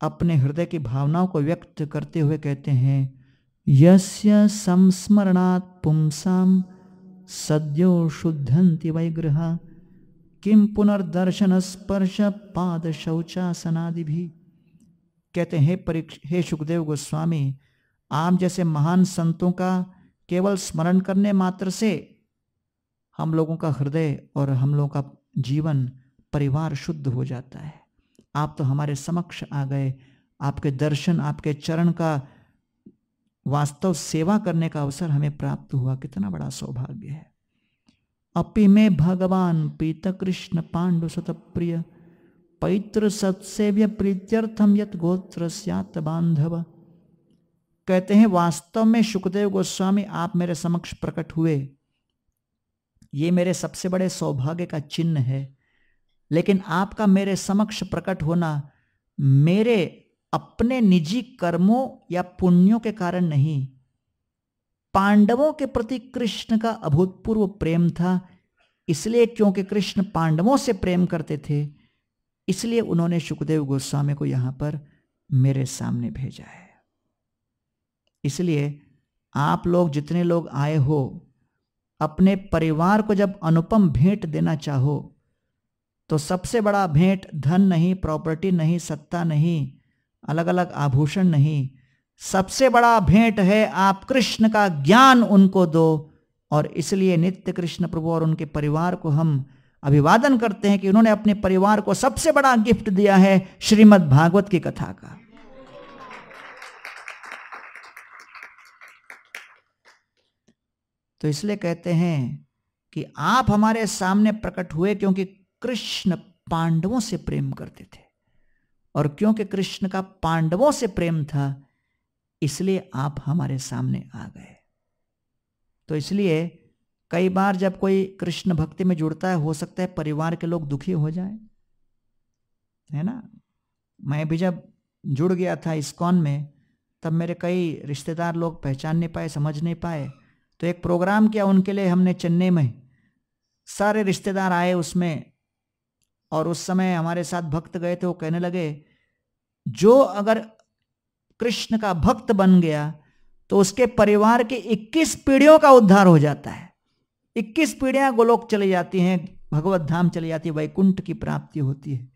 Speaker 1: अपने हृदय की भावनाओं को व्यक्त करते हुए कहते हैं, यस्य संस्मरणात् पुंसाम सद्यो शुद्धंति वैग्रह किम पुनर्दर्शन स्पर्श पाद शौचासनादि भी कहते हैं परीक्ष, हे सुखदेव गोस्वामी, आप जैसे महान संतों का केवल स्मरण करने मात्र से हम लोगों का हृदय और हम लोगों का जीवन, परिवार शुद्ध हो जाता है। आप तो हमारे समक्ष आ गए। आपके दर्शन, आपके चरण का वास्तव सेवा करने का अवसर हमें प्राप्त हुआ। कितना बड़ा सौभाग्य है। अपि में भगवान पीत कृष्ण पांडु सत प्रिय पैत्र सत्सेव्य प्रीत्यर्थम यत गोत्र बांधव कहते हैं, वास्तव में सुखदेव गोस्वामी, आप मेरे समक्ष प्रकट हुए। ये मेरे सबसे बड़े सौभाग्य का चिन्ह है। लेकिन आपका मेरे समक्ष प्रकट होना मेरे अपने निजी कर्मों या पुण्यों के कारण नहीं। पांडवों के प्रति कृष्ण का अभूतपूर्व प्रेम था, इसलिए क्योंकि कृष्ण पांडवों से प्रेम करते थे इसलिए उन्होंने सुखदेव गोस्वामी को यहाँ पर मेरे सामने भेजा है। इसलिए आप लोग जितने लोग आए हो, अपने परिवार को जब अनुपम भेंट देना चाहो तो सबसे बड़ा भेंट धन नहीं, प्रॉपर्टी नहीं, सत्ता नहीं अलग अलग आभूषण नहीं, सबसे बड़ा भेंट है आप कृष्ण का ज्ञान उनको दो और इसलिए नित्य कृष्ण प्रभु और उनके परिवार को हम अभिवादन करते हैं कि उन्होंने अपने परिवार को सबसे बड़ा गिफ्ट दिया है श्रीमद् भागवत की कथा का। तो इसलिए कहते हैं कि आप हमारे सामने प्रकट हुए क्योंकि कृष्ण पांडवों से प्रेम करते थे। और क्योंकि कृष्ण का पांडवों से प्रेम था, इसलिए आप हमारे सामने आ गए। तो इसलिए कई बार जब कोई कृष्ण भक्ति में जुड़ता है, हो सकता है परिवार के लोग दुखी हो जाए। है ना? मैं भी जब जुड़ गया था इस्कॉन में, तब मेरे कई रिश्तेदार लोग पहचान नहीं पाए, समझ नहीं पाए। तो एक प्रोग्राम किया उनके लिए हमने चेन्नई में। सारे रिश्तेदार आए उसमें और उस समय हमारे साथ भक्त गए थे, वो कहने लगे, जो अगर कृष्ण का भक्त बन गया तो उसके परिवार के 21 पीढ़ियों का उद्धार हो जाता है। 21 पीढ़ियाँ गोलोक चली जाती हैं, भगवत धाम चली जाती है, वैकुंठ की प्राप्ति होती है।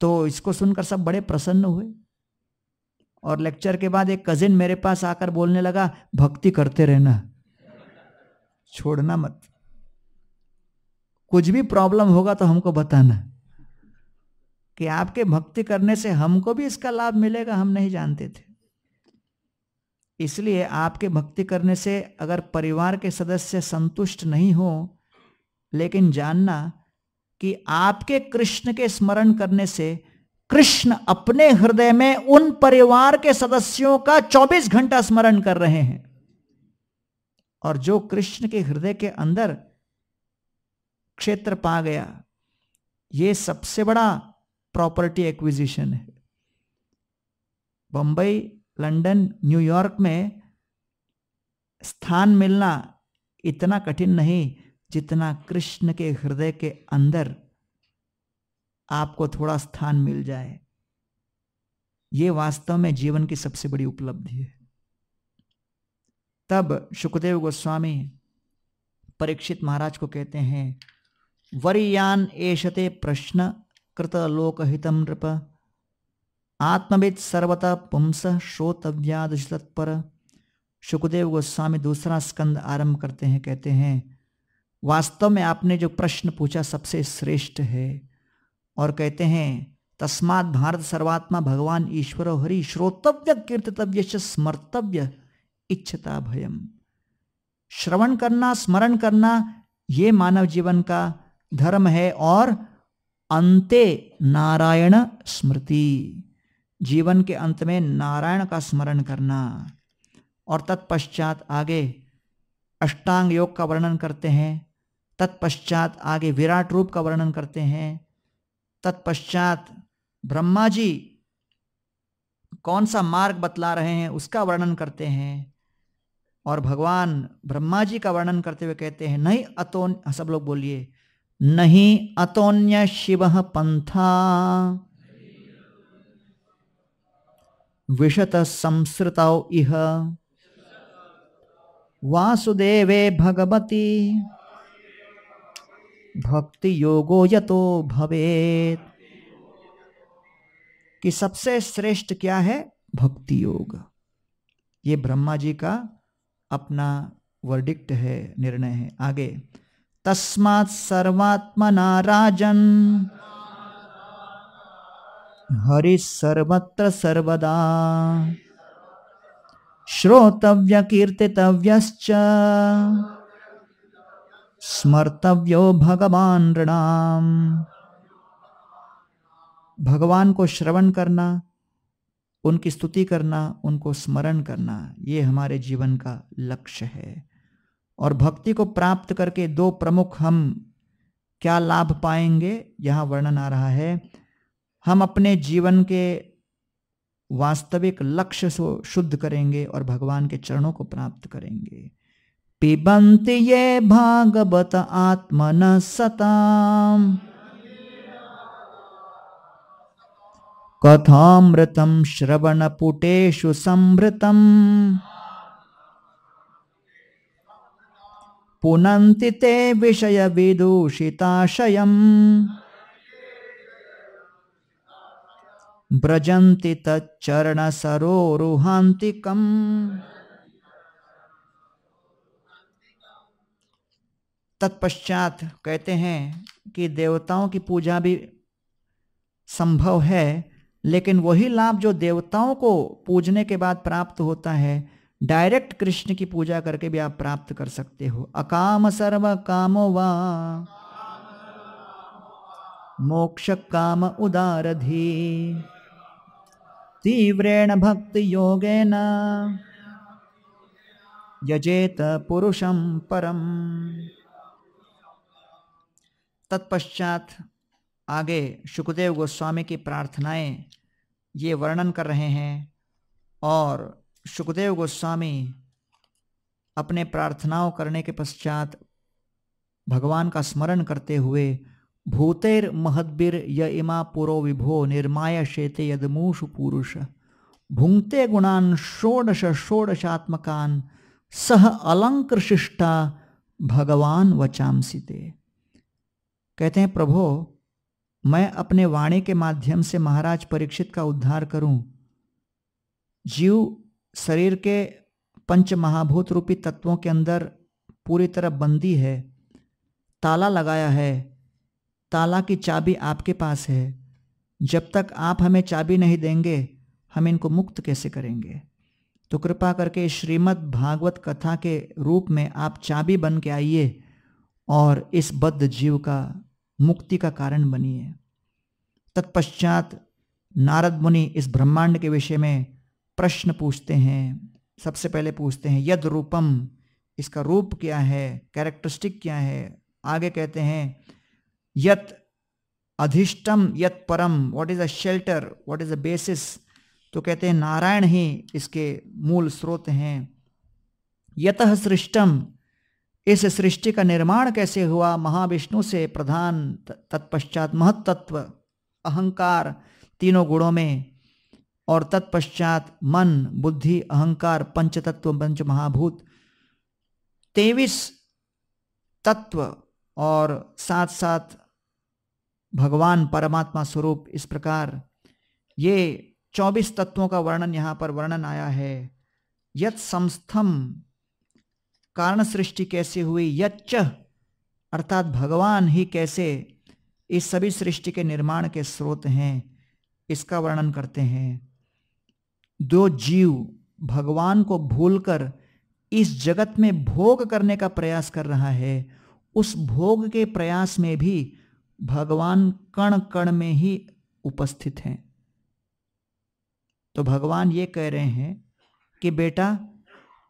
Speaker 1: तो इसको सुनकर सब बड़े प्रसन्न हुए। और लेक्चर के बाद एक कजिन मेरे पास आकर बोलने लगा, भक्ति करते रहना, छोड़ना मत। कुछ भी प्रॉब्लम होगा तो हमको बताना कि आपके भक्ति करने से हमको भी इसका लाभ मिलेगा, हम नहीं जानते थे। इसलिए आपके भक्ति करने से अगर परिवार के सदस्य संतुष्ट नहीं हो, लेकिन जानना कि आपके कृष्ण के स्मरण करने से कृष्ण अपने हृदय में उन परिवार के सदस्यों का 24 घंटा स्मरण कर रहे हैं। और जो कृष्ण के हृदय के अंदर क्षेत्र पा गया, ये सबसे बड़ा प्रॉपर्टी एक्विजिशन है। बंबई लंदन न्यूयॉर्क में स्थान मिलना इतना कठिन नहीं जितना कृष्ण के हृदय के अंदर आपको थोड़ा स्थान मिल जाए। ये वास्तव में जीवन की सबसे बड़ी उपलब्धि है। तब सुखदेव गोस्वामी परीक्षित महाराज को कहते हैं, वरियान एशते प्रश्न कृत लोकहितम नृप। आत्मविद सर्वतः पुंस श्रोतव्याद तत्पर सुखदेव गोस्वामी दूसरा स्कंद आरंभ करते हैं, कहते हैं, वास्तव में आपने जो प्रश्न पूछा सबसे श्रेष्ठ है। और कहते हैं, तस्मात भारत सर्वात्मा भगवान ईश्वर हरि श्रोतव्य कीर्तव्य स्मर्तव्य, इच्छता भयम। श्रवण करना, स्मरण करना, ये मानव जीवन का धर्म है और अंते नारायण स्मृति। जीवन के अंत में नारायण का स्मरण करना और तत्पश्चात आगे अष्टांग योग का वर्णन करते हैं, तत्पश्चात आगे विराट रूप का वर्णन करते हैं, तत्पश्चात ब्रह्मा जी कौन सा मार्ग बतला रहे हैं उसका वर्णन करते हैं और भगवान ब्रह्मा जी का वर्णन करते हुए कहते हैं, नहीं अतोन, सब लोग बोलिए, नहीं अतोन्य शिव पंथा। विशत संस्कृत इह। वासुदेवे भगवती भक्ति योगो यतो भवेत। कि सबसे श्रेष्ठ क्या है? भक्ति योग ये ब्रह्मा जी का अपना वर्डिक्ट है, निर्णय है। आगे, तस्मात् सर्वात्मना राजन हरि सर्वत्र सर्वदा। श्रोतव्य कीर्तितव्यश्च स्मर्तव्यो भगवान ऋणाम भगवान को श्रवण करना, उनकी स्तुति करना, उनको स्मरण करना, ये हमारे जीवन का लक्ष्य है। और भक्ति को प्राप्त करके दो प्रमुख हम क्या लाभ पाएँगे, यहाँ वर्णन आ रहा है। हम अपने जीवन के वास्तविक लक्ष्य को शुद्ध करेंगे और भगवान के चरणों को प्राप्त करेंगे। पिबन्ति ये भागवत आत्म आत्मन सताम्। कथामृतं श्रवणपुटेषु संभृतम् पुनन्ति ते विषय विषयविदूषिताशयम्। व्रजन्ति तच्चरणसरोरुहान्तिकम्। तत्पश्चात कहते हैं कि देवताओं की पूजा भी संभव है, लेकिन वही लाभ जो देवताओं को पूजने के बाद प्राप्त होता है, डायरेक्ट कृष्ण की पूजा करके भी आप प्राप्त कर सकते हो। अकाम सर्व कामो वा। मोक्ष काम उदारधी तीव्रेण भक्ति योगेन यजेत पुरुषम परम। तत्पश्चात आगे सुखदेव गोस्वामी की प्रार्थनाएँ ये वर्णन कर रहे हैं और सुखदेव गोस्वामी अपने प्रार्थनाओं करने के पश्चात भगवान का स्मरण करते हुए भूतेर महद्बिर य इमा पुरो विभो निर्माय शेते यदमूषु पुरुष। भुंगते गुणान षोडश षोडशात्मकान, सह अलंकृशिष्टा भगवान वचामसिते कहते हैं, प्रभो, मैं अपने वाणी के माध्यम से महाराज परीक्षित का उद्धार करूँ। जीव शरीर के पंच महाभूत रूपी तत्वों के अंदर पूरी तरह बंदी है, ताला लगाया है ताला की चाबी आपके पास है। जब तक आप हमें चाबी नहीं देंगे, हम इनको मुक्त कैसे करेंगे? तो कृपा करके श्रीमद् भागवत कथा के रूप में आप चाबी बन के आइए और इस बद्ध जीव का मुक्ति का कारण बनिए। तत्पश्चात नारद मुनि इस ब्रह्मांड के विषय में प्रश्न पूछते हैं। सबसे पहले पूछते हैं, यद रूपम? इसका रूप क्या है? कैरेक्टरिस्टिक क्या है? आगे कहते हैं यत अधिष्टम यत परम what is a shelter what is a basis तो कहते हैं, नारायण ही इसके मूल स्रोत हैं। यत सृष्टम इस सृष्टि का निर्माण कैसे हुआ? महाविष्णु से प्रधान तत्पश्चात महत्त्व अहंकार तीनों गुणों में, और तत्पश्चात मन, बुद्धि, अहंकार पंच तत्व पंच महाभूत। तेवीस तत्व और साथ साथ भगवान परमात्मा स्वरूप इस प्रकार। ये चौबीस तत्वों का वर्णन यहाँ पर वर्णन आया है। यत समस्थम कारण सृष्टि कैसे हुई, यच्च, अर्थात भगवान ही कैसे इस सभी सृष्टि के निर्माण के स्रोत हैं, इसका वर्णन करते हैं। दो जीव भगवान को भूलकर इस जगत में भोग करने का प्रयास कर रहा है, उस भोग के प्रयास में भी भगवान कण कण में ही उपस्थित हैं। तो भगवान ये कह रहे हैं कि बेटा,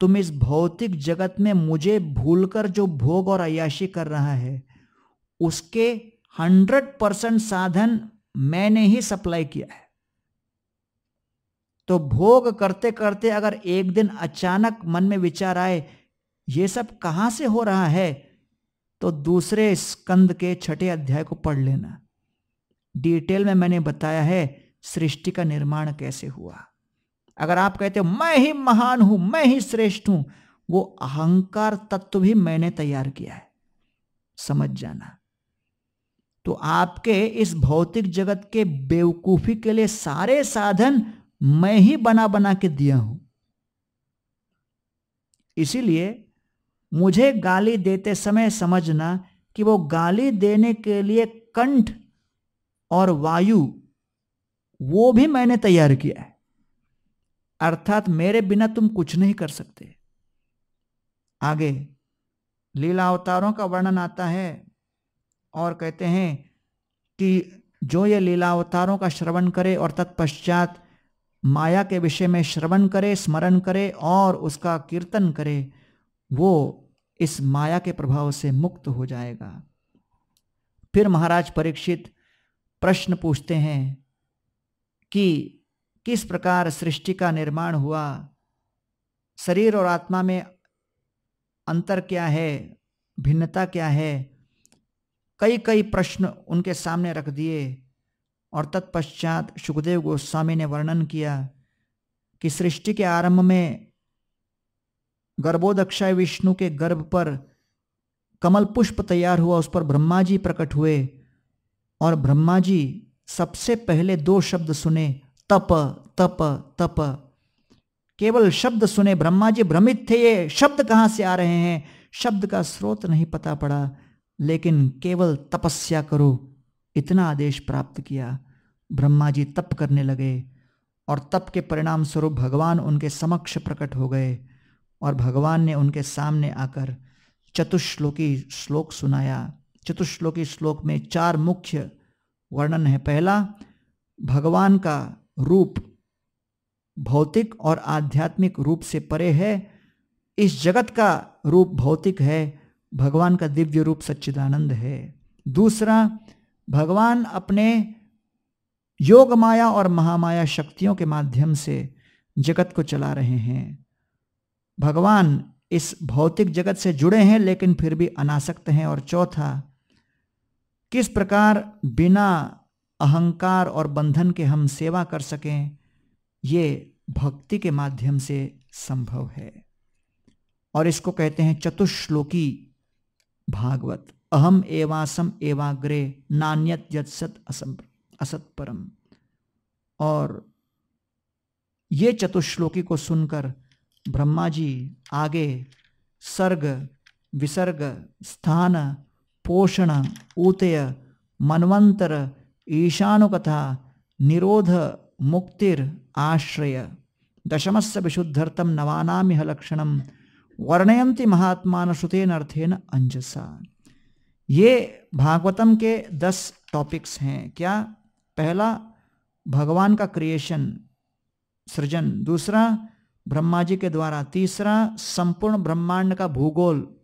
Speaker 1: तुम इस भौतिक जगत में मुझे भूलकर जो भोग और अयाशी कर रहा है, उसके हंड्रेड परसेंट साधन मैंने ही सप्लाई किया है। तो भोग करते करते अगर एक दिन अचानक मन में विचार आए, ये सब कहाँ से हो रहा है? तो दूसरे स्कंद के छठे अध्याय को पढ़ लेना। डिटेल में मैंने बताया है सृष्टि का निर्माण कैसे हुआ। अगर आप कहते हो, मैं ही महान हूँ, मैं ही श्रेष्ठ हूँ, वो अहंकार तत्व भी मैंने तैयार किया है। समझ जाना। तो आपके इस भौतिक जगत के बेवकूफ़ी के लिए सारे साधन मैं ही बना बना के दिया हूँ। इसीलिए मुझे गाली देते समय समझना कि वो गाली देने के लिए कंठ और वायु, वो भी मैंने तैयार किया है। अर्थात मेरे बिना तुम कुछ नहीं कर सकते। आगे, लीला अवतारों का वर्णन आता है और कहते हैं कि जो ये लीला अवतारों का श्रवण करे और तत्पश्चात माया के विषय में श्रवण करे, स्मरण करे और उसका कीर्तन करे, वो इस माया के प्रभाव से मुक्त हो जाएगा। फिर महाराज परीक्षित प्रश्न पूछते हैं कि किस प्रकार सृष्टि का निर्माण हुआ? शरीर और आत्मा में अंतर क्या है? भिन्नता क्या है? कई कई प्रश्न उनके सामने रख दिए और तत्पश्चात सुखदेव गोस्वामी ने वर्णन किया कि सृष्टि के आरंभ में गर्भोदक्षाय विष्णु के गर्भ पर कमल पुष्प तैयार हुआ, उस पर ब्रह्मा जी प्रकट हुए और ब्रह्मा जी सबसे पहले दो शब्द सुने, तप तप तप। केवल शब्द सुने ब्रह्मा जी भ्रमित थे, ये शब्द कहाँ से आ रहे हैं? शब्द का स्रोत नहीं पता पड़ा, लेकिन केवल तपस्या करो, इतना आदेश प्राप्त किया। ब्रह्मा जी तप करने लगे और तप के परिणाम स्वरूप भगवान उनके समक्ष प्रकट हो गए। और भगवान ने उनके सामने आकर चतुश्लोकी श्लोक सुनाया। चतुश्लोकी श्लोक में चार मुख्य वर्णन है। पहला, भगवान का रूप भौतिक और आध्यात्मिक रूप से परे है। इस जगत का रूप भौतिक है, भगवान का दिव्य रूप सच्चिदानंद है। दूसरा, भगवान अपने योग माया और महामाया शक्तियों के माध्यम से जगत को चला रहे हैं। भगवान इस भौतिक जगत से जुड़े हैं, लेकिन फिर भी अनासक्त हैं। और चौथा, किस प्रकार बिना अहंकार और बंधन के हम सेवा कर सकें, ये भक्ति के माध्यम से संभव है। और इसको कहते हैं चतुश्लोकी भागवत। अहम एवासम एवाग्रे नान्यत यत्सत असम असत परम। और ये चतुश्लोकी को सुनकर ब्रह्मा जी, आगे सर्ग, विसर्ग, स्थान, पोषण, ऊतय, मनवंतर, ईशानुकथा, निरोध, मुक्तिर, आश्रय। दशमस्य विशुद्धर्थम नवानामिह लक्षणम वर्णयंती महात्मान श्रुतेन अर्थेन अंजसा ये भागवतम के दस टॉपिक्स हैं। क्या? पहला, भगवान का क्रिएशन सृजन। दूसरा ब्रह्मा जी के द्वारा। तीसरा, संपूर्ण ब्रह्मांड का भूगोल।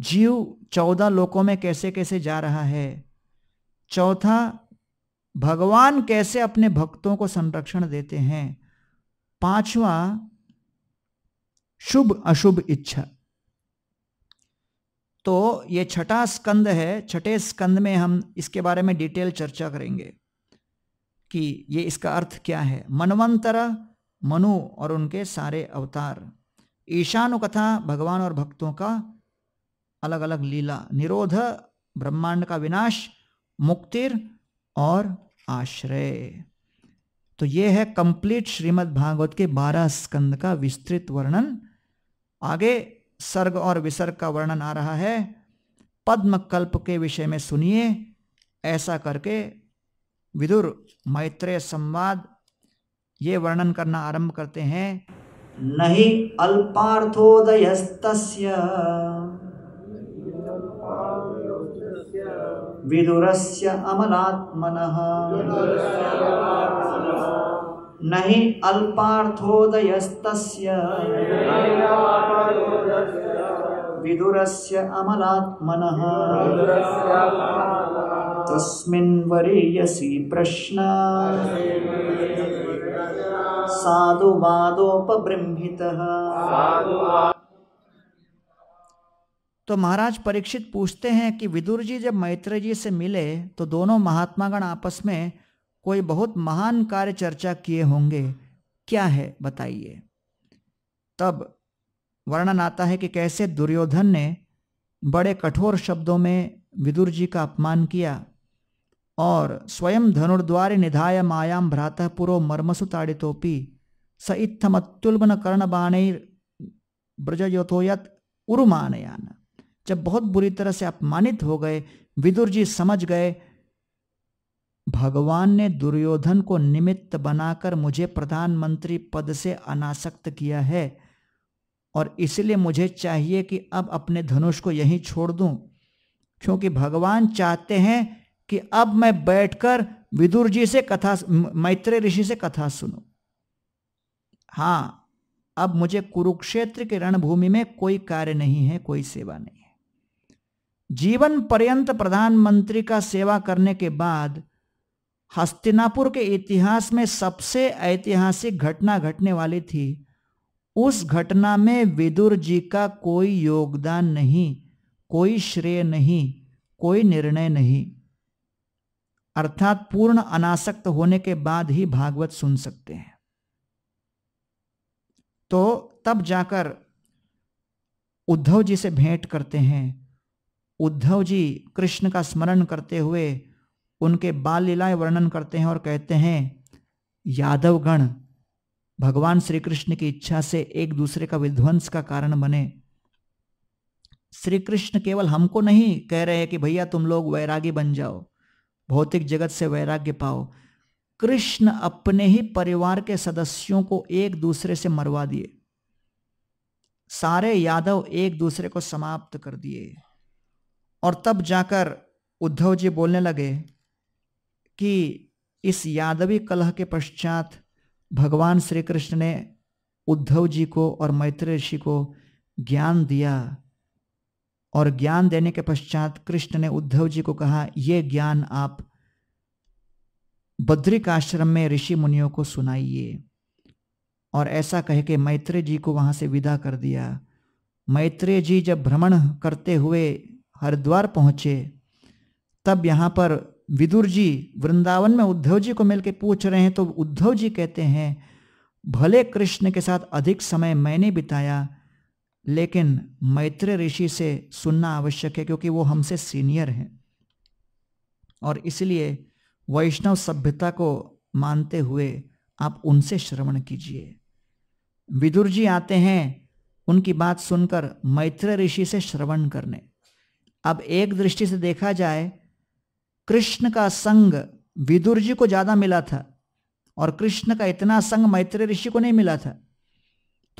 Speaker 1: जीव चौदह लोकों में कैसे कैसे जा रहा है? चौथा, भगवान कैसे अपने भक्तों को संरक्षण देते हैं? पांचवा, शुभ अशुभ इच्छा। तो ये छठा स्कंद है। छठे स्कंद में हम इसके बारे में डिटेल चर्चा करेंगे कि ये इसका अर्थ क्या है। मनवंतर मनु और उनके सारे अवतार। ईशानु कथा भगवान और भक्तों का अलग अलग लीला। निरोध, ब्रह्मांड का विनाश, मुक्तिर और आश्रय। तो ये है कंप्लीट श्रीमद् भागवत के बारह स्कंद का विस्तृत वर्णन। आगे सर्ग और विसर्ग का वर्णन आ रहा है। पद्म कल्प के विषय में सुनिए। ऐसा करके विदुर मैत्रेय संवाद ये वर्णन करना आरंभ करते हैं। नहीं अल्पार्थोदयस्तस्य। विदुरस्य अमलात्मनः। नहीं अल्पार्थोदयस्तस्य। विदुरस्य अमलात्मनः। तस्मिन् प्रश्न। साधुवादोपबृंहितः। तो महाराज परीक्षित पूछते हैं कि विदुर जी जब मैत्र जी से मिले तो दोनों महात्मागण आपस में कोई बहुत महान कार्य चर्चा किए होंगे। क्या है, बताइए। तब वर्णन आता है कि कैसे दुर्योधन ने बड़े कठोर शब्दों में विदुर जी का अपमान किया। और स्वयं धनुर्द्वार निधाय मायाम भ्रातः पुरो मर्मसु ताड़ितोपि स इत्थमत्युल्बन कर्ण बाणैर ब्रजयोथोयत उरुमानयान। जब बहुत बुरी तरह से अपमानित हो गए विदुर जी समझ गए, भगवान ने दुर्योधन को निमित्त बनाकर मुझे प्रधानमंत्री पद से अनासक्त किया है और इसलिए मुझे चाहिए कि अब अपने धनुष को यहीं छोड़ दूँ, क्योंकि भगवान चाहते हैं कि अब मैं बैठकर विदुर जी से कथा मैत्रेय ऋषि से कथा सुनूं। हाँ, अब मुझे कुरुक्षेत्र के रणभूमि में कोई कार्य नहीं है, कोई सेवा नहीं है। जीवन पर्यंत प्रधानमंत्री का सेवा करने के बाद हस्तिनापुर के इतिहास में सबसे ऐतिहासिक घटना घटने वाली थी। उस घटना में विदुर जी का कोई योगदान नहीं, कोई श्रेय नहीं, कोई निर्णय नहीं। अर्थात पूर्ण अनासक्त होने के बाद ही भागवत सुन सकते हैं। तो तब जाकर उद्धव जी से भेंट करते हैं। उद्धव जी कृष्ण का स्मरण करते हुए उनके बाल लीलाएँ वर्णन करते हैं और कहते हैं, यादवगण, भगवान श्री कृष्ण की इच्छा से एक दूसरे का विध्वंस का कारण बने। श्री कृष्ण केवल हमको नहीं कह रहे हैं कि भैया तुम लोग वैरागी बन जाओ। भौतिक जगत से वैराग्य पाओ। कृष्ण अपने ही परिवार के सदस्यों को एक दूसरे से मरवा दिए। सारे यादव एक दूसरे को समाप्त कर दिए। और तब जाकर उद्धव जी बोलने लगे कि इस यादवी कलह के पश्चात भगवान श्री कृष्ण ने उद्धव जी को और मैत्री ऋषि को ज्ञान दिया। और ज्ञान देने के पश्चात कृष्ण ने उद्धव जी को कहा यह ज्ञान आप बद्रिक आश्रम में ऋषि मुनियों को सुनाइए। और ऐसा कह के मैत्रेय जी को वहाँ से विदा कर दिया। मैत्रेय जी जब भ्रमण करते हुए हरिद्वार पहुँचे, तब यहाँ पर विदुर जी वृंदावन में उद्धव जी को मिलकर पूछ रहे हैं तो उद्धव जी कहते हैं, भले कृष्ण के साथ अधिक समय मैंने बिताया लेकिन मैत्र ऋषि से सुनना आवश्यक है क्योंकि वो हमसे सीनियर हैं। और इसलिए वैष्णव सभ्यता को मानते हुए आप उनसे श्रवण कीजिए। विदुर जी आते हैं, उनकी बात सुनकर मैत्र ऋषि से श्रवण करने। अब एक दृष्टि से देखा जाए, कृष्ण का संग विदुर जी को ज़्यादा मिला था और कृष्ण का इतना संग मैत्र ऋषि को नहीं मिला था।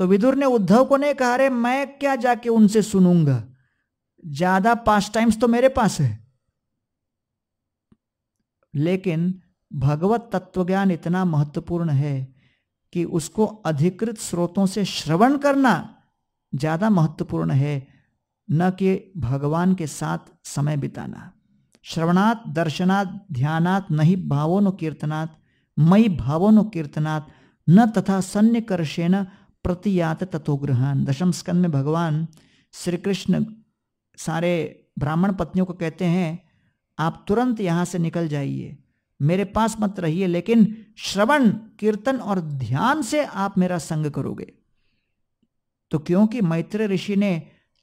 Speaker 1: तो विदुर ने उद्धव को नहीं कहा रे मैं क्या जाके उनसे सुनूँगा? ज़्यादा पास टाइम्स तो मेरे पास है। लेकिन भगवत तत्वज्ञान इतना महत्वपूर्ण है कि उसको अधिकृत स्रोतों से श्रवण करना ज़्यादा महत्वपूर्ण है, न कि भगवान के साथ समय बिताना। श्रवणात्, दर्शनात्, ध्यानात् नहीं भावों कीर्तनात् मई भावों कीर्तनात् न तथा सन्निकर्षेण प्रतियात तथोग्रहण दशम स्कंद में भगवान श्री कृष्ण सारे ब्राह्मण पत्नियों को कहते हैं, आप तुरंत यहाँ से निकल जाइए। मेरे पास मत रहिए, लेकिन श्रवण, कीर्तन और ध्यान से आप मेरा संग करोगे। तो क्योंकि मैत्र ऋषि ने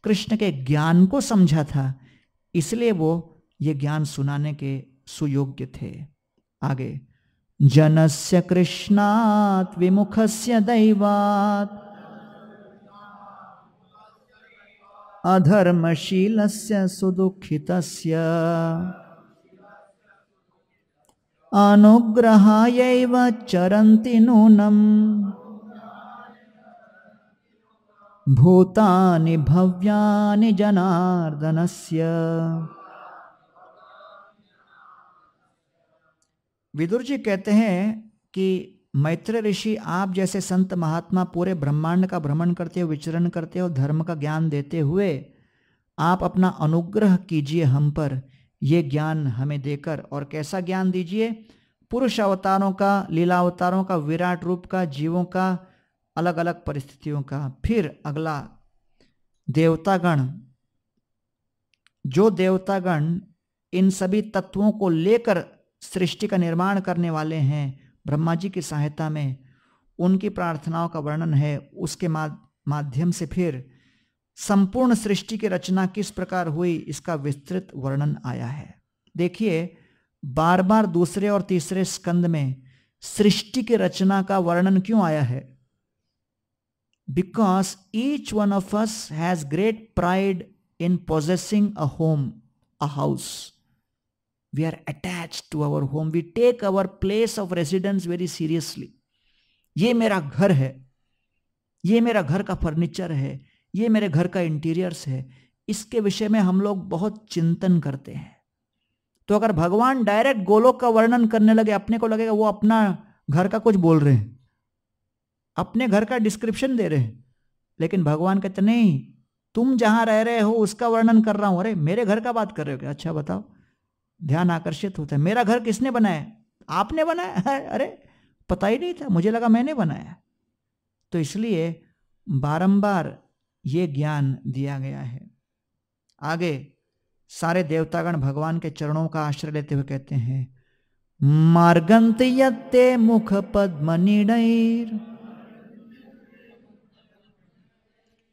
Speaker 1: कृष्ण के ज्ञान को समझा था, इसलिए वो ये ज्ञान सुनाने के सुयोग्य थे। आगे जनस्य कृष्णात् विमुखस्य दैवात्। अधर्मशीलस्य सुदुःखितस्य। अनुग्रहायैव चरन्ति नूनम्। भूतानि भव्यानि जनार्दनस्य। विदुर जी कहते हैं कि मैत्र ऋषि आप जैसे संत महात्मा पूरे ब्रह्मांड का भ्रमण करते हो विचरण करते हो धर्म का ज्ञान देते हुए आप अपना अनुग्रह कीजिए हम पर, ये ज्ञान हमें देकर। और कैसा ज्ञान दीजिए? पुरुष अवतारों का, लीला अवतारों का, विराट रूप का, जीवों का अलग अलग परिस्थितियों का। फिर अगला, देवतागण। जो देवतागण इन सभी तत्वों को लेकर सृष्टि का निर्माण करने वाले हैं ब्रह्मा जी की सहायता में। उनकी प्रार्थनाओं का वर्णन है। उसके माध्यम से फिर संपूर्ण सृष्टि की रचना किस प्रकार हुई, इसका विस्तृत वर्णन आया है। देखिए बार बार दूसरे और तीसरे स्कंद में सृष्टि की रचना का वर्णन क्यों आया है? Because each one of us has great pride in possessing a home a house we are attach to our home we take our place of residence very seriously ये मेरा घर है। ये मेरा घर का फर्नीचर है। ये मेरे घर का इंटीरियर्स है। इसके विषय में हम लोग बहुत चिंतन करते हैं। तो अगर भगवान डायरेक्ट गोलोक का वर्णन करने लगे, अपने को लगेगा वो अपना घर का कुछ बोल रहे हैं। अपने घर का डिस्क्रिप्शन दे रहे हैं। लेकिन भगवान कहते नहीं, तुम जहाँ रह रहे हो, उसका वर्णन कर रहा हूँ। अरे, मेरे घर का बात कर रहे हो अच्छा बताओ। ध्यान आकर्षित होता है। मेरा घर किसने बनाया? आपने बनाया? अरे, पता ही नहीं था। मुझे लगा मैंने बनाया। तो इसलिए बारंबार ये ज्ञान दिया गया है। आगे, सारे देवतागण भगवान के चरणों का आश्रय लेते हुए कहते हैं मार्गंत यत्ते मुख पद्म निडैर,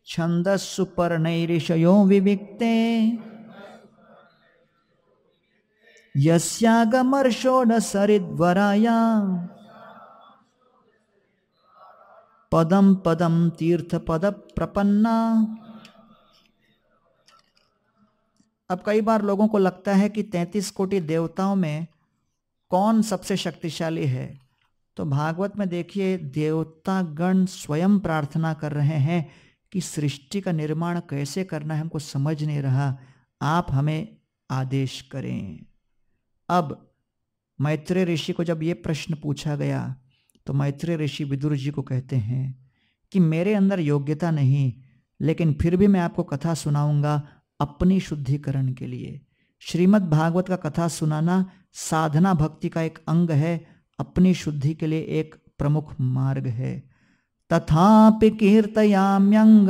Speaker 1: छंदस्सु पर्णैरिषयो विविक्ते यस्यागमर्षोड सरिद्वराया पदम पदम तीर्थ पद प्रपन्ना अब कई बार लोगों को लगता है कि तैतीस कोटि देवताओं में कौन सबसे शक्तिशाली है? तो भागवत में देखिए देवता गण स्वयं प्रार्थना कर रहे हैं कि सृष्टि का निर्माण कैसे करना है हमको समझ नहीं रहा। आप हमें आदेश करें। अब मैत्रेय ऋषि को जब ये प्रश्न पूछा गया तो मैत्रेय ऋषि विदुर जी को कहते हैं कि मेरे अंदर योग्यता नहीं, लेकिन फिर भी मैं आपको कथा सुनाऊँगा अपनी शुद्धिकरण के लिए। श्रीमद् भागवत का कथा सुनाना साधना भक्ति का एक अंग है, अपनी शुद्धि के लिए एक प्रमुख मार्ग है। तथापि कीर्तयाम्यंग,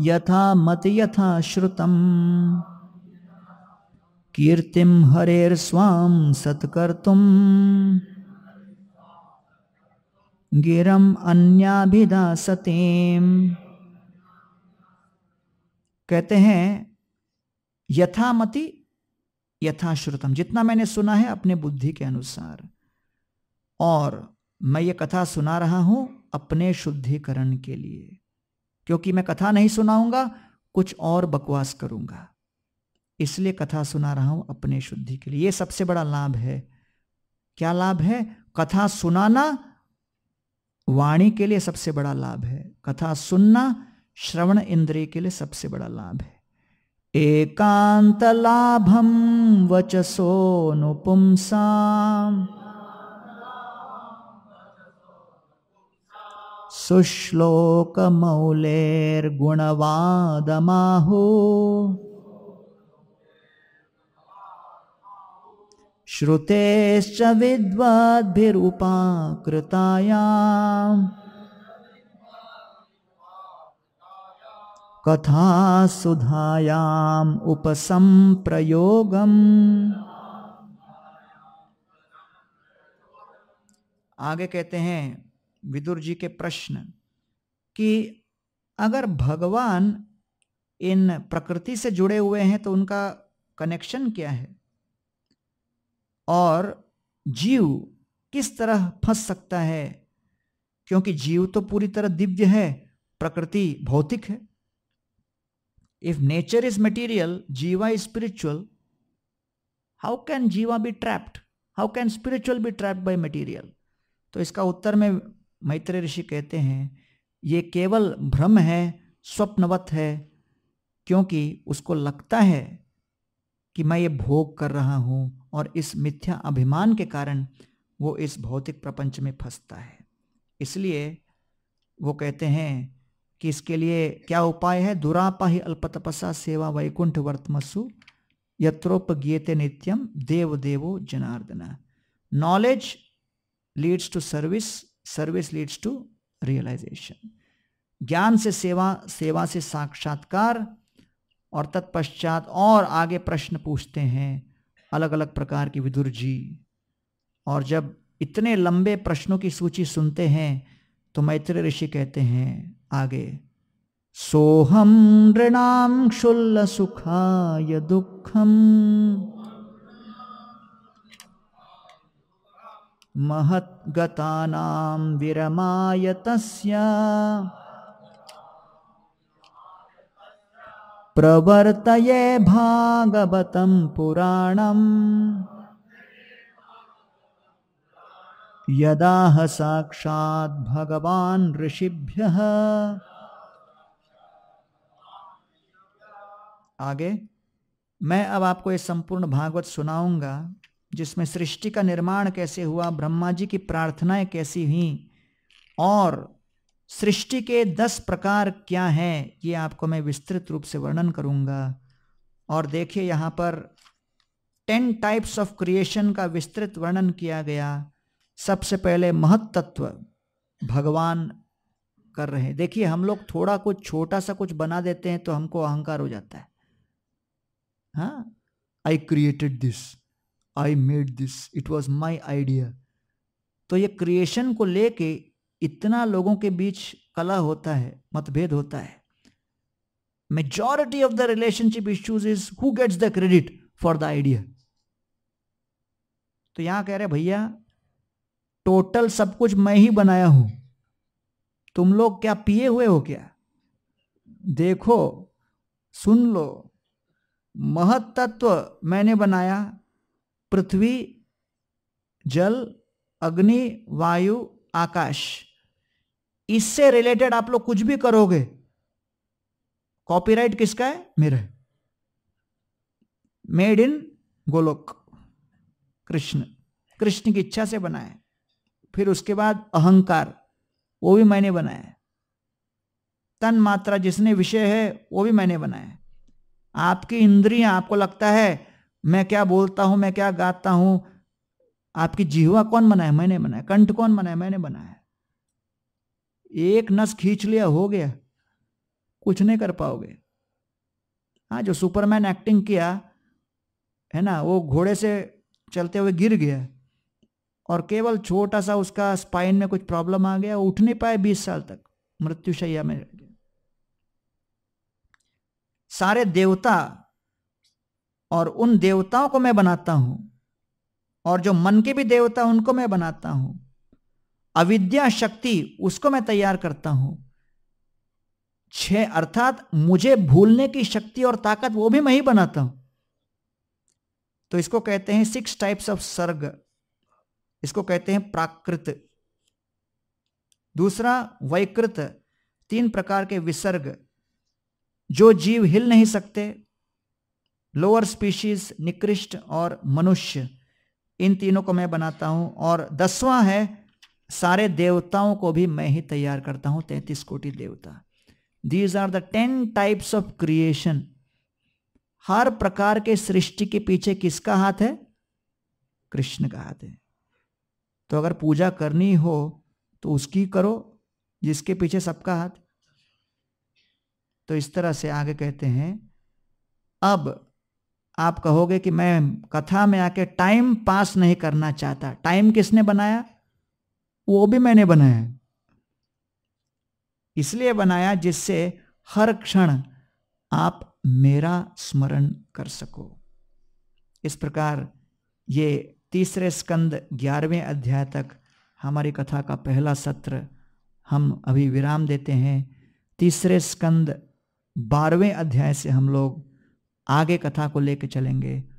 Speaker 1: यथा मत यथा श्रुतम। कीर्तिम हरेर स्वाम सत्कर्तुम गिरम अन्याभिदासतेम कहते हैं, यथामति यथाश्रुतम जितना मैंने सुना है अपने बुद्धि के अनुसार। और मैं ये कथा सुना रहा हूँ अपने शुद्धिकरण के लिए। क्योंकि मैं कथा नहीं सुनाऊँगा, कुछ और बकवास करूँगा। इसलिए कथा सुना रहा हूँ अपने शुद्धि के लिए। ये सबसे बड़ा लाभ है। क्या लाभ है? कथा सुनाना वाणी के लिए सबसे बड़ा लाभ है। कथा सुनना श्रवण इंद्रिय के लिए सबसे बड़ा लाभ है। एकांत लाभम वचसोनुपुंसा सुश्लोकमौलेर्गुणवादमाहो। विद्वद्भिरुपाकृतायाम्। कथा सुधायाम उपसंप्रयोगम। आगे कहते हैं विदुर जी के प्रश्न कि अगर भगवान इन प्रकृति से जुड़े हुए हैं तो उनका कनेक्शन क्या है? और जीव किस तरह फंस सकता है? क्योंकि जीव तो पूरी तरह दिव्य है, प्रकृति भौतिक है। If nature is material jiva is spiritual how can jiva be trapped how can spiritual be trapped by material तो इसका उत्तर में मैत्री ऋषि कहते हैं, ये केवल भ्रम है, स्वप्नवत है, क्योंकि उसको लगता है कि मैं ये भोग कर रहा हूँ और इस मिथ्या अभिमान के कारण वो इस भौतिक प्रपंच में फंसता है। इसलिए वो कहते हैं कि इसके लिए क्या उपाय है? दुरापा ही अल्पतपसा सेवा वैकुंठ वर्तमसु यत्रोपगीयते नित्यम देव देवो जनार्दना। Knowledge leads to service service leads to realisation ज्ञान से सेवा सेवा से साक्षात्कार और तत्पश्चात और आगे प्रश्न पूछते हैं अलग अलग प्रकार की विदुर जी। और जब इतने लंबे प्रश्नों की सूची सुनते हैं तो मैत्री ऋषि कहते हैं आगे, सोहम नृणाम क्षुल्ल सुखाय दुखम। महत्गतानां विरमाय तस्य। प्रवर्तये भागवतं पुराणम्। यदाह साक्षात् भगवान् ऋषिभ्यः। आगे, मैं अब आपको ये संपूर्ण भागवत सुनाऊँगा, जिसमें सृष्टि का निर्माण कैसे हुआ, ब्रह्मा जी की प्रार्थनाएँ कैसी हुई, और सृष्टि के दस प्रकार क्या हैं, ये आपको मैं विस्तृत रूप से वर्णन करूँगा। और देखिए यहाँ पर टेन टाइप्स ऑफ़ क्रिएशन का विस्तृत वर्णन किया गया। सबसे पहले महत्त्व भगवान कर रहे हैं। देखिए, हम लोग थोड़ा कुछ, छोटा सा कुछ बना देते हैं तो हमको अहंकार हो जाता है। हाँ I created this I made this it was my idea तो ये क्रिएशन को लेके इतना लोगों के बीच कला होता है, मतभेद होता है। Majority of the relationship issues is who gets the credit for the idea तो यहाँ कह रहे भैया टोटल सब कुछ मैं ही बनाया हूँ। तुम लोग क्या पिए हुए हो क्या? देखो, सुन लो। महत्त्व मैंने बनाया। पृथ्वी, जल, अग्नि, वायु, आकाश। इससे रिलेटेड आप लोग कुछ भी करोगे कॉपीराइट किसका है? मेरा मेड इन गोलोक कृष्ण। कृष्ण की इच्छा से बनाया फिर उसके बाद अहंकार, वो भी मैंने बनाया तन मात्रा जिसने विषय है, वो भी मैंने बनाया आपकी इंद्रियाँ, आपको लगता है, मैं क्या बोलता हूँ, मैं क्या गाता हूँ, आपकी जीवा कौन बनाया? मैंने बनाया। कंठ कौन बनाया? मैंने बनाया। एक नस खींच लिया, हो गया। कुछ नहीं कर पाओगे। हाँ जो सुपरमैन एक्टिंग किया, है ना, वो घोड़े से चलते हुए गिर गया और केवल छोटा सा उसका स्पाइन में कुछ प्रॉब्लम आ गया उठ नहीं पाए बीस साल तक। मृत्युशैया में सारे देवता और उन देवताओं को मैं बनाता हूँ और जो मन के भी देवता उनको मैं बनाता हूँ। अविद्या शक्ति, उसको मैं तैयार करता हूँ। छह, अर्थात मुझे भूलने की शक्ति और ताकत, वो भी मैं ही बनाता हूँ। तो इसको कहते हैं सिक्स टाइप्स ऑफ़ सर्ग। इसको कहते हैं प्राकृत। दूसरा, वैकृत। तीन प्रकार के विसर्ग। जो जीव हिल नहीं सकते। लोअर स्पीशीज निकृष्ट और मनुष्य। इन तीनों को मैं बनाता हूँ। और दसवां है सारे देवताओं को भी मैं ही तैयार करता हूँ, तैतीस कोटि देवता। These are the ten types of creation हर प्रकार के सृष्टि के पीछे किसका हाथ है? कृष्ण का हाथ है। तो अगर पूजा करनी हो तो उसकी करो, जिसके पीछे सबका हाथ। तो इस तरह से आगे कहते हैं, अब आप कहोगे कि मैं कथा में आके टाइम पास नहीं करना चाहता। टाइम किसने बनाया? वो भी मैंने बनाया इसलिए बनाया जिससे हर क्षण आप मेरा स्मरण कर सको। इस प्रकार ये तीसरे स्कंद ग्यारहवें अध्याय तक हमारी कथा का पहला सत्र हम अभी विराम देते हैं। तीसरे स्कंद बारहवें अध्याय से हम लोग आगे कथा को लेकर चलेंगे।